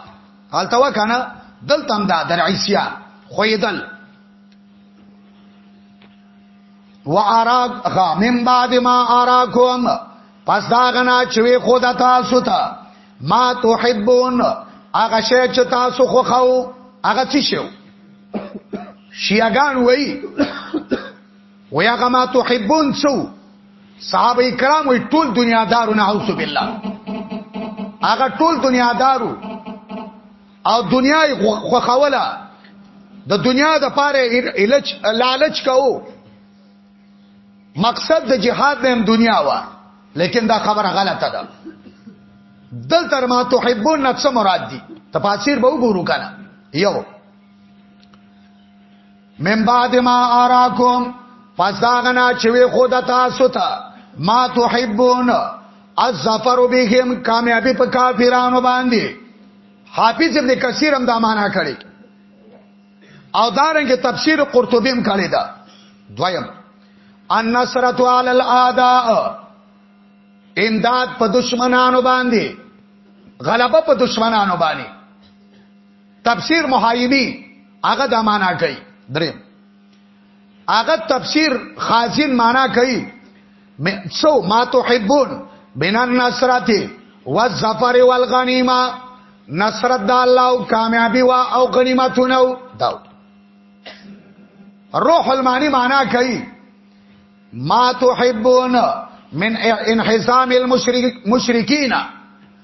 حالت وکنه دلته هم دا در عیسیا خویدل و اراک غا من بعد ما اراکم پس دا غنا چوي خود تاسو ته ما تحبون هغه شی چې تاسو خو خو هغه څه شو شیعاګان وای ويا غما تحبون سو صحابه کرام وی ټول دنیا دارو نعوذ بالله هغه ټول دنیا دارو او دنیا خوخوله د دنیا د پاره الچ لالچ کوو مقصد د جهاد به هم دنیا وا لیکن دا خبره غلطه ده دل تر ما تحبون نفس مراد دي تفاسیر به وګورو کنه یو من بعد ما اراکم پس داغنا چوی خود تاسو تا ما تحبون الظفر بهم کامیابی په کافرانو باندې حافظ ابن کثیر هم دا معنا کړی او دارنګه تفسیر قرطبی هم کړی دا دویم النصرت علی الاعداء امداد په دشمنانو باندې غلبه په دشمنانو باندې تفسیر محایبی هغه د معنا کوي دریم هغه تفسیر خازن معنا کوي سو ما تحبون بین النصرات والظفر والغنیمه نصرت د الله او کامیابی وا او غنیمتونه دا روح المانی معنا کوي ما تحبون من انحسام المشرکین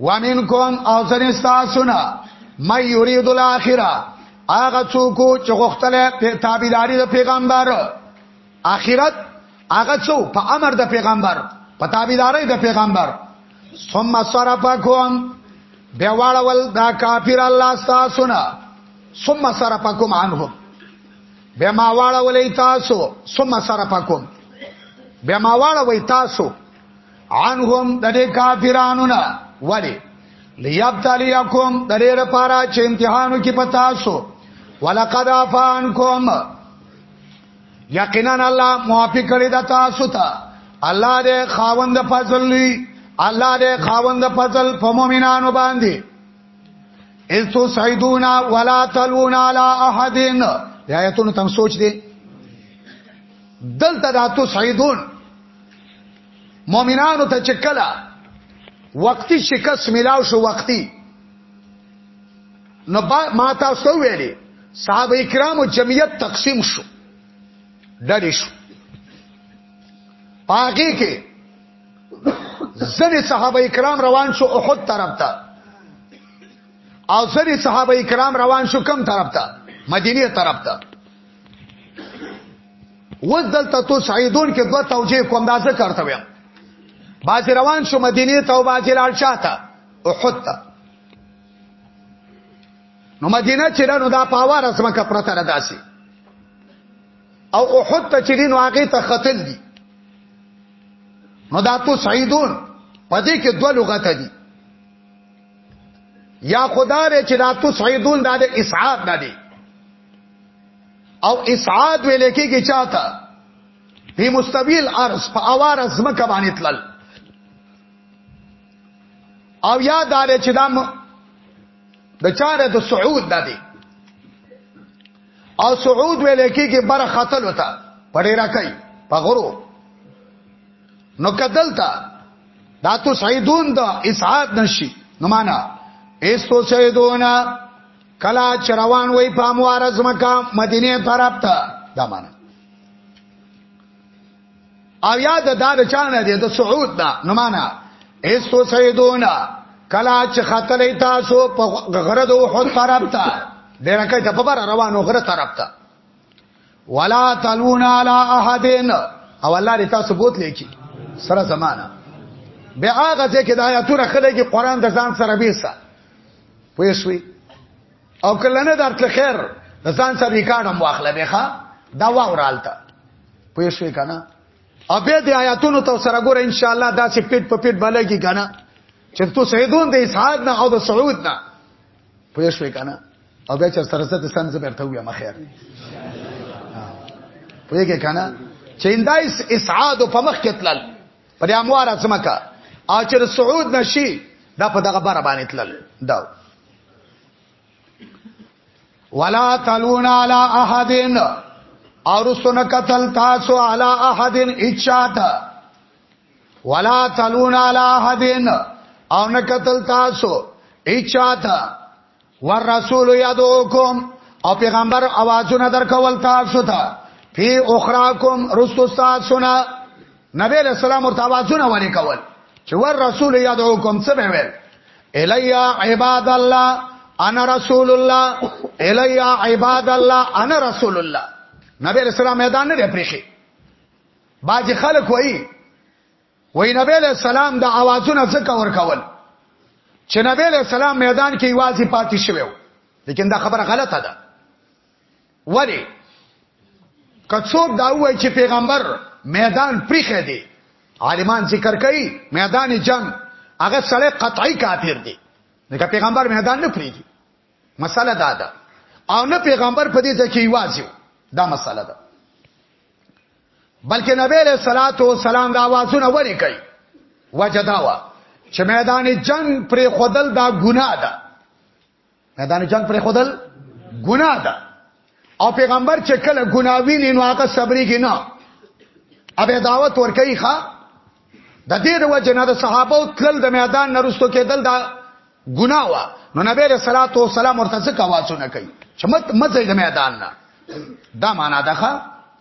ومنکم او ځنې تاسو نه مې یرید الاخره هغه څوک چې غوښتل په تابعداري د پیغمبر اخرت هغه څوک په امر د پیغمبر په تابعداري د پیغمبر ثم صرفکم بیا واړول دا کافر الله تاسو نه ثم صرفکم عنهم بیا ما واړولې تاسو ثم صرفکم بیا ما واړوي تاسو عنهم د دې کافرانو نه ولی ليبتليكم د دې لپاره چې امتحانو کې پتا سو ولقد عفانكم یقینا الله موافق کړی د تاسو ته الله دې خاوند فضل وی الله دې خاوند فضل په مؤمنانو باندې استو سعیدونا ولا تلون علی احد یا ایتونو تم سوچ دې دلته د اتو سعیدون مؤمنانو ته چې کله وقتی شکست ملاو شو وقتی نو ما تاسو ویلي صحابه کرامو جمعیت تقسیم شو ډډې شو پاګه کې ځنې صحابه کرام روان شو احد طرف ته او ځنې صحابه کرام روان شو کم طرف ته مدینه طرف ته و دلته تو سعیدون کې دوه توجیه کوم دا ذکر ته ویم باز روان شو مدینه ته او باز لال شاته احد ته نو مدینه چې نو دا پاوا رسمه کا پرته را داسي او احد ته چې نو هغه ته قتل دي نو دا تو سعیدون پدې کې دوه لغت دي یا خدای چې دا تو سعیدون دا د اسعاد نه دي او اسعاد ویل کېږي چاته په مستویل ارز په اوار ازمکه باندې تلل او یا دا چې دا د چاره د سعود د دی او سعود ویل کېږي بر خطل وتا پړې راکای په غرو نو کدلتا دا تو سعیدون د اسعاد نشي نو معنا ایستو سعیدونا کلا چروان وای په اموار زمکا مدینه طرف ته دا معنا او یاد دا د چانه دی د سعود دا نو معنا استو سیدونا کلا چې خطلې تاسو په غره د وحد طرف ته ډیر کای ته په بار روانو غره طرف ته ولا تلون علی احدن او الله دې تاسو بوت لیکي سره زمانہ بیا هغه چې د آیاتونو خلک قرآن د ځان سره بیسه پوه شوي او کله نه درته خیر ځان سره ریکارډ هم واخله به ښا دا واورالته پوه شوي کنه او به د آیاتونو تو سره ګوره ان شاء الله دا چې پیټ په پیټ بلګي کنه چې تو سیدون د اسحاق نه او د سعود نه پوه شوي کنه او بیا چې سره ست سن زبر ته وي مخیر پوهیږي کنه چې اندای اسعاد په مخ کې تلل په دې اموار ازمکه او چې سعود نشي دا په دغه بار باندې تلل دا ولا تلون علی احد اور سن قتل تاسو علی احد اچات ولا تلون علی احد او نه قتل تاسو اچات والرسول يدعوكم او پیغمبر اوازونه درکول تاسو ته فی اخراکم رستو تاسو نه نبی علیہ السلام ورته اوازونه ولي کول چې ور رسول یادوکم څه به ویل الیا عباد الله انا رسول الله الیا عباد الله انا رسول الله نبی علیہ السلام میدان نه پریخي باج خلک وایي وای نبی له سلام د اوازونه ځکه ورکول چې نبی له سلام میدان کې ایوازي پاتې شوی و لیکن دا خبره غلطه ده ولی کڅوب دا وای چې پیغمبر میدان پریخه دی عالمان ذکر کوي میدان جنگ هغه سړی قطعی کافر دی نو پیغمبر میدان نه پریږي مسله دا ده او نه پیغمبر په دې ځکه ایوازي دا مسله ده بلکې نبی له صلوات و سلام د आवाजونه ولې کوي وجداوا چې میدان جنگ پر خودل دا ګناه ده میدان جنگ پر خودل ګناه ده او پیغمبر چې کله ګناوی نه نو هغه صبرې کې نه ابه دعوت ور کوي ښا د دې د وجه نه د صحابه او تل د میدان نرستو کېدل دا ګناه وا نو نبی رسول الله صلوات و سلام ورته څه کاواسونه کوي چې مت مزه د میدان نه دا معنا ده ښا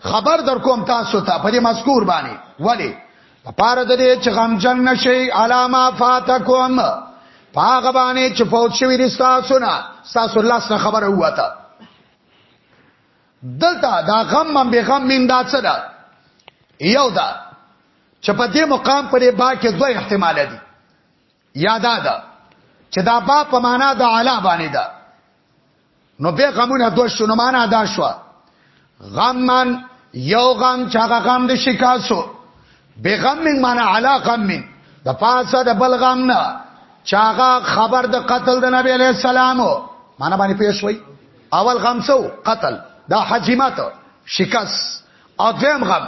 خبر در کوم تاسو ته په دې مذکور باندې ولی لپاره د دې چې غمجن نشي علامه فاتکم پاغه باندې چې فوت شوی رستا سنا تاسو الله سره خبره وته دلته دا غم من به غم من دا څه ده یو دا چې په دې مقام پرې با کې دوه احتمال دي یادا ده چې دا با په معنا د اعلی باندې ده نو به غمونه دوه شنو معنا دا شو غمن یو غم چې هغه غم د شکاسو به غم من معنا اعلی غم من د پاسه د بل غم نه چاغه خبر د قتل د نبی علی السلام معنا باندې پیښ وای اول غم سو قتل دا حجمت شکست او دویم غم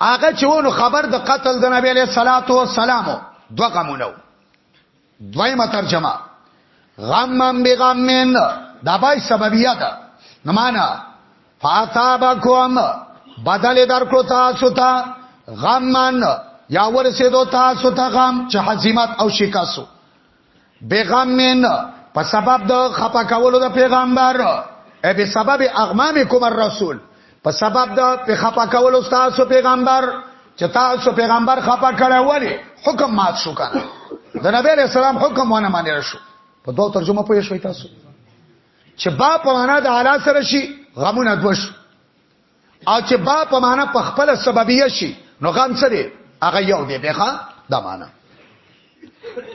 هغه چونو خبر د قتل د نبی له صلوات و سلام دو غمونو دویمه ترجمه غمم بغمن دا بای سببیه ده نمانا فاتابکم بدل درکو تاسو ته غمن یا ورسېدو تاسو ته غم چې حزیمت او شکاسو بغمن په سبب د خپه کولو د پیغمبر ای په سبب اغمام کوم الرسول په سبب د په خپه کولو تاسو پیغمبر چې تاسو پیغمبر خپه کړه ولی حکم مات شو کنه د نبی علیہ السلام حکم ونه منل شو په دوه ترجمه پوه شوي تاسو چې با په معنا د اعلی سره شي غمونه دوش او چې با په معنا په خپل سببیه شي نو غم څه دی هغه یو دی به ښا دا معنا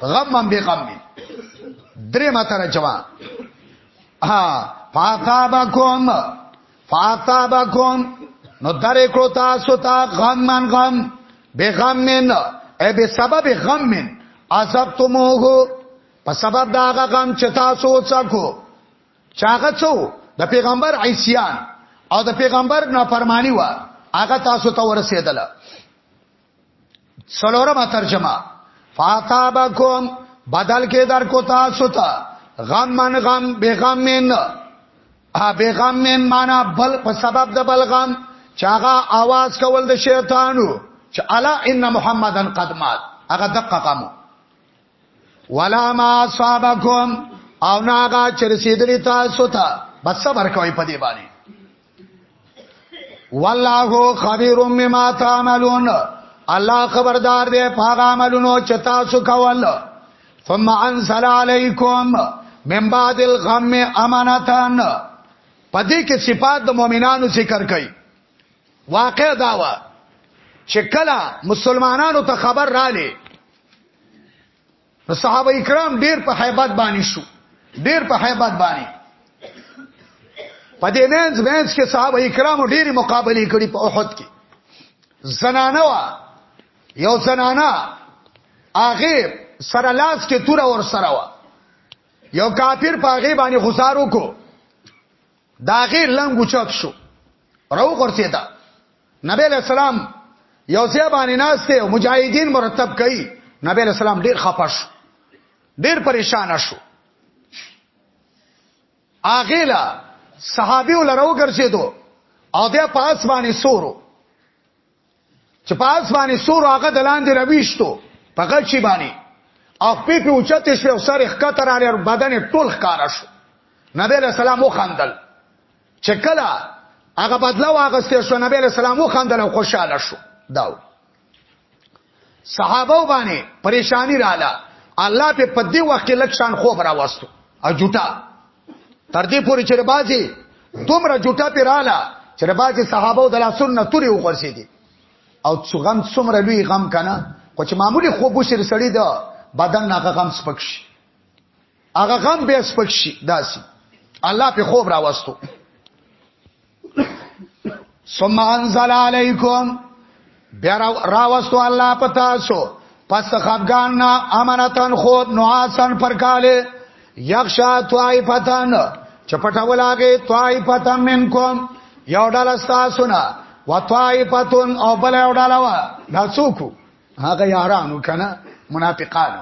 غم هم به غم دی درې ماتره جواب ها فاقابکم فاقابکم نو درې کړو تاسو ته غم من غم به غم من ای به سبب غم من عذاب تموه په سبب دا غم چې تاسو وڅکو چاغه څو د پیغمبر عیسیان او د پیغمبر نافرمانی و هغه تاسو ته ورسېدل سلورمه ترجمه فاتابکم بدل کې در کو تاسو ته غم من غم بیغم من ا بیغم من معنا بل په سبب د بلغم چاغه आवाज کول د شیطانو چې الا ان محمدن قد مات هغه دقه قامو ولا ما صابکم او ناغا چرسیدلی تاسو ته بس صبر کوي په دې باندې والله خبير مما تعملون الله خبردار دی په هغه عملونو چې تاسو کول ثم انزل عليكم من بعد الغم امانتان پدې کې صفات د مؤمنانو ذکر کړي واقع داوا چې کله مسلمانانو ته خبر رااله نو صحابه کرام ډیر په حیبت باندې شو ډیر په حیبت باندې په دې مینځ مینځ کې صحابه کرام ډیر مقابله کړي په احد کې زنانه وا یو زنانه هغه سره لاس کې تور اور سره وا یو کافر په هغه باندې غزارو کو داغه لنګ اوچت شو راو ورته دا نبی علیہ السلام یو ځای باندې ناس ته مجاهدین مرتب کړي نبی علیہ السلام ډیر خپش ډیر پریشان شو اغیلا صحابي ولرو ګرځیدو او بیا پاس باندې سورو چې پاس باندې سورو هغه دلاندې رويشتو په غچي باندې او په په اوچته شو سر ښکته را لر بدن ټول ښکارا شو نبی له سلام وخندل چې کله هغه بدلا واغسته شو نبی له سلام وخندل او خوشاله شو داو صحابه باندې پریشانی رااله الله په پدې وخت کې لکشان خوب را وستو او جوټا تر دې پورې چې بازي دومره جوټا پیراله چې بازي صحابه د لا سنت توري وغورسي دي او څغم څومره لوی غم کنه خو چې معمولی خوب وشر سړی دا بدن ناغه غم سپکشي هغه غم به سپک شي داسي الله په خوب راوستو ثم انزل علیکم بیا راوستو الله پتا سو پس خفگان نا امنتن خود نعاسن پرکالی یخشا طائفتن چپټول هغه طائفتن منکم یو ډله تاسو نه و طائفتن او بل یو ډله وا دا څوک هغه یارانو کنه منافقانو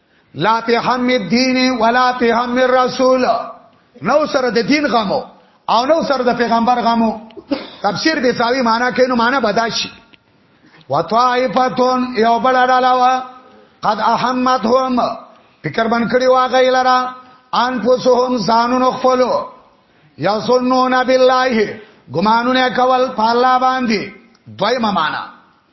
لا په هم الدين ولا په هم الرسول نو سره د دین غمو او نو سره د پیغمبر غمو تفسیر به ساوی معنا کینو معنا بداشي وطائفتون یو بل علاوه قد احمتهم فکر بن کړي واغی لرا انفسهم ځانونو خپلو یظنون بالله ګمانونه کول په الله باندې دویمه معنا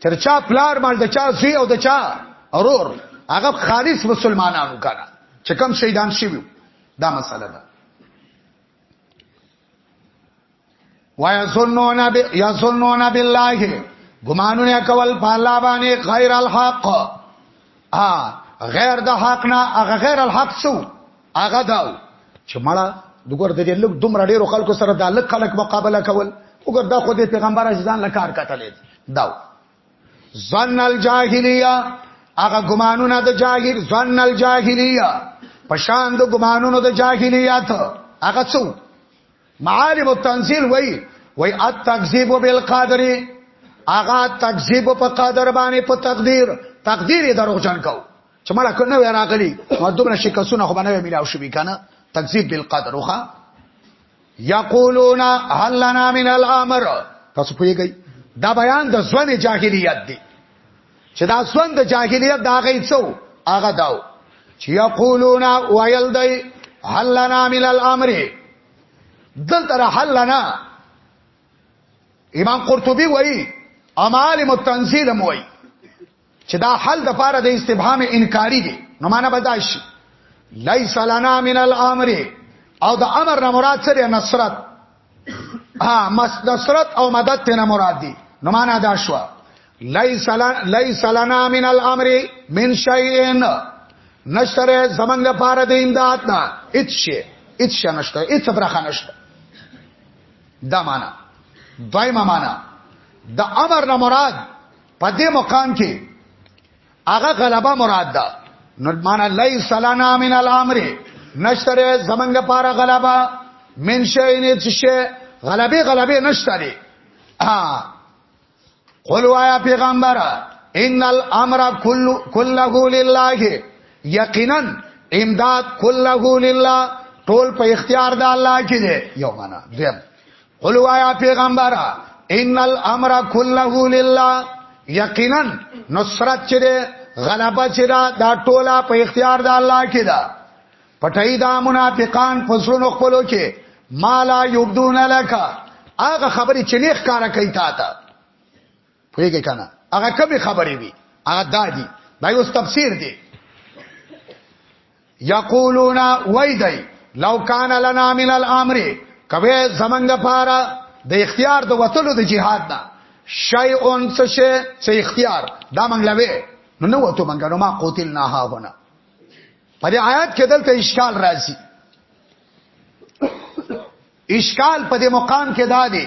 تر چا پلار مال د چا زوی او د چا ورور هغه خالص مسلمانانو کړه چې کم شهیدان شوی دا مسله ده ويظنون ب يظنون بالله ګمانونه کول په الله باندې غیر الحق ا غیر د حق نه هغه غیر الحق شو هغه دا چې مړه دګور د دې لږ دومره ډیرو خلکو سره د لږ خلک مقابله کول وګور دا خو د پیغمبر ځان له کار کتلې دا ظن الجاهلیه هغه ګمانونه د جاهل ظن الجاهلیه پشان د ګمانونو د جاهلیت هغه څو معالم التنزيل وای وای التکذیب بالقدر هغه تکذیب په قدر باندې په تقدیر تقدیر دروغجن کو چې مړه کنه وی راغلی ما دومره شکسونه خو باندې ملاو شوی کنه تکذیب بالقدر وخا یقولون هل لنا من الامر تاسو پوهیږئ دا بیان د ځوند جاهلیت دی چې دا ځوند د جاهلیت دا غي څو هغه داو چې یقولون ویل دی هل لنا من الامر دل تر هل لنا امام قرطبي وایي امال متنزیل موي چې دا حل د پاره د استفهام انکاری دی نو معنا بدایشي لیس لنا من الامر او د امر نه مراد څه دی نصرت ها نصرت او مدد ته نه مراد دی نو معنا دا شو لیس لنا لیس لنا من الامر من شیء نشتره زمنګ لپاره د امداد نه اچ شي اچ شنشته اچ برخه نشته دا معنا دویمه معنا د امر نه مراد په دې مقام کې هغه غلبه مراد ده نو معنا لیس لنا من الامر نشتره زمنګ پارا غلبا من شي نه څه غلبه غلبه نشتره ها قل وایا پیغمبر ان الامر كل كله لله یقینا امداد كله لله ټول په اختیار د الله کې دی یو معنا دیم قل وایا پیغمبر ان الامر كله لله یقینا نصرت چې ده غلبه چې ده دا ټوله په اختیار د الله کې ده پټای دا منافقان فسرونو خپلو کې مالا یبدون لک هغه خبرې چې نه ښکارا کوي تا ته پوهیږي کنه هغه کومې خبرې وي هغه دادی دا یو تفسیر دی یقولون ویدای لو کان لنا من الامر کوي زمنګ پارا د اختیار د وتلو د جهاد نه شیئون څه شی څه اختیار دا منګ لوي نو نو وته منګ نو ما قتل نه ها هونه په دې آیات کې دلته اشکال راځي اشکال په دې مقام کې دا دی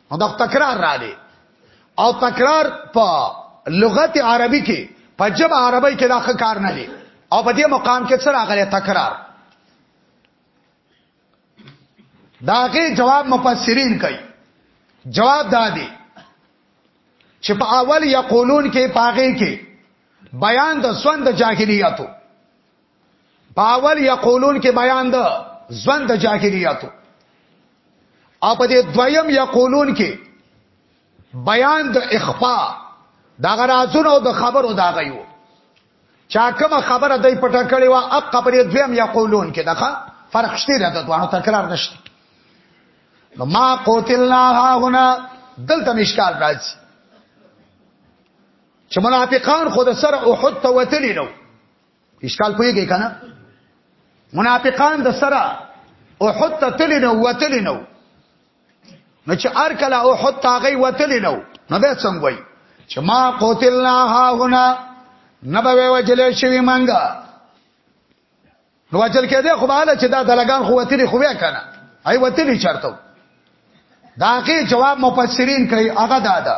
نو دا تکرار را دي او تکرار په لغت عربي کې په جبه عربی کې دا ښه کار نه دی او په دې مقام کې سره غلې تکرار داغه جواب مفسرین کوي جواب دادی چې په اول یقولون کې پاغه کې بیان د سوند جاهلیتو باول یقولون کې بیان ده ځوند د جاهلیاتو او په دې دویم یقولون کې بیان د اخفا دا غرازونو او د خبرو دا غيو چا کومه خبره دای پټه کړي وا اق قبر دویم یقولون کې دغه فرق شته دا دوه تکرار نشته نو ما قوتلنا ها هنا دلته مشکال راځي چې منافقان خود سره احد ته وتلی نو اشکال پوهیږي کنه منافقان د سره احد ته تللی نو وتلی نو نو چې ار کله احد ته غي وتلی نو نو به څنګه وای چې ما قتلنا ها هنا نبوي وجل شوی منګه نو وجل کې ده خو بالا چې دا دلګان خو وتلی خو بیا کنه ای وتلی چرته دا کې جواب مفسرین کوي هغه دادا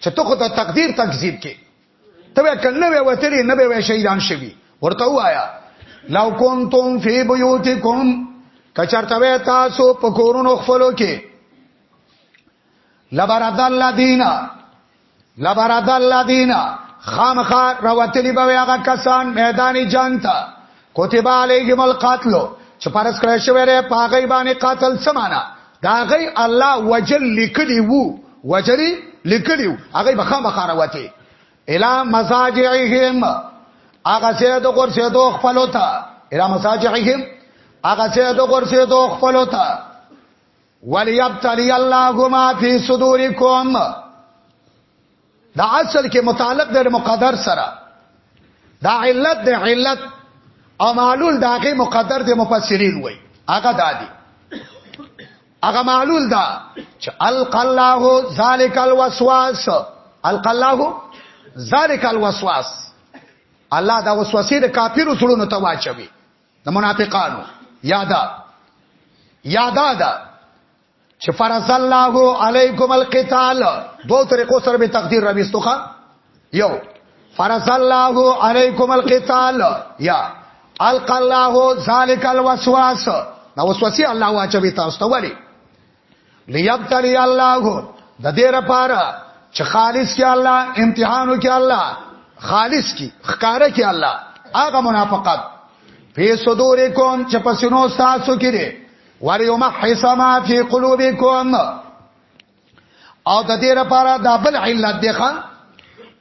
چې ته خو د تقدیر تکذیب کې ته به کنه وې وتلی نه به شهیدان شوی ورته وایا لو کنتم فی بیوتکم کچرته وې تاسو په کورونو خپلو کې لبرد الله دینا لبرد الله دینا خامخا روتلی به هغه کسان میدان جنگ ته کتب علیهم القتل چې پرس کړی شوی دی پاغی باندې قاتل سمانا دا غي الله وجل لیکلی وو وجری لیکلی وو هغه بخا مخاره وته الا مساجعهم هغه سره د قرسه دوه خپل وته الا مساجعهم هغه سره د قرسه دوه خپل وته وليبتلي الله ما في صدوركم دا اصل کې متعلق د مقدر سره دا علت د علت او معلول داغه مقدر د مفسرین وای هغه دادی هغه معلول دا چې القلاه ذالک الوسواس القلاه ذالک الوسواس الله دا وسوسې د کافرو سړونو ته واچوي د منافقانو یادا یادا دا چې فرض الله علیکم القتال دوه طریقو سره به تقدیر راويستوخه یو فرض الله علیکم القتال یا الق الله ذالک الوسواس دا وسوسه الله واچوي تاسو ته ولی ليبتلي الله د دې لپاره چې خالص کې الله امتحانو کې الله خالص کې خکاره کې الله هغه منافقت په صدورکم چې پسینو تاسو کې وليمحص ما في قلوبكم او د دې لپاره دا بل علت دی ښا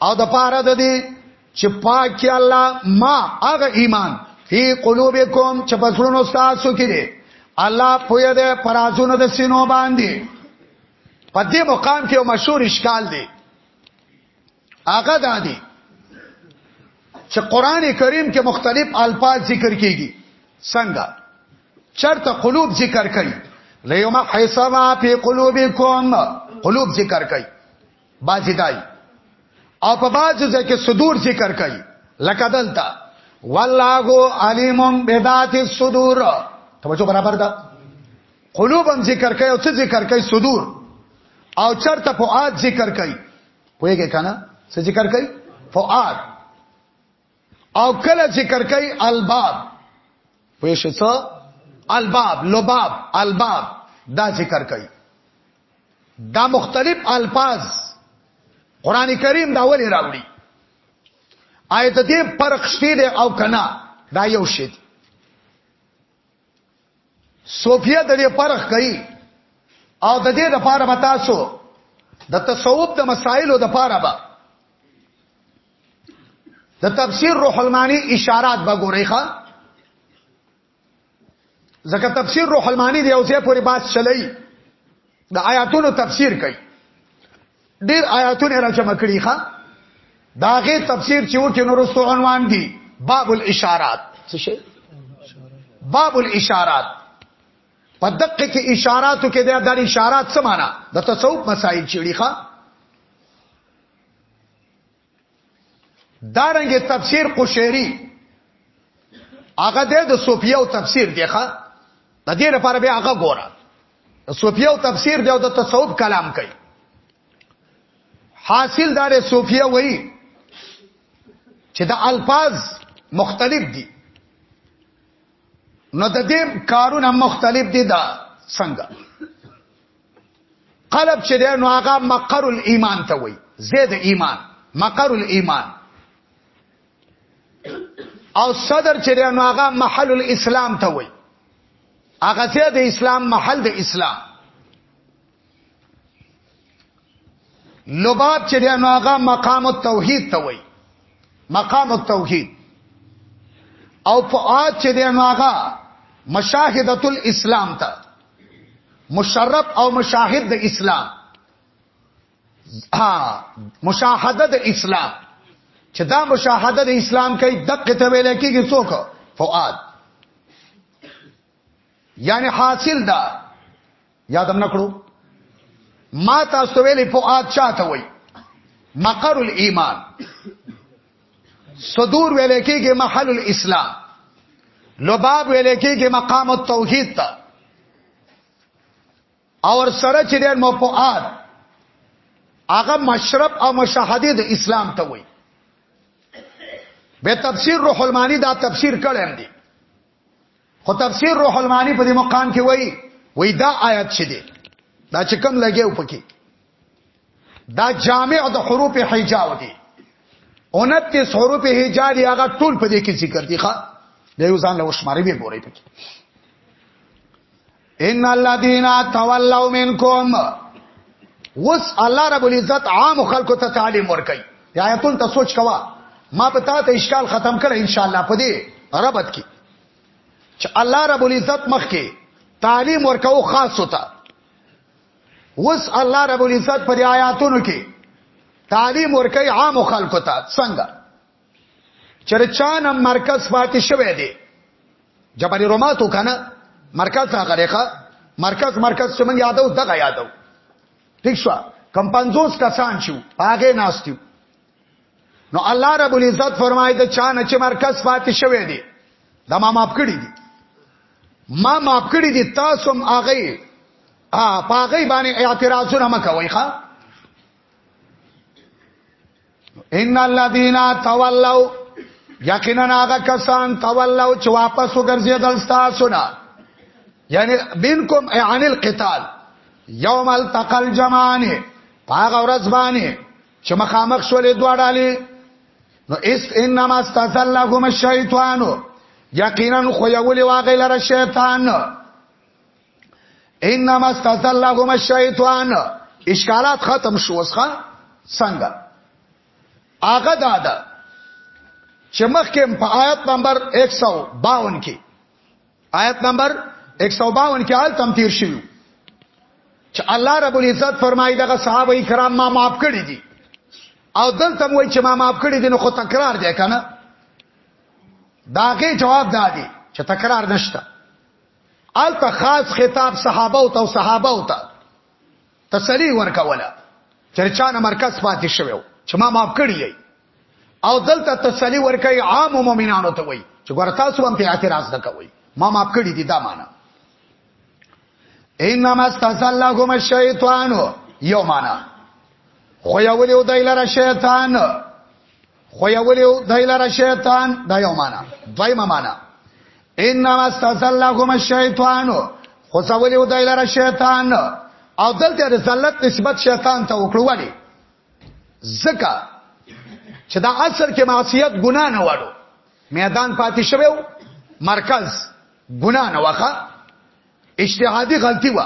او د پاره د دې چې پاکي الله ما هغه ایمان فی قلوبکم چې پسړونو تاسو کې دی الله پوی دی پرازونو د سینو باندې په دې مقام کې یو مشهور اشکال دی هغه دا دی چې قران کریم کې مختلف الفاظ ذکر کیږي څنګه چرته قلوب ذکر کړي لیوم حسابا فی قلوبکم قلوب ذکر کړي بازی دای او په بازو ځکه صدور ذکر کړي لکه دلته والله علیم بذات الصدور توجه برابر ده قلوب هم ذکر کړي او څه ذکر کړي صدور او چرته فؤاد ذکر کړي پوهیږئ کنه څه ذکر کوي فؤاد او کله ذکر کوي الباب پوه شئ څه الباب لباب الباب دا ذکر کوي دا مختلف الفاظ قران کریم دا ولې راوړي آیت دې فرق شته او کنا دا یو شی صوفیه د دې پرخ کوي او د دې د پاره به تاسو د تصوف د مسائلو د پاره به د تفسیر روح المانی اشارات به ګورئ ښا ځکه تفسیر روح المانی دی او زه پوری باس چلی د آیاتونو تفسیر کوي ډیر آیاتونه را جمع کړي ښا داغه تفسیر چې وکړي نو رسو عنوان دي باب الاشارات څه شي باب الاشارات په دقه کې اشاراتو کې د دې اشارات څه معنا د تصوف مسائل چیړي ښا دارنګه تفسیر قشیری هغه د صوفیو تفسیر دی ښا د دې لپاره به هغه ګوره صوفیو تفسیر دی او د تصوف کلام کوي حاصل دار صوفیه وای چې د الفاظ مختلف دي نو د دې کارونه مختلف دي دا څنګه قلب چې دی نو هغه مقر الایمان ته وای زید ایمان مقر الایمان او صدر چې دی نو هغه محل الاسلام ته وای هغه چې د اسلام محل د اسلام لباب چې دی نو هغه مقام التوحید ته وای مقام التوحید او فؤاد چې دی نو هغه مشاهدۃ الاسلام ته مشرب او مشاهد د اسلام ها مشاهده د اسلام چې دا مشاهده د اسلام کوي دقه ته ویل کېږي څوک فؤاد یعنی حاصل دا یادم نکړو ما تاسو ویلې فؤاد چاته وای مقر الایمان صدور ویل کېږي محل الاسلام لباب ویل کېږي مقام التوحید ته اور سره چې ډېر مفعال هغه مشرب او مشاهده د اسلام ته وایي به تفسیر روح المانی دا تفسیر کړم دی خو تفسیر روح المانی په دې مقام کې وایي وای دا آیات چې دی دا چې کم لګیو پکې دا جامع د حروف حجاو دي 29 حروف حجا دي هغه ټول په دې کې ذکر دي ښا د یو ځان له شمارې به ګورې پکې ان الذين تولوا منكم وس الله رب العزت عام خلکو ته تعلیم ورکي یا آیتون ته سوچ کوا ما په تا ته اشکال ختم کړ ان شاء الله په دې ربط کې چې الله رب العزت مخ کې تعلیم ورکاو خاص ہوتا وس الله رب العزت پر آیاتونو کې تعلیم ورکي عام خلکو ته څنګه چرچانه مرکز پاتې شوی دی جبل رومات وکنه مرکز هغه ریخه مرکز مرکز چې من یادو دغه یادو ٹھیک شو کم 50 کسان شو هغه ناستیو نو الله رب العزت فرمایي د چانه چې مرکز پاتې شوی دی دا ما معاف کړی دی ما معاف کړی دی تاسو هم هغه ا پاغي باندې اعتراضونه مکوئ ښا ان الذين تولوا یقینا هغه کسان تولوا چې واپس وګرځیدل تاسو نه یعنی بینکم عن القتال یوم التقى الجمعان هغه ورځ باندې چې مخامخ شولې دوه ډالې نو اس انما استزلهم الشیطان یقینا خو یولې واغې لره شیطان انما استثل لهم الشیطان اشکالات ختم شو وسخه څنګه هغه دادا چې مخکې په آیت نمبر 152 کې آیت نمبر 152 کې حال تم تیر شوی چې الله رب العزت فرمایي دغه صحابه کرام ما معاف کړی دي او دلته وایي چې ما معاف کړی دي نو خو تکرار دی کنه داګه جواب دادی چې تکرار نشته الته خاص خطاب صحابه او تو صحابه او ته تسلی ورکوله چرچانه مرکز پاتې شوو چې ما معاف کړی او دلته تسلی ورکړي عام مؤمنانو ته وای چې ګورتا سو هم په اعتراض نه کوي ما معاف کړی دي دا معنا انما استسلهم الشیطان یو معنا خو یو له دایلره شیطان خو یې ولیو دای لره شیطان دا یو معنا دویمه معنا انما استزلهم الشیطان خو څه ولیو دای لره شیطان او دلته رسالت نسبت شیطان ته وکړو ولی زکه چې دا اثر کې معصیت ګناه نه وړو میدان پاتې شوو مرکز ګناه نه وخه اجتهادي غلطي و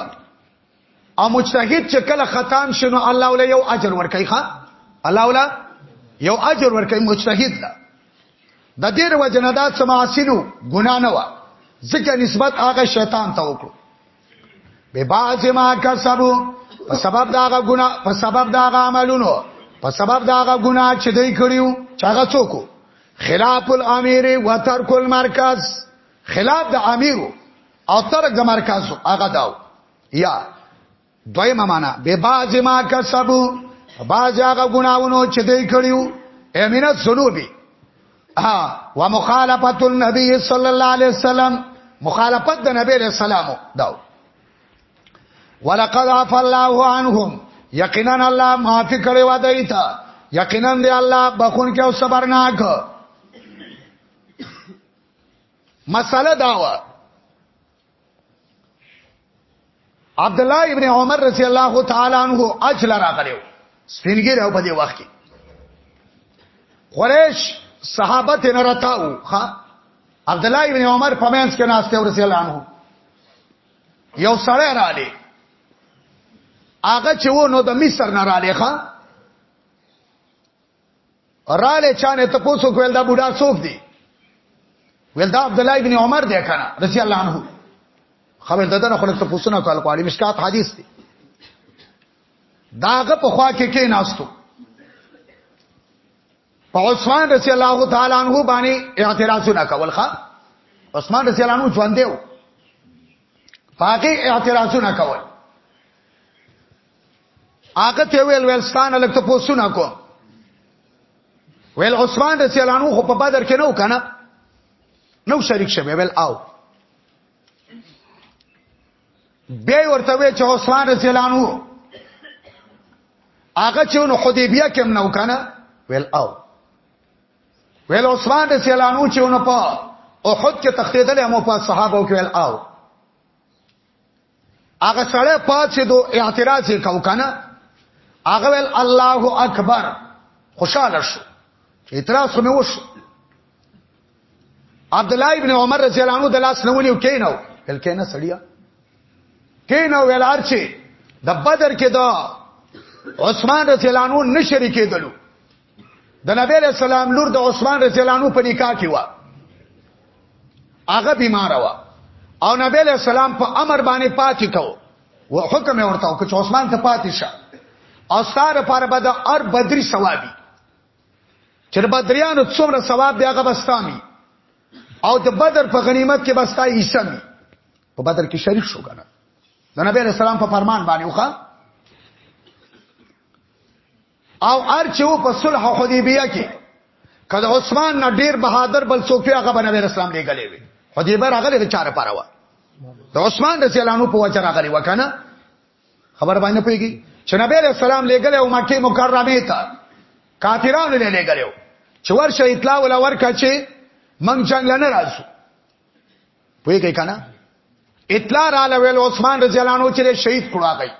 او مجتهد چې کله ختم شنو الله ول یو اجر ورکړي ښا الله ول یو اجر ورکړي مجتهد لا د دې وجنه دا سماسینو ګنا نه و ځکه نسبت هغه شیطان ته وکړو به باز ما کا سبو په سبب داغه ګنا په سبب داغه عملونو په سبب داغه ګنا چې دوی کړیو چاغه څوک خلاف الامیر و ترک المرکز خلاف د امیرو او ترک د مرکز هغه داو یا دویمه معنا به باز ما کسبو باز هغه ګناونو چې دوی کړیو امینه سنوبي ها و مخالفت النبي صلی الله علیه وسلم مخالفت د نبی علیہ السلام داو ولقد عف الله عنهم یقینا الله معافی کړی و دای ته یقینا دی الله بخون کې او صبرناک مساله داوا عبد الله ابن عمر رضی الله تعالی عنہ اجل راغلو سپینګر او په دې وخت کې قریش صحابه ته نه راتاو ها عبد الله ابن عمر په منځ کې ناشته رضی الله عنه یو سړی را لې هغه چې و نو د مصر نه را لې ښا رااله چانه ته پوسو کول دا بوډا څوک دی ول دا عبد الله ابن عمر دی کنه رضی الله عنه خبر دته نه خلک ته پوسونه کول کوي مشکات حدیث دی داغه په خوا کې کې ناستو په عثمان رضی الله تعالی عنہ باندې اعتراضونه کول ښا عثمان رضی الله عنه ژوند دی پاکه اعتراضونه کول هغه ته ویل ویل ستانه لکه پوسونه کو ویل عثمان رضی الله عنه خو په بدر کې نو کنه نو شریک شوی ویل او بیا ورته وی چې عثمان رضی الله عنه هغه چې نو حدیبیه کې نو کنه ویل او ویل عثمان رضی الله عنه چې نو په احد کې تختیدل هم په صحابه کې ویل او هغه سړی پات سي دو اعتراض یې کو کنه هغه ول الله اکبر خوشاله شو چې اعتراض خو مې وشو عبد الله ابن عمر رضی الله عنه د لاس نه ونیو کینو بل کینه سړیا کینو ول ارچه د بدر کې دا عثمان رضی الله عنه نشری کېدلو د نبی علیہ السلام لور د عثمان رضی الله عنه په نکاح کې و هغه بیمار و او نبی علیہ السلام په امر باندې پاتې کو و حکم ورته او چې عثمان ته پاتې شه او ستاره پر بد اور بدری ثوابي چې بدریانو څومره ثواب دی هغه بستامي او د بدر په غنیمت کې بستا ایسمي په بدر کې شریک شو کنه د نبی رسول الله په فرمان باندې وخا او ار چې و په صلح حدیبیه کې کله عثمان نه ډیر بهادر بل څوک هغه باندې اسلام لګلې وي حدیبه راغله د چاره پاره و د عثمان رضی الله عنه په وجه راغلی وکنه خبر باندې پويږي چې نبی له سلام لګلې او مکه مکرمه ته کافرانو له لګلې چې ورشه اطلاع ولا ورکا چې من جنگ لنه راځو پوهیږئ کنه اطلاع را لویل عثمان رضی الله عنه چې شهید کړه غي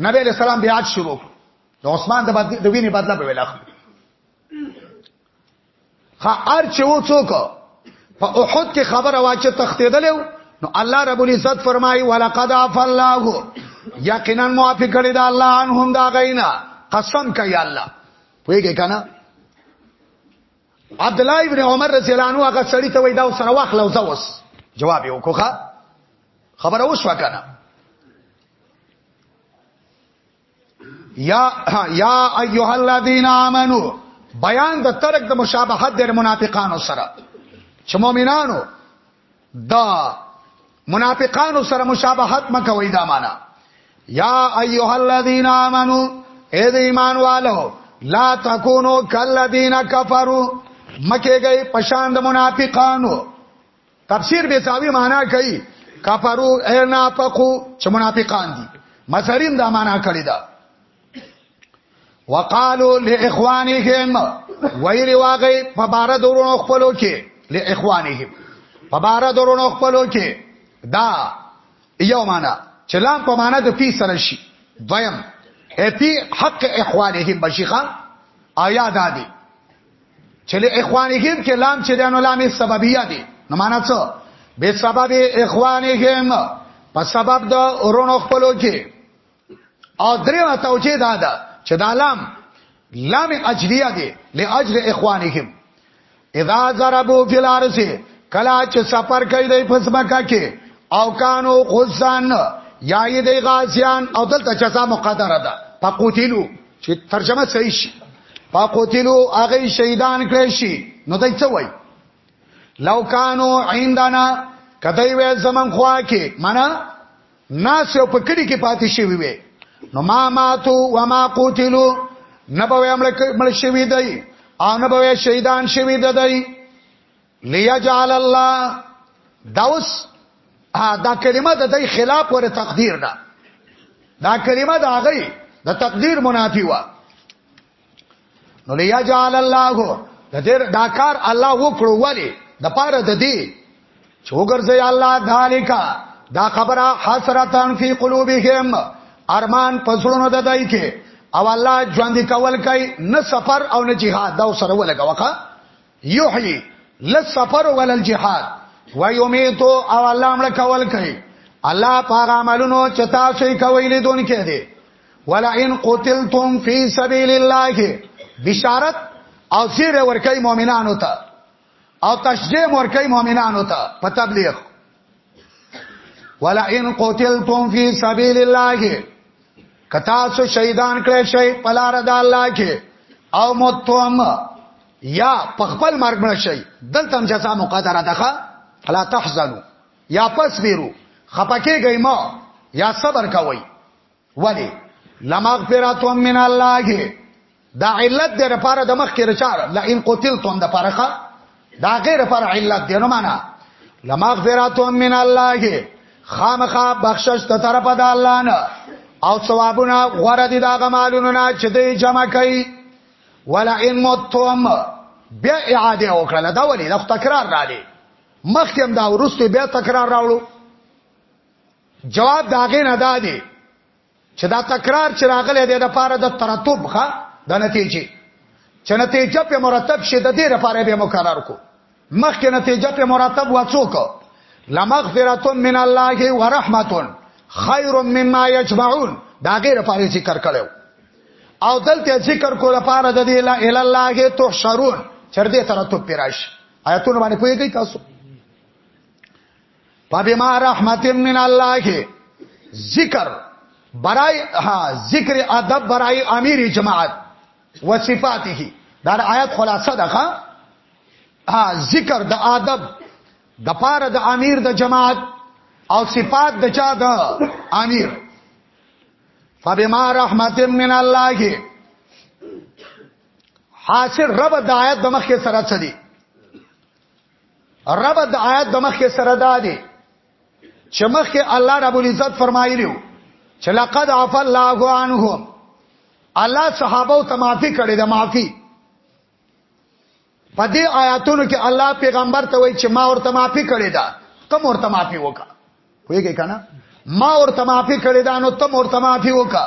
نبی له سلام بیا شروع د عثمان د بدل د ویني بدله به ویل اخلي خا ار چې و څوک په احد کې خبر واچ تختیدل نو الله رب العزت فرمایي ولقد عف الله یقینا موافق کړی دا الله ان هم دا غینا قسم کوي الله پوهیږئ کنه عبد الله ابن عمر رضی الله عنه هغه سړی ته وای دا سره واخل او زوس جواب یو کوخه خبره وشو کنه یا یا ایها الذین آمنو بیان د ترک د مشابهت د منافقانو سره چې مؤمنانو دا منافقانو سره مشابهت مکوئ دا معنا یا ایها الذین آمنو اے د ایمان والو لا تکونو کلذین کفرو مکه گئی پشان د منافقانو تفسیر به ساوی معنا کوي کفرو اے نافقو چې منافقان دي مسریم دا معنا کړی دا وقالو لاخوانهم ویری واغی په بار دورونو خپلو کې لاخوانهم په بار دورونو خپلو کې دا یو معنا چلام په معنا د فی سره شي دویم اپی حق اخوانهم بشیخه آیا دادی چلی اخوانهم کې لام چې دانو لام سببیه دي نو معنا څه به سبب اخوانهم په سبب د ورونو خپلو کې او درېمه توجیه دا ده چې دا لام لام اجلیه دی لاجل اخوانهم اذا ضربوا في الارض کلا چې سفر کوي د فسمکا کې او کانو خصان یا یې د غازیان او دلته جزاء مقدره ده فقوتلو چې ترجمه صحیح شي فقوتلو هغه شهیدان کړی شي نو دای څه وای لو کانو عندنا کدی وې زمون خوا کې معنا ناس یو په کړي کې پاتې شوی وي نو ما ماتو و ما قتلو نبوي مړ شوی دی او نبوي شهیدان شوی دی ليجعل الله داوس دا کلمه د دې خلاف ور تقدیر ده دا کلمه د هغه د تقدیر منافی و نو لیا جعل الله د دې دا کار الله وکړو ولی د پاره د دې چې وګرځي الله ذالیکا دا خبره حسرتن فی قلوبهم ارمان پسړونو د دای کې او الله ژوند کول کوي نه سفر او نه jihad دا سره ولګه وکا یحیی لسفر ول الجهاد و یمیتو او الله امر کول کوي الله پاغه عملونو چتا شي کوي لیدون کې دي ولئن قتلتم فی سبیل الله بشارت او زیر ورکی مؤمنانو ته او تشجیع ورکی مؤمنانو ته په تبلیغ ولئن قتلتم فی سبیل الله کتا سو شهیدان کړی شي په لار د الله کې او متوم یا په خپل مرګ مړ شي دلته هم جزاء مقدره ده فلا تحزنوا یا پس بیرو خپکه گئی ما یا صبر کوي ولی لمغفرت من الله دا علت د لپاره د مخ کې رچار لئن قتلتم د فرقه دا غیر پر علت دی نو معنا لمغفرت من الله خامخا بخشش ته طرف د الله نه او ثوابونه غره دي دا غمالونو نه چې دوی جمع کوي ولا ان متوم بیا اعاده وکړه دا ولې دا تکرار را دي مخکې هم دا ورسته بیا تکرار راوړو جواب داغه نه دادی چې دا تکرار چې راغلی دی د پاره د ترتب ښه د نتیجې چې نتیجه په مرتب شي د دې لپاره به مقرر کو مخکې نتیجه په مرتب وڅوک لمغفرتون من الله ورحمتون خیر مما یجمعون دا غیر لپاره ذکر کړو او دلته ذکر کو لپاره د دې لا اله الله تحشرون چر دې ترتب پیراش آیتونه باندې پوهیږئ تاسو فبما رحمت من الله ذکر برای ها ذکر ادب برای امیر جماعت و صفاته دا آیات خلاصه ده ها ذکر د ادب د پاره د امیر د جماعت او صفات د چا د امیر فبما رحمت من الله حاصل رب د آیات د مخ کې سره چدي رب د آیات د مخ سره دا دی چې مخکې الله رب العزت فرمایلیو چې لقد عفا الله عنهم الله صحابه ته معافي کړې ده معافي په دې آیاتونو کې الله پیغمبر ته وایي چې ما ورته معافي کړې ده کوم ورته معافي وکا وایي کنه ما ورته معافي کړې ده نو تم ورته معافي وکا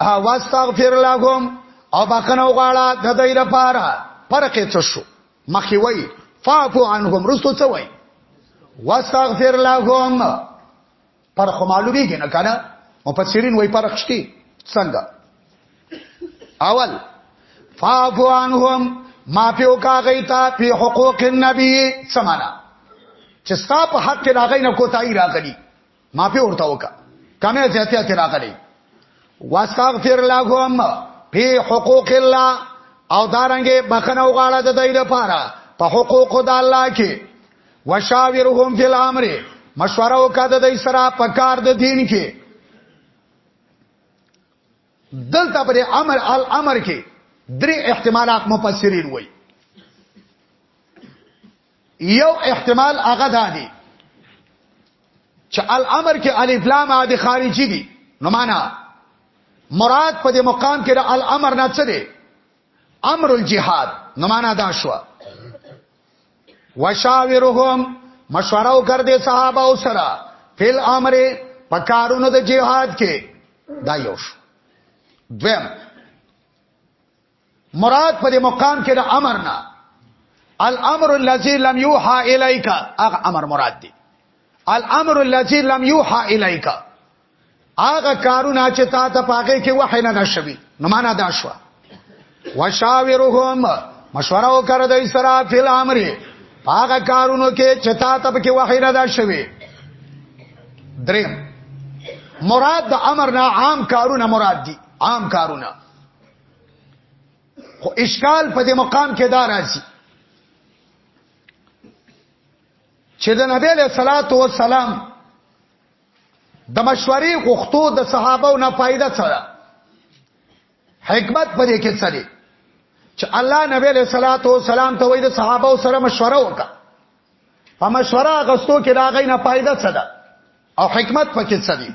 واستغفر لهم او بخنه غواړه د دې لپاره پرکه څه شو مخی وای فاعفو عنهم رستو څه وای واستغفر لهم پر خو معلومی کنه کنه مفسرین وای پرخ شتی څنګه اول فاعفو عنهم ما پیو کا غیتا فی حقوق النبی سمانا چې ستا په حق کې راغی نه کوتای راغلی معافي ورته وکا کمه زیاتیا تیر راغلی واستغفر لهم فی حقوق الله او دارنګه بخنه وغاړه د دې لپاره په حقوق د الله کې وشاورهم فی الامر مشوره وکړه د دې سره په کار د دین کې دلته پر امر الامر کې درې احتمالات مفسرین وایي یو احتمال هغه دا دی چې الامر کې الف لام عادي خارجي دي نو معنا مراد په دې مقام کې د الامر نه څه دی امر الجهاد نو معنا دا شو وشاورهم مشوره وکړه صحابه او سره فل امر په کارونو د جهاد کې دا یو شو دویم مراد په دې مقام کې د امر نه الامر الذي لم يوحى اليك هغه امر مراد دی الامر الذي لم يوحى اليك هغه کارونه چې تا ته پاګه کې وحی نه نشوي نو معنا دا شو وشاورهم مشوره وکړه د سره فل امر هغه کارونو کې چې تا ته کې وحی نه دا شوي دریم مراد د امر نه عام کارونه مراد دي عام کارونه خو اشکال په دې مقام کې دا راځي چې د نبی له صلوات و سلام د مشورې غوښتو د صحابهو نه فائدہ څه ده حکمت پرې کې څه دی چې الله نبی له صلوات و سلام ته وایي د صحابهو سره مشوره وکړه په مشوره غوښتو کې دا غي نه فائدہ څه ده او حکمت پکې څه دی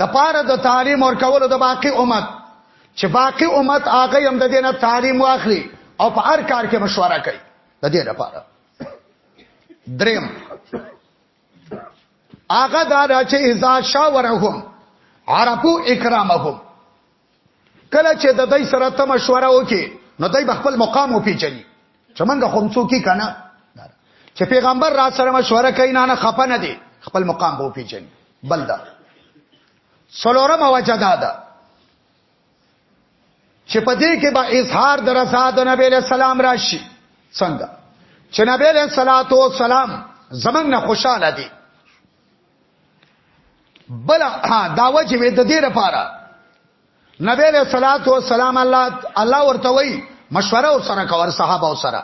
د پاره د تعلیم ور کولو د باقی امت چې باقی امت هغه هم د دینه تعلیم واخلي او په هر کار کې مشوره کوي د دې لپاره دریم هغه دا چې اذا شاورهم عرفو اکرامهم کله چې د دای سره ته مشوره وکې نو دای به خپل مقام وپیچلی چې منګه خوم څوکي کنه چې پیغمبر را سره مشوره کوي نه نه خپه نه دی خپل مقام به وپیچلی بل دا سلورم وجه دا ده چې په دې کې به اظهار در رضا د نبی له سلام راشي څنګه چې نبی له صلوات و سلام زمنګ نه خوشاله دي بل ها دا وجه وې د دې لپاره نبی له صلوات و سلام الله الله ورته وی مشوره ور سره کور صحابه او سره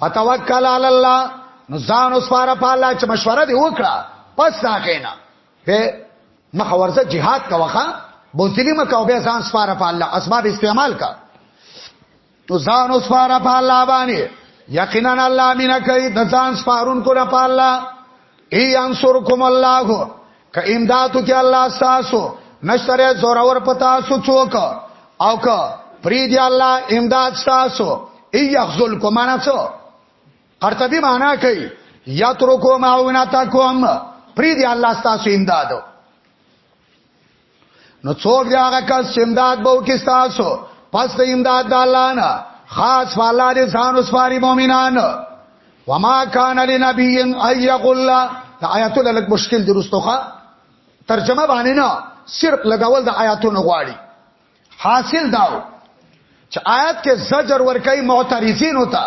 فتوکل علی الله نو ځان اوس پاره په الله چې مشوره دی وکړه پس دا کینا په مخ ورزه jihad کا وخه بوتلی مکه او به ځان سپاره په الله اسباب استعمال کا نو ځان اوس فار په الله باندې یقینا الله مینا کوي د ځان سپارون کو نه په الله ای انصرکم الله که امدادو کې الله تاسو نشره زور اور پتا سو چوک او که پری دی الله امداد تاسو ای یخذل کو معنا څه قرطبی معنا کوي یترکو معاونتکم پری دی الله تاسو امدادو نو څوک دی هغه کس چې امداد به وکړي تاسو پس د امداد د الله نه خاص فالله دې ځان وسپاري مؤمنان وما كان لنبي ان يقول دا آیاتونه لږ مشکل دي رستوخه ترجمه باندې نه صرف لګول د آیاتونو غواړي حاصل داو چې آیات کې زجر ورکای معترضین ہوتا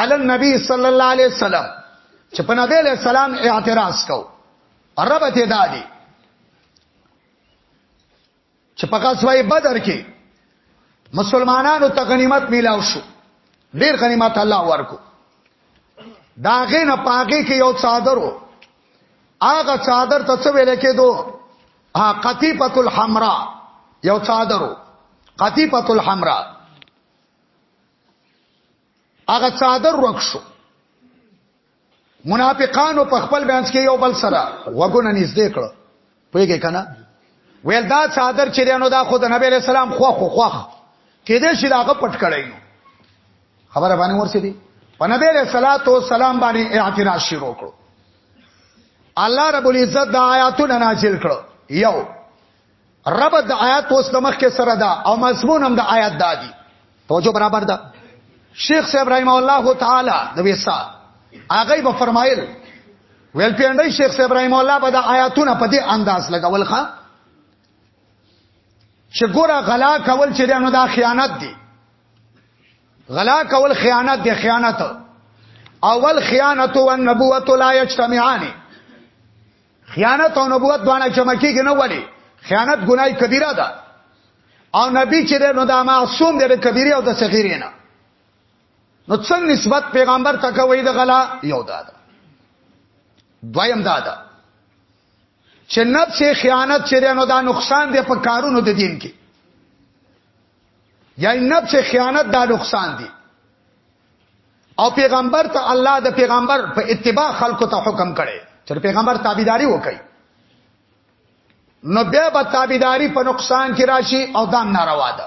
علی النبی صلی الله علیه وسلم چې په نبی له سلام اعتراض کو رب ته دادی چې په غزوه بدر کې مسلمانانو ته غنیمت میلاو شو ډیر غنیمت الله ورکو دا غې نه پاګه کې یو څادر وو هغه څادر ته څه ویل کېدو ها قطیفه الحمراء یو څادر وو قطیفه الحمراء هغه څادر ورک شو منافقانو په خپل بانس کې یو بل سره وګونه نږدې کړ پوهیږئ کنه ویل دا صادر چې دینو دا خود نبی له سلام خو خو خو کې دې شي داغه پټ کړی نو خبره باندې ورسې دي په نبی له صلوات و سلام باندې اعتراض شروع کړو الله رب العزت دا آیاتونه نازل کړو یو رب د آیات اوس د مخ کې سره دا او مضمون هم د آیات دادی توجه برابر ده شیخ صاحب رحم الله تعالی د ویسا هغه به فرمایل ویل پیندای شیخ صاحب رحم الله به د آیاتونه په دې انداز لګول ښا چې ګوره غلا کول چې دانو دا خیانت دی غلا کول خیانت دی خیانت اول خیانت او النبوت لا یجتمعان خیانت او نبوت باندې جمع کیږي نه ولی خیانت ګناي کبیره ده او نبی چې نو دا معصوم دی د کبیره او د صغیره نه نو څنګه نسبت پیغمبر ته کوي د غلا یو دا ده دویم دا ده چې نفس خیانت چې نو دا نقصان دی په کارونو د دین کې یعنی نفس خیانت دا نقصان دی او پیغمبر ته الله د پیغمبر په اتباع خلکو ته حکم کړي چې پیغمبر تابعداري وکړي نو بیا به تابعداري په نقصان کې راشي او دا ناروا ده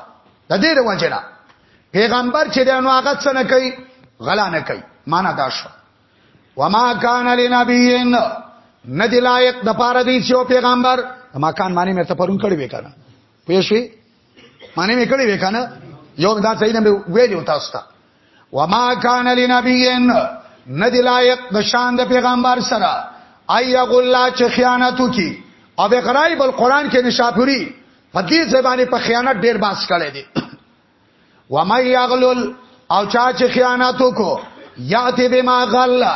د دې د وجنه پیغمبر چې دنو هغه څه نه کوي غلا نه کوي معنا دا شو وما کان لنبیین ندی لایق د پاره دی چې پیغمبر ما کان معنی مې ته پرون کړی وکړه پوه شئ معنی مې کړی وکنه یو دا ځای نه ویلو تاسو ته وما کان لنبیین ندی لایق د شان د پیغمبر سره ای غلا چې خیانت وکي او بغرای بل قران کې نشاپوري په دې زبانه په خیانت ډیر باس کړي دي وما یغلل او چا چې خیانت وکړو یاتی بما غلا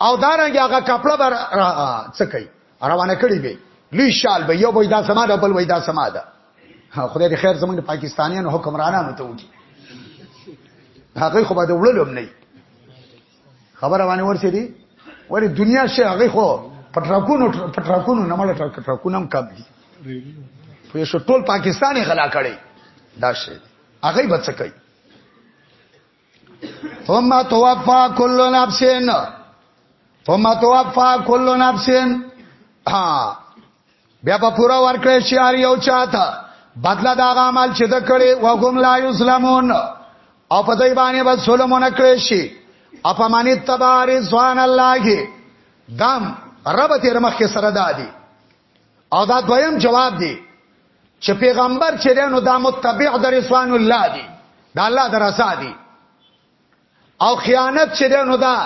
او دارنګ هغه کپړه بر څه کوي روانه کړی به لوی شال به یو وای دا سما ده بل وای دا سما ده خدای دې خیر زمونږ پاکستانیانو حکمرانانو ته وکړي هغه خو به وړلوم نه خبر روانه ورسې دي وری دنیا شه هغه خو پټراکونو پټراکونو نه مړ ټرکونه هم کم دي په شټول پاکستاني غلا کړي دا شه هغه بچ کوي ثم توفا كل نفس ثم توفا كل نفس ها بیا په پورا ورکړې شي هر یو چاته بدله دا عمل چې د کړي وهم لا یسلمون او په دای باندې به سلمون کړې شي اپمانی تبار سبحان الله دم رب تیر مخ کې سره دادی او دا دویم جواب دی چې پیغمبر چې دینو دا متبع د رسوان الله دی دا الله درسا دی او خیانت چې دینو دا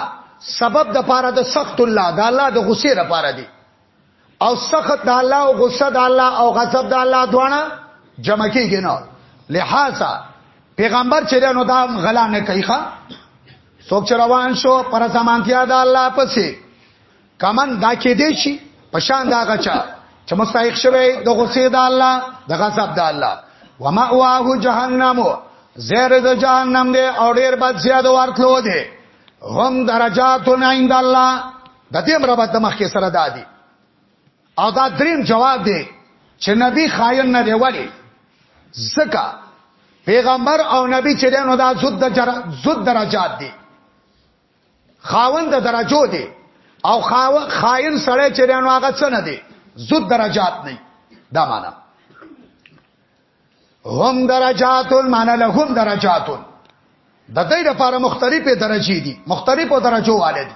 سبب د پاره د سخت الله دا الله د غصې لپاره دی او سخت د الله او غصه د الله او غضب د الله دوانه جمع کیږي نه لہذا پیغمبر چې دینو دا غلا نه کوي ښا څوک چې روان شو پر سمانتیا د الله پسې کمن دا کې دی شي پشان دا غچا چې مستحق شوی د غصې د الله د غضب د الله وما واه جهنم زیر د جهنم دی او ډیر بد زیاد ورتلو دی هم درجات عند الله د دې مربت مخ کې سره دادی او دا دریم جواب دی چې نبی خاین نه دی ولی زکه پیغمبر او نبی چې دینو دا زود د زود درجات دي خاوند درجو دی او خاو خائن سره چې نو هغه څه نه دی زود درجات نه دا معنا هم درجات معنا لهم درجات د دې لپاره مختلفه درجې دي مختلفو درجو والے دي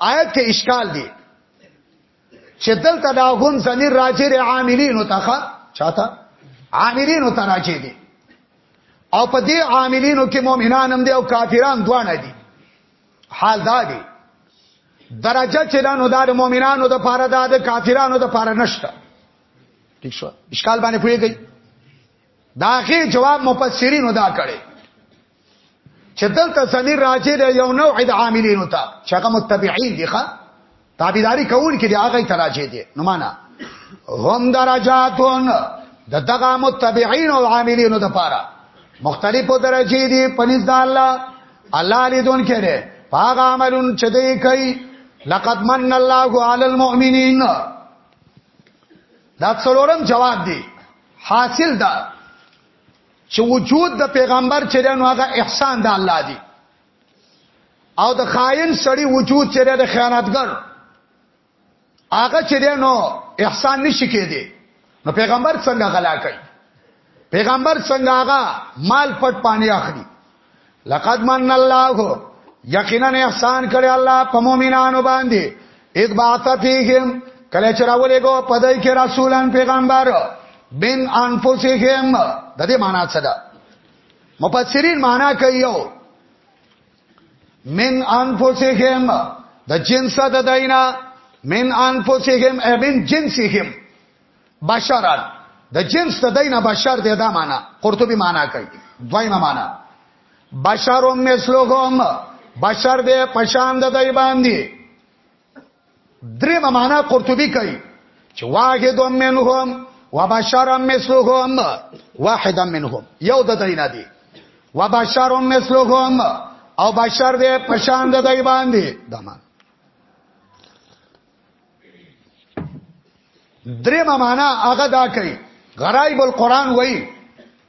آیت کې اشکال دی چې دلته دا هم زنی راجر عاملین او تخا چاته عاملین او تراجې دي او په دې عاملینو کې مؤمنان هم دي او کافران دواړه دي حال دا دی درجه چې دا نو د مؤمنانو د پاره دا د کافرانو د پاره نشته ٹھیک شو اشکال باندې پوهیږي داخه جواب مفسرینو دا کړي چې دلته زمير راځي د یو نوع د عاملینو ته چې هغه متبعين دي ښا تابعداري کول کې دی هغه ته راځي دي نو معنا هم درجاتون د دغه متبعين او عاملینو د پاره مختلفو درجه دي پنځ د الله الله لیدون کړي پاغ عملون چې دی کوي لقد من الله على المؤمنين دا څلورم جواب دی حاصل دا چې وجود د پیغمبر چې نو هغه احسان د الله دی او د خاين سړی وجود چې د خیانتګر هغه چې دی نو احسان نشي کېدی نو پیغمبر څنګه غلا کوي پیغمبر څنګه هغه مال پټ پانی اخلي لقد من الله یقینا احسان کړی الله په مؤمنانو باندې اذ بعث فیهم کله چې راولې کو پدای کې رسولان پیغمبر بن انفسهم د دې معنی څه ده مفسرین معنا کوي یو من انفسهم د جنس د دینا من انفسهم ای من جنسهم بشران د جنس د دینا بشر د دا معنا قرطبي معنا کوي دویمه معنا بشرون مثلهم بشر دې پشان د دی باندې درې معنا قرطبي کوي چې واحد منهم وبشر مثلهم واحد منهم یو د دینا دی وبشر مثلهم او بشر دې پشان د دی باندې دمان درې معنا هغه دا کوي غرایب القرآن وایي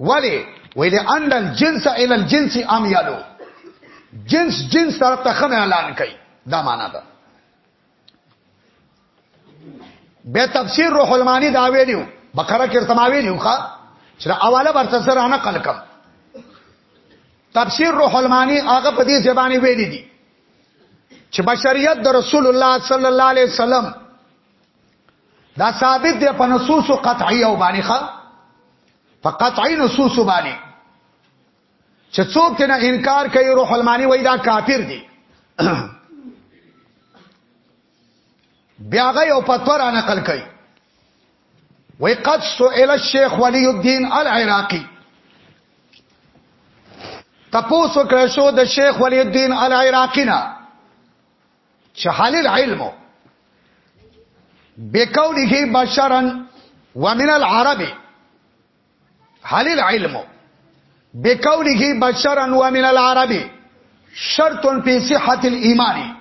ولی وی لان الجنس الى الجنس ام یلو جنس جنس طرف ته خنه اعلان کوي دا معنا ده به تفسیر روح المانی دا ویلو بقره کې تما ویلو ښا چې اواله ورته سره انا قلقم تفسیر روح المانی هغه په دې زبانی ویلي دي چې بشریت د رسول الله صلی الله علیه وسلم دا ثابت دی په نصوص قطعی او باندې ښه په قطعی نصوص باندې چې څوک نه انکار کوي روح المانی وای دا کافر دی بیا غي او پتور نقل کوي وای قد سئل الشيخ ولي الدين العراقي تپوس وکړ شو د شیخ ولی الدین العراقی نه چې حال العلم بقوله بشرا ومن العرب حال العلم بقوله بشرا ومن العرب شرط في صحة الإيمان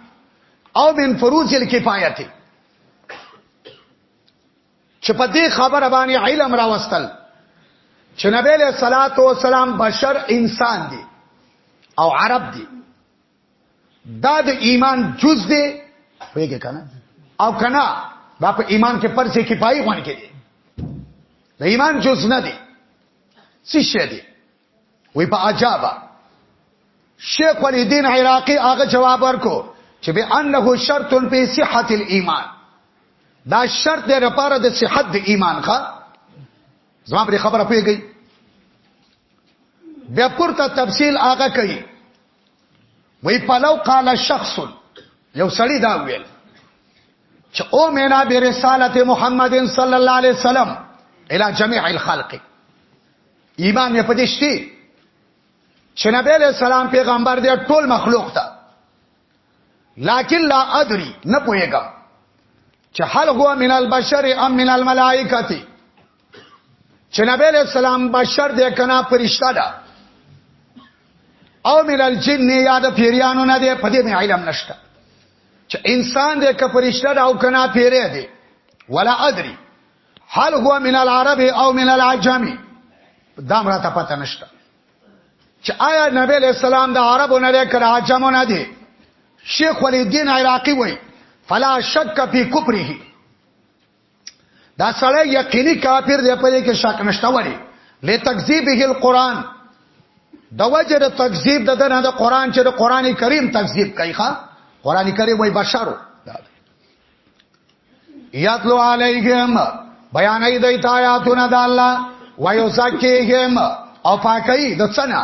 او من فروز الكفاية چې په دې خبره باندې علم راوستل چې نبی له صلوات و سلام بشر انسان دی او عرب دی دا د ایمان جز دی ویګه کنه او کنه دا په ایمان کې پر څه کفایي غون کې دی د ایمان جز نه دی څه شی دی وی په عجابه شیخ ولی دین عراقی هغه جواب ورکو چې به انه شرط په صحت الايمان دا شرط دی لپاره د صحت د ایمان ښا زما پر خبره پیږي بیا پورته تفصیل هغه کوي وی پلو قال شخص یو سړی دا ویل چې او مینا به رسالت محمد صلی الله علیه وسلم الی جميع الخلق ایمان یې پدشتي چې نبی علیہ السلام پیغمبر دی ټول مخلوق ته لکن لا ادري نه پوهیږم چې هل هو من البشر ام من الملائکه چې نبی علیہ السلام بشر دی کنا پرشتہ ده او من الجن یا د پیریانو نه دی په دې مې علم نشته چې انسان دی که پرشتہ ده او کنا پیری دی ولا ادري هل هو من العرب او من العجم دا مراته پته نشته چې آیا نبی علیہ السلام د عربو نه دی کړه عجمو نه دی شیخ ولی الدین عراقی وای فلا شک فی کفره دا سړی یقیني کافر دی په دې کې شک نشته وړي لتکذیبه القرآن د وجه د تکذیب د دنه د قران چې د قران کریم تکذیب کوي ښا قران کریم وای بشرو یاتلو علیهم بیانې د آیاتونه د الله ویو سکیهم او پاکي د څنګه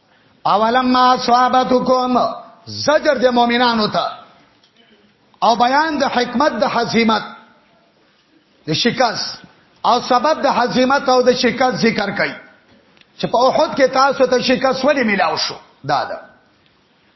اولما صحابتکم زجر د مؤمنانو ته او بیان د حکمت د حزیمت د شکست او سبب د حزیمت او د شکست ذکر کړي چې په احد کې تاسو ته شکست ولې ملاو شو دا ده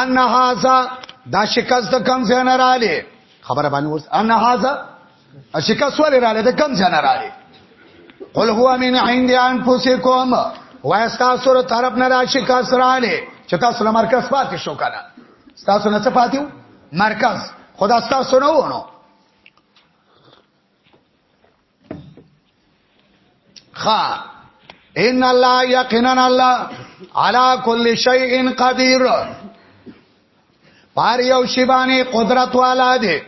ان هاذا دا شکست د کم ځای نه رااله خبره باندې اوس ان هاذا شکست ولې رااله د کم ځای نه رااله قل هو من عند انفسکم واستا سور طرف نه را شکست رااله چې تاسو له مرکز پاتې شو کنه تاسو نه څه پاتې مرکز خدا تاسو نه ونه خا ان الله یقینا الله علا کل شیء قدیر پار یو شی باندې قدرت والا دی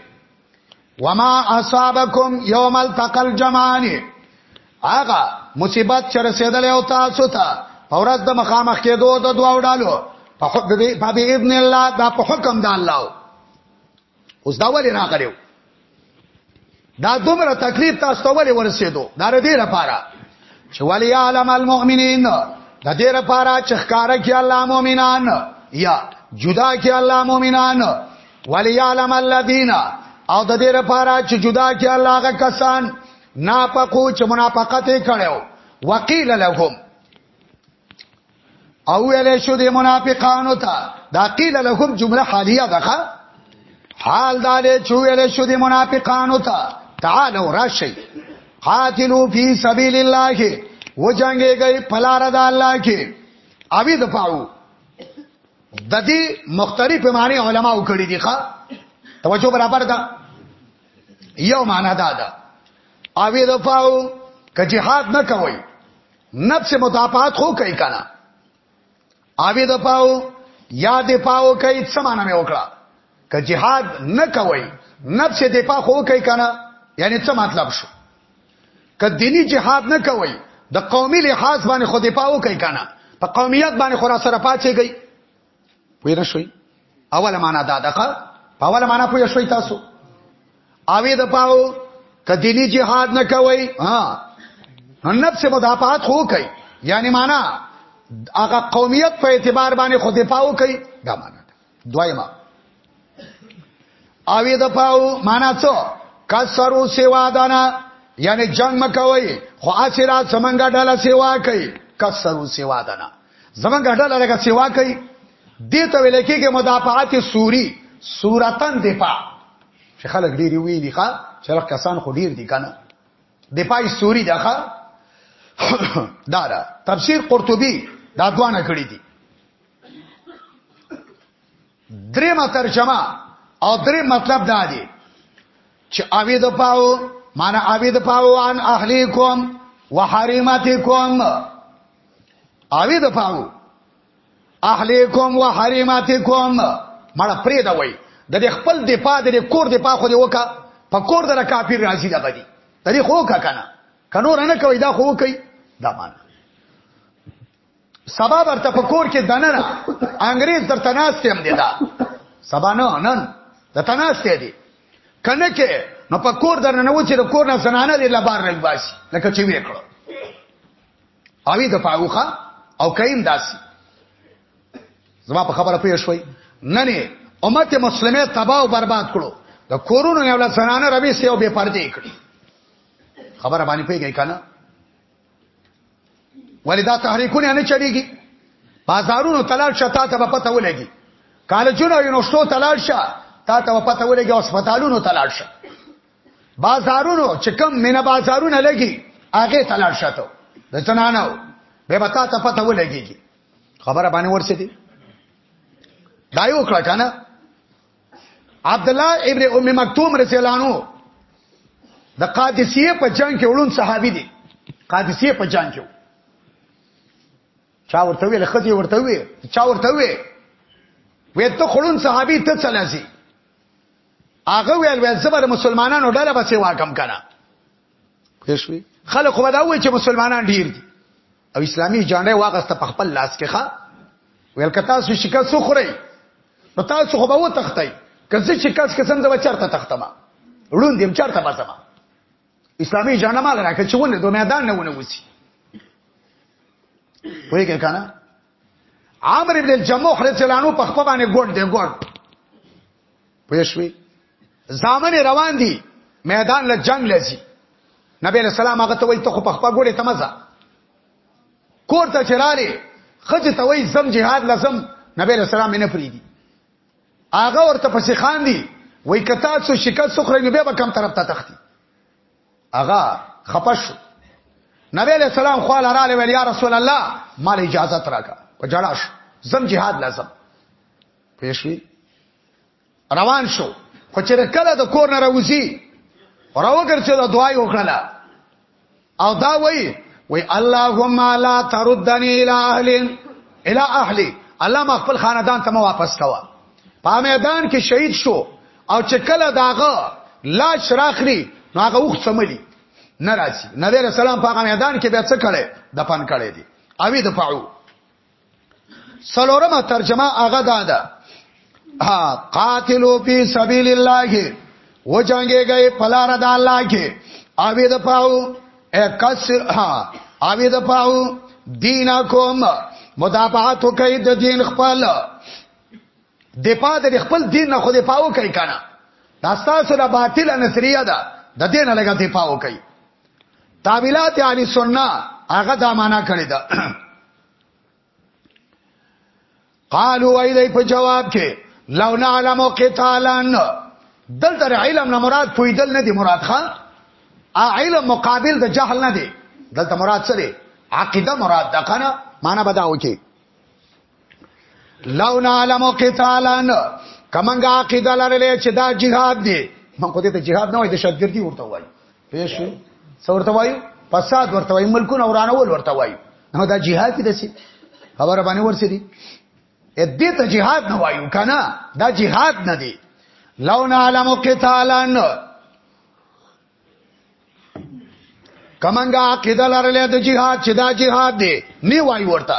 وما اصابکم یوم التقى الجمعان هغه مصیبت چې رسیدلې او تاسو ته اورز د مخامخ کېدو د دوه وډالو په حکم دی په ابن الله دا په حکم د الله اوس دا ولې راغلیو دا دومره تکلیف تاسو ته ولې ورسېدو دا ردی لپاره چې ولی عالم المؤمنین د دې لپاره چې ښکارا کې الله مؤمنان یا جدا کې الله مؤمنان ولی عالم الذین او د دې لپاره چې جدا کې الله غ کسان ناپقو چې منافقت کړو وقیل لهم او ویلې شو د منافقانو ته دا قیل لهم جمله حالیه ده حال دا دې چې ویلې شو د منافقانو ته تعالوا راشي قاتلوا فی سبیل الله وجنګي گئی پلار د الله کې اوی دفاعو د دې مختلف معنی علما وکړي دي ښا توجه برابر ده یو معنا دا ده اوی دفاعو که جهاد نه کوي نفس مدافعات خو کوي کنه اوی د پاو یا د پاو کوي څه معنی مې وکړه که جهاد نه کوي نفس د پا خو کوي کنه یعنی څه مطلب شو که دینی جهاد نه کوي د قومي لحاظ باندې خو د پاو کوي کنه په قومیت باندې خورا سره پاتې گئی پوه نه شوي اوله معنا دا دغه په اوله معنا پوه شوي تاسو اوی د پاو کدینی جهاد نه کوي ها نفس مدافعات خو کوي یعنی معنا هغه قومیت په اعتبار باندې خو دفاع کوي دا معنا دویمه اوی د پاو معنا څه کسرو سیوا دانا یعنی جنگ مکوي خو اسرا سمنګا ډاله سیوا کوي کسرو سیوا دانا زمنګا ډاله لګه سیوا کوي دې ته ویل کېږي مدافعات سوري صورتن دفاع چې خلک ډیر وی دي ښا چې کسان خو ډیر دي کنه دفاع سوري دغه دارا تفسیر قرطبي دا دوانه کړی دي درېمه ترجمه او درې مطلب دا دی چې اوی د پاو معنا اوی د پاو ان اهلیکم وحریماتکم اوی د پاو اهلیکم وحریماتکم مړه پرې دا وای د خپل د پا د کور د پا خو دی وکا په کور در کافر راځي دا بدی تری خو کا کنه کنور نه کوي دا خو کوي دا معنا سبا برته په کور کې دننه انګريز درته ناشته هم دي دا سبا نه نن د تناشته دي کنه کې نو په کور درنه و چې د کور نه زنانه دې لبار نه باسي لکه چې وکړو اوی د پاوخه او کایم داسي زما په خبره پوه شوي نه نه امت مسلمه تباہ او برباد کړو د کورونو یو لسنانه ربي سیو به پردې کړی خبره باندې پیږی کنه ولی دا تحریکونه نه چلیږي بازارونو تلل شتا ته پته ولګي کالجونو یونیورسيټو تلل شتا تا ته پته ولګي او هسپتالونو تلل شتا بازارونو چې کم مینه بازارونه لګي هغه تلل شته د زنانو به پتا ته پته ولګيږي خبره باندې ورسېدي دا یو کړه کنه عبد الله ابن ام مکتوم رضی الله عنه د قادسیه په جنگ کې وړون صحابي دي قادسیه په جنگ کې چا ورته ویل خدي ورته وی چا ورته وی وې ته خړون صحابي ته چلاسي هغه ویل وې زبر مسلمانانو ډله بسې واکم کړه خوښوي خلک خو دا وایي چې مسلمانان ډیر دي او اسلامي جانډه واغسته په خپل لاس کې ښا ویل کتا سو شکست خوري نو تاسو خو به و تختای کزه چې کاس کسن زما چرته تختما وړون دیم چرته باسما اسلامي جانه مال راکړه چې ونه دوه میدان نه ونه وسی وایي کنه عامر ابن الجموح رضی الله عنه په خپل باندې ګډ دی ګډ پوه شوي زامن روان دي میدان له جنگ لذي نبی علیہ السلام هغه ته وای ته خو په خپل ګوره تمزه کور ته چرالي خځه ته وای زم جهاد لازم نبی علیہ السلام نه پریدي هغه ورته پسې خان دي وای کتا څو شکست سخره نبی به کم طرف ته تختی هغه خپش نبی علیہ السلام خو لاله ویل یا رسول الله مال اجازه تراکا په جړاش زم جهاد لازم پېښوي روان شو خو چې کله د کور نه راوځي راوګر چې د دعای وکړه او دا وای وای اللهم لا تردنی الی اهل الی اهلی الله ما خپل خاندان ته واپس کوا په میدان کې شهید شو او چې کله داغه لاش راخلی نو هغه وخت سملی ناراضي نبی رسول الله په میدان کې بیا څه کړي دفن کړي دي اوی دفعو څلورمه ترجمه هغه دا ده ها قاتلو فی سبیل الله و جنگي گئے پلار د الله کې اوی د پاو اکس ها اوی د پاو دینا کوم مدافعات کوي د دین خپل د پاد د خپل دین نه خو د پاو کوي کنه دا ستاسو د باطل نظریه ده د دین لګه د پاو کوي تابعات یعنی سنت هغه دا معنا کړی ده قالو ای دی په جواب کې لو نعلم قتالن دلته علم نه مراد پویدل نه دی مراد خان ا علم مقابل د جهل نه دی دلته مراد څه دی عقیده مراد ده کنه معنا بداو کې لو نعلم قتالن کمنګ عقیده لرلې چې دا جهاد دی مونږ دې ته جهاد نه وای د شتګردي ورته وای پېښ څورته وایو فساد ورته وایو ملکونه ورانول ورته وایو نو دا جهاد دي دسي خبره باندې ورسې دي ا دې ته جهاد نه وایو کنه دا جهاد نه دی لو نعلم قتالن کمنګا عقیده لرلې د جهاد چې دا جهاد دی نه وای ورته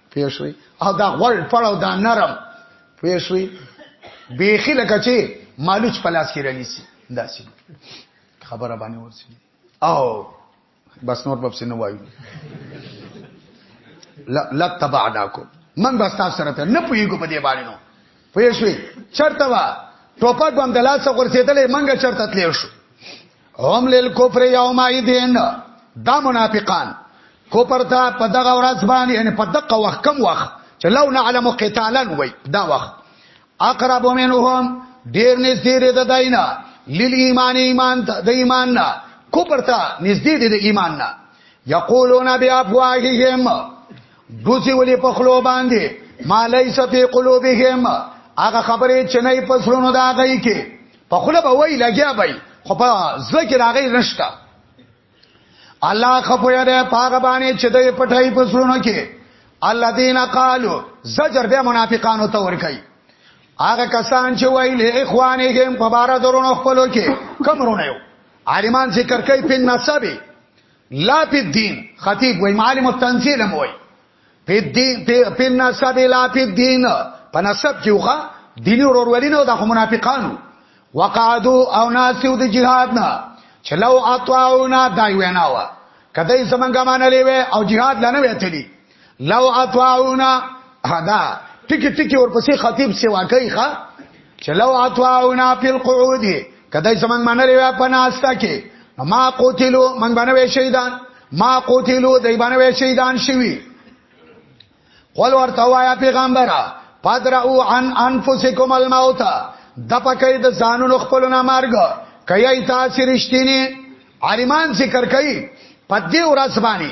پوه شوي او دا غوړ پړ او دا نرم پوه شوي بیخي لکه چې مالوچ په لاس کې رانیسي داسې خبره باندې ورسي او بس نور باب سينه وایو لا لا تبعناکم من بس تاسو سره ته نه پويګو په دې باندې نو پوه شوي چرته وا ټوپک باندې د لاسه ورسېدلې منګه چرته تلل شو هم لیل کفر یوم ایدین دا منافقان کفر ته په دغه ورځ باندې یعنی په دغه وخت کم وخت چې لو نعلم قتالا وای دا وخت اقرب منهم ډیر نږدې دی د داینا لیل ایمان ایمان د ایمان نه کفر ته نږدې دی د ایمان نه یقولون بیا فواههم ګوسی ولی په خلو باندې ما لیس فی قلوبهم هغه خبره چې نه په سرونو دا غي کې په خله به وای لګیا بای خو په زړه کې راغی نشتا الله خپویا ده پاګه باندې چې دوی پټای په سرونو کې الذين قالوا زجر به منافقانو ته ور کوي هغه کسان چې وایل اخوانهم په بار درونو خپلو کې کمرونه یو عالمان ذکر کوي په نسبه لا په دین خطیب وای معلم التنزیل هم وای په دین په نسب لا په دین په نسب کې وخه دیني ورورولي نه د منافقانو وقعدو او ناسو د جهاد نه چلو اطاعونا دای وینا وا کدی زمنګ مانلې و او جهاد لنه ویتلی لو اطاعونا هدا ټکی ټکی ورپسې خطیب سی واکای ښا چلو اطاعونا فی القعود کدی زمنګ منلې وا پناستا کې ما قتلوا من باندې شهیدان ما قتلوا دای باندې شهیدان شوی قول ورته وایا پیغمبره پدرو عن انفسکم الموت د پکې د ځانونو خپل نه مارګ کای تاسو رښتینی عالمان ذکر کوي پدې ورځ باندې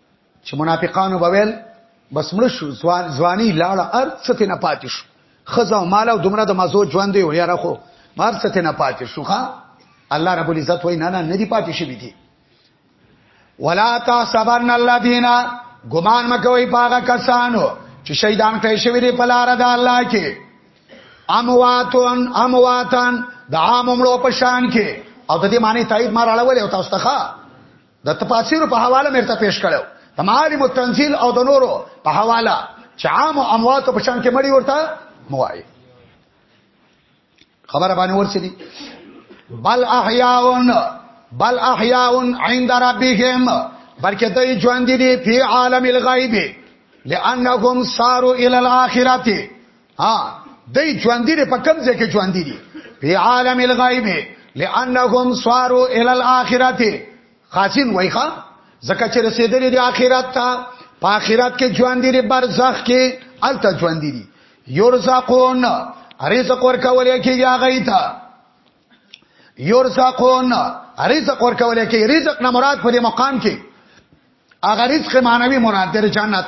چې منافقانو بویل بس مړ شو ځوان ځواني لاړه ارڅته نه پاتې شو خزه او مال او دومره د مزو ژوند دی ویاره خو ارڅته نه پاتې شو ښا الله رب العزت وای نه نه ندی پاتې شي دي ولا تحسبن الذين ګمان مکوي پاګه کسانو چې شهیدان کړي شوی دی په لار د الله کې امواتن امواتن د عام مړو په شان کې او د دې معنی تایید مار اړول او تاسو ته د تفاسیر په حواله مرته پیش کړو د معالم التنزيل او د نورو په حواله چې عام او اموات په شان کې مړی ورته موای خبره باندې ورسېدي بل احیاون بل احیاون عند ربهم بلکې دوی ژوند دي په عالم الغیب لانهم ساروا الى الاخرته ها دای ژوند دي په کوم ځای کې ژوند دي په عالم الغیب لانهم سوارو ال الاخرته خاصین وایخه زکه چې رسیدلې د اخرت ته په اخرت کې ژوند دي برزخ کې الته ژوند دي یرزقون رزق ورکول کېږي هغه ته یرزقون رزق ورکول کېږي رزق نه مراد په دې مقام کې هغه رزق معنوي مراد دی جنت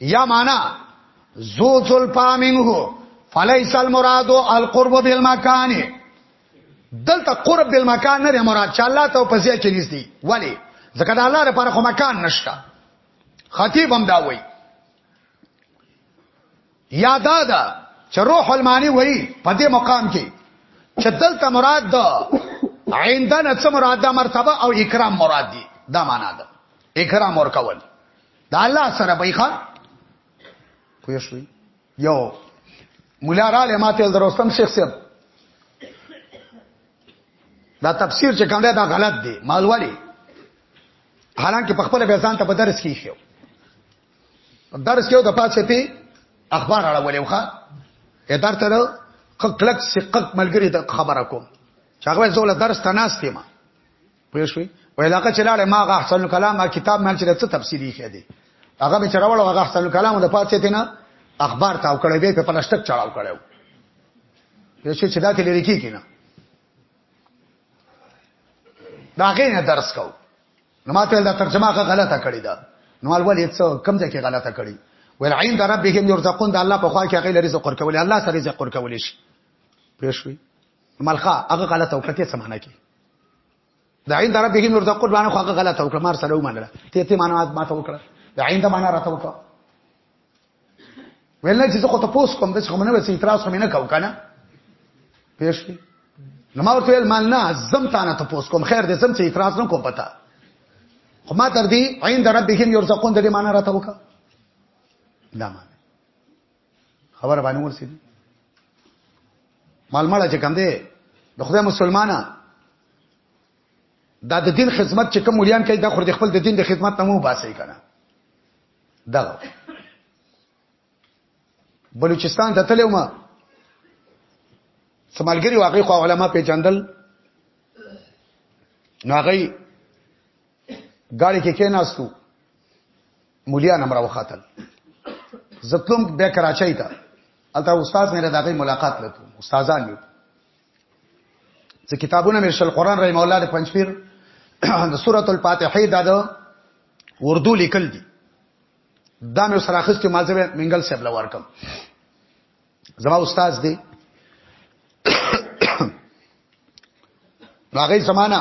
یا معنا ذو ذلفا منه فليس المراد القرب بالمكان دلته قرب بالمکان نه مراد چې الله ته په ځای کې نږدې ولی ځکه دا الله لپاره خو مکان نشته خطیب هم دا وای یادا دا چې روح المانی وای په دې مقام کې چې دلته مراد دا عندنا څه مراد دا مرتبه او اکرام مراد دي دا معنا ده اکرام ورکول د الله سره به ښه پوه شوي یو مولا را لې ماته دروستم شیخ صاحب دا تفسیر چې کوم دی دا غلط دی مالوالي حالانکه په خپل بیزان ته په درس کې شو درس کې د پاتې پی اخبار اړولې وخه ادار ته کلک سقق ملګری ته خبره کوم چې هغه زول درس ته ناس دی ما پوه شوي په علاقه چې لاړې ما غا احسن الكلام ما کتاب مې چې څه تفصیلی خې دی هغه به چرول هغه احسن الكلام د پاتې ته نه اخبار تاو کړی به په پلاسټک چړاو کړو یو چې دا ته لری کیږي نه دا غینه درس کو نو ماته دا ترجمه هغه غلطه کړی دا نو ولې څه کم ځای کې غلطه کړی ول عین در ربهم یرزقون د الله په خوا کې غیر رزق ورکول الله سره رزق ورکول شي پېښوي ملخه هغه غلطه وکړه څه معنی کې د عین طرف به نور د قد باندې خو غلطه وکړه مار سره ومنله ته ته معنا ما ته وکړه د عین د معنا راته وکړه ویل چې زه خو ته پوس کوم د څه منه وسې اعتراض کوم نه کو کنه پېښ نو ما ورته ویل مان نه زم تانه ته پوس کوم خیر دې زم چې اعتراض نه کوم پتا خو ما تر دې عین د ربهم یرزقون د دې معنا راته وکړه دا معنا خبر باندې ورسید مال مړه چې کم دی د خدای مسلمانه دا د دین خدمت چې کوم مليان کوي دا خو د خپل د دین د خدمت نمو باسي کنه دا بلوچستان ته تلو ما سمالګری واقعي خو علما په چندل نو هغه ګاډي کې کېناستو مولیا نمبر وخاتل زتلم به کراچۍ ته الته استاد مې دغه ملاقات لته استادان مې څه کتابونه مې شل قران رحم الله د پنځپیر د سورۃ الفاتحه د اردو لیکل دي دا مې سره اخستې مازه منګل صاحب لور کوم زما استاد دی هغه زمانہ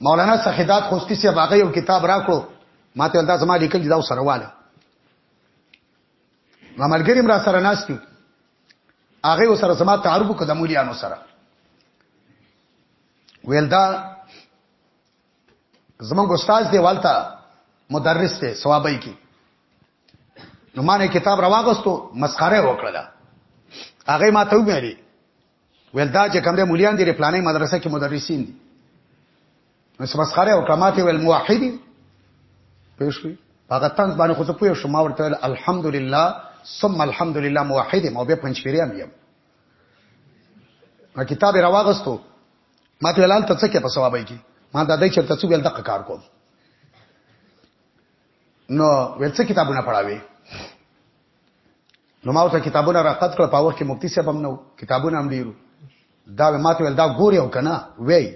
مولانا سخیدات خوستی سی هغه یو کتاب راکړو ما ته دا زما لیکل دا سره واله ما ملګریم را سره ناشتي هغه سره زما تعارف وکړ د مولیانو سره ویل دا زمونږ استاد دی والته مدرس ته ثوابای کی نو ما نه کتاب راواغستو مسخره وکړه هغه ما ته ویلي ویل دا چې کوم د مولیان دی پلانې مدرسه کې مدرسین دي نو څه مسخره او کماته ویل موحدی پېښوي هغه تنز باندې خو څه پوه شو ما ورته ویل الحمدلله ثم الحمدلله موحد مو به پنځپیریم یم ما کتاب راواغستو ما ته ولال ته څه کې په ثوابای کې ما دا دای چرته څو ول دغه کار کوم نو ورڅ کتابونه پڑھاوي نو ما ته کتابونه راقد کړ په وخت کې مفتی صاحب هم نو کتابونه هم ډیرو دا ما ته ول دا ګور یو کنه وای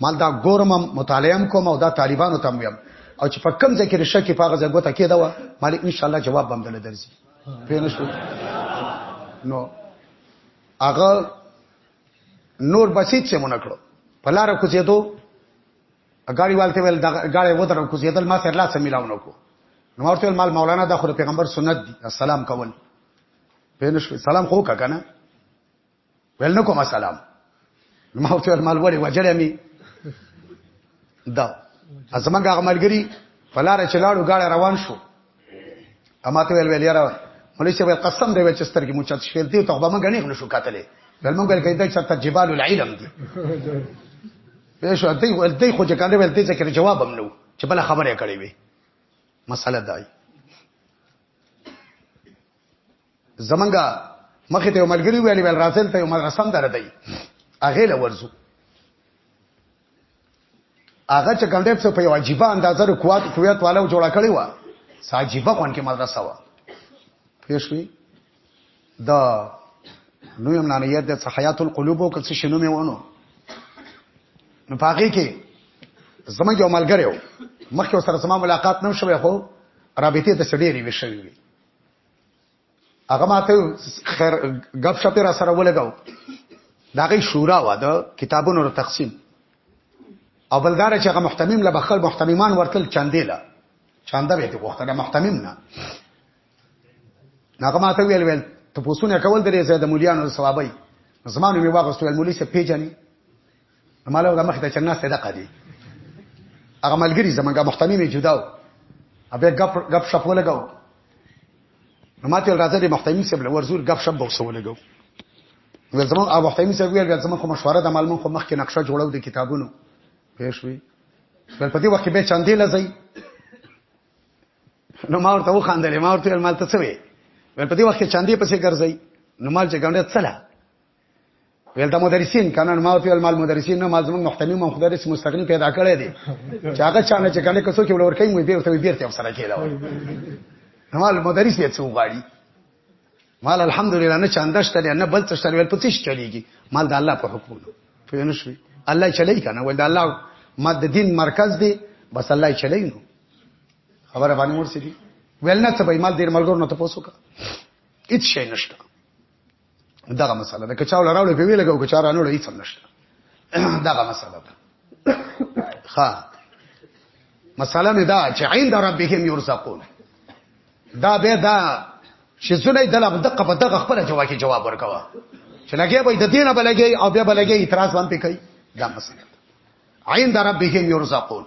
مال دا ګورم مطالعه کوم او دا طالبانو تم ویم او چې په کم ځای کې رشه کې پاغه ځای ګوته کېدا و مال ان شاء الله جواب بم دل درځي پېنه شو نو هغه نور بچی چې مونږ کړو په لار کوزیدو غاړي والته ول دا غاړي و درو کوزیدل ما سره لاس ملاونه کو نو ورته مال مولانا د خور پیغمبر سنت دي السلام کول پینش سلام خو کا کنه ول نو کوم سلام نو ما ورته مال وړي وجړې می دا ازمنګ هغه ملګری فلاره چلاړو غاړه روان شو اما ته ویل ویل یاره مولوی صاحب قسم دی چې سترګې مو چت شویل دی ته به مونږ نه غلو شو کاتلې بل مونږ کې دا چې جبال العلم دی به شو ته ول ته خو چې کاندې ول ته چې جواب هم نو چې بل خبره کړې وي مسله دای زمنګا مخه ته ملګری ویلی ول راسل ته مدرسه هم درته هغه لورځو هغه چې کوم څه په یو عجیب انداز د قوت قوت والو جوړ کړی و ساجيبه کون کې مدرسه و پېښوي د نویم نانیت د صحیات القلوب او کڅ شنو مې ونه نو پاګه کې زما یو ملګری و مخکې سره سم ملاقات نه شوی خو رابطه د سړي ری وشوي هغه ماته خیر غب شپ را سره ولګاو دا غي شورا و دا کتابونو رو تقسیم او بلدار چې هغه محتمم له بخل محتممان ورتل چاندې لا چاندا به ته وختره محتمم نه هغه ماته ویل ویل ته پوسونه کول درې زه د مليانو ثوابي زمانو می واغستو ویل مولي سه پیجنې مالو د مخ ته چنا صدقه دي هغه ملګری زمونږه محتمیم جداو ابه غپ غپ شپ ولګاو نو ماته راځه د محتمیم سره بل ورزور غپ شپ بوسو ولګاو ول زمون ابو محتمیم سره ویل ول زمون خو مشوره د معلومو خو مخکې نقشه جوړو د کتابونو پېښ وی بل په دې وخت کې به چاندې لځي نو ما ورته وخاندلې ما ورته مال ته څه وی بل په دې وخت کې چاندې پسې ګرځي نو مال چې ګنده څلا ویل د مدرسین کنه ما ته ویل مال مدرسین نه ما زمون محتمی مو مدرس مستغنی پیدا کړی دی چې هغه چانه چې کنه کسو کې ولور کوي مې بیرته بیرته افسر کېلا وای مال مدرس یې څو غاړي مال الحمدلله نه چاندش تل نه بل څه تل ول پڅیش چلیږي مال د الله په حکم په نو شوي الله چلی کنه ول د الله ما د دین مرکز دی بس الله چلی نو خبره باندې ورسېږي ول نه څه به مال دیر ملګر نه ته پوسوکا هیڅ شي نشته دغه مسله ده که چا ولراوړې په ویل کې که چا رانه وړې هیڅ نشته دغه مسله ده ها مسله مې دا چې عند ربهم يرزقون دا به دا چې زونه دلغ دقه په دغه خپل جواب کې جواب ورکوا چې لګي به د دینه بلګي او بیا بلګي اعتراض باندې کوي دا مسله عند ربهم يرزقون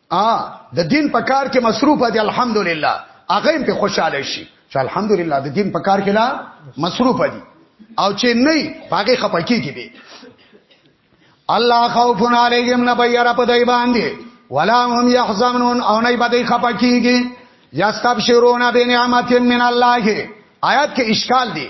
ا د دین په کار کې مصروف دي الحمدلله هغه هم په خوشاله شي چې الحمدلله د دین په کار کې لا مصروف دي او چې نه هغه خپکیږي دي الله خوف علیهم نبیر په دای باندې ولا هم يحزنون او نه بده خپکیږي یستبشرون بنعمت من الله آیات کې اشکال دی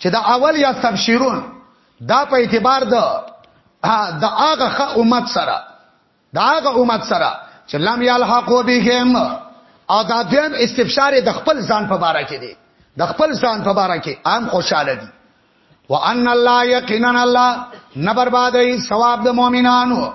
چې دا اول یا تبشیرون دا په اعتبار د د هغه امت سره دا هغه امت سره چې لم یلحقو بهم او دا دیم استبشار د خپل ځان په باره کې دی د خپل ځان په باره کې عام خوشاله دي وان الله یقینا الله نه بربادای ثواب د مؤمنانو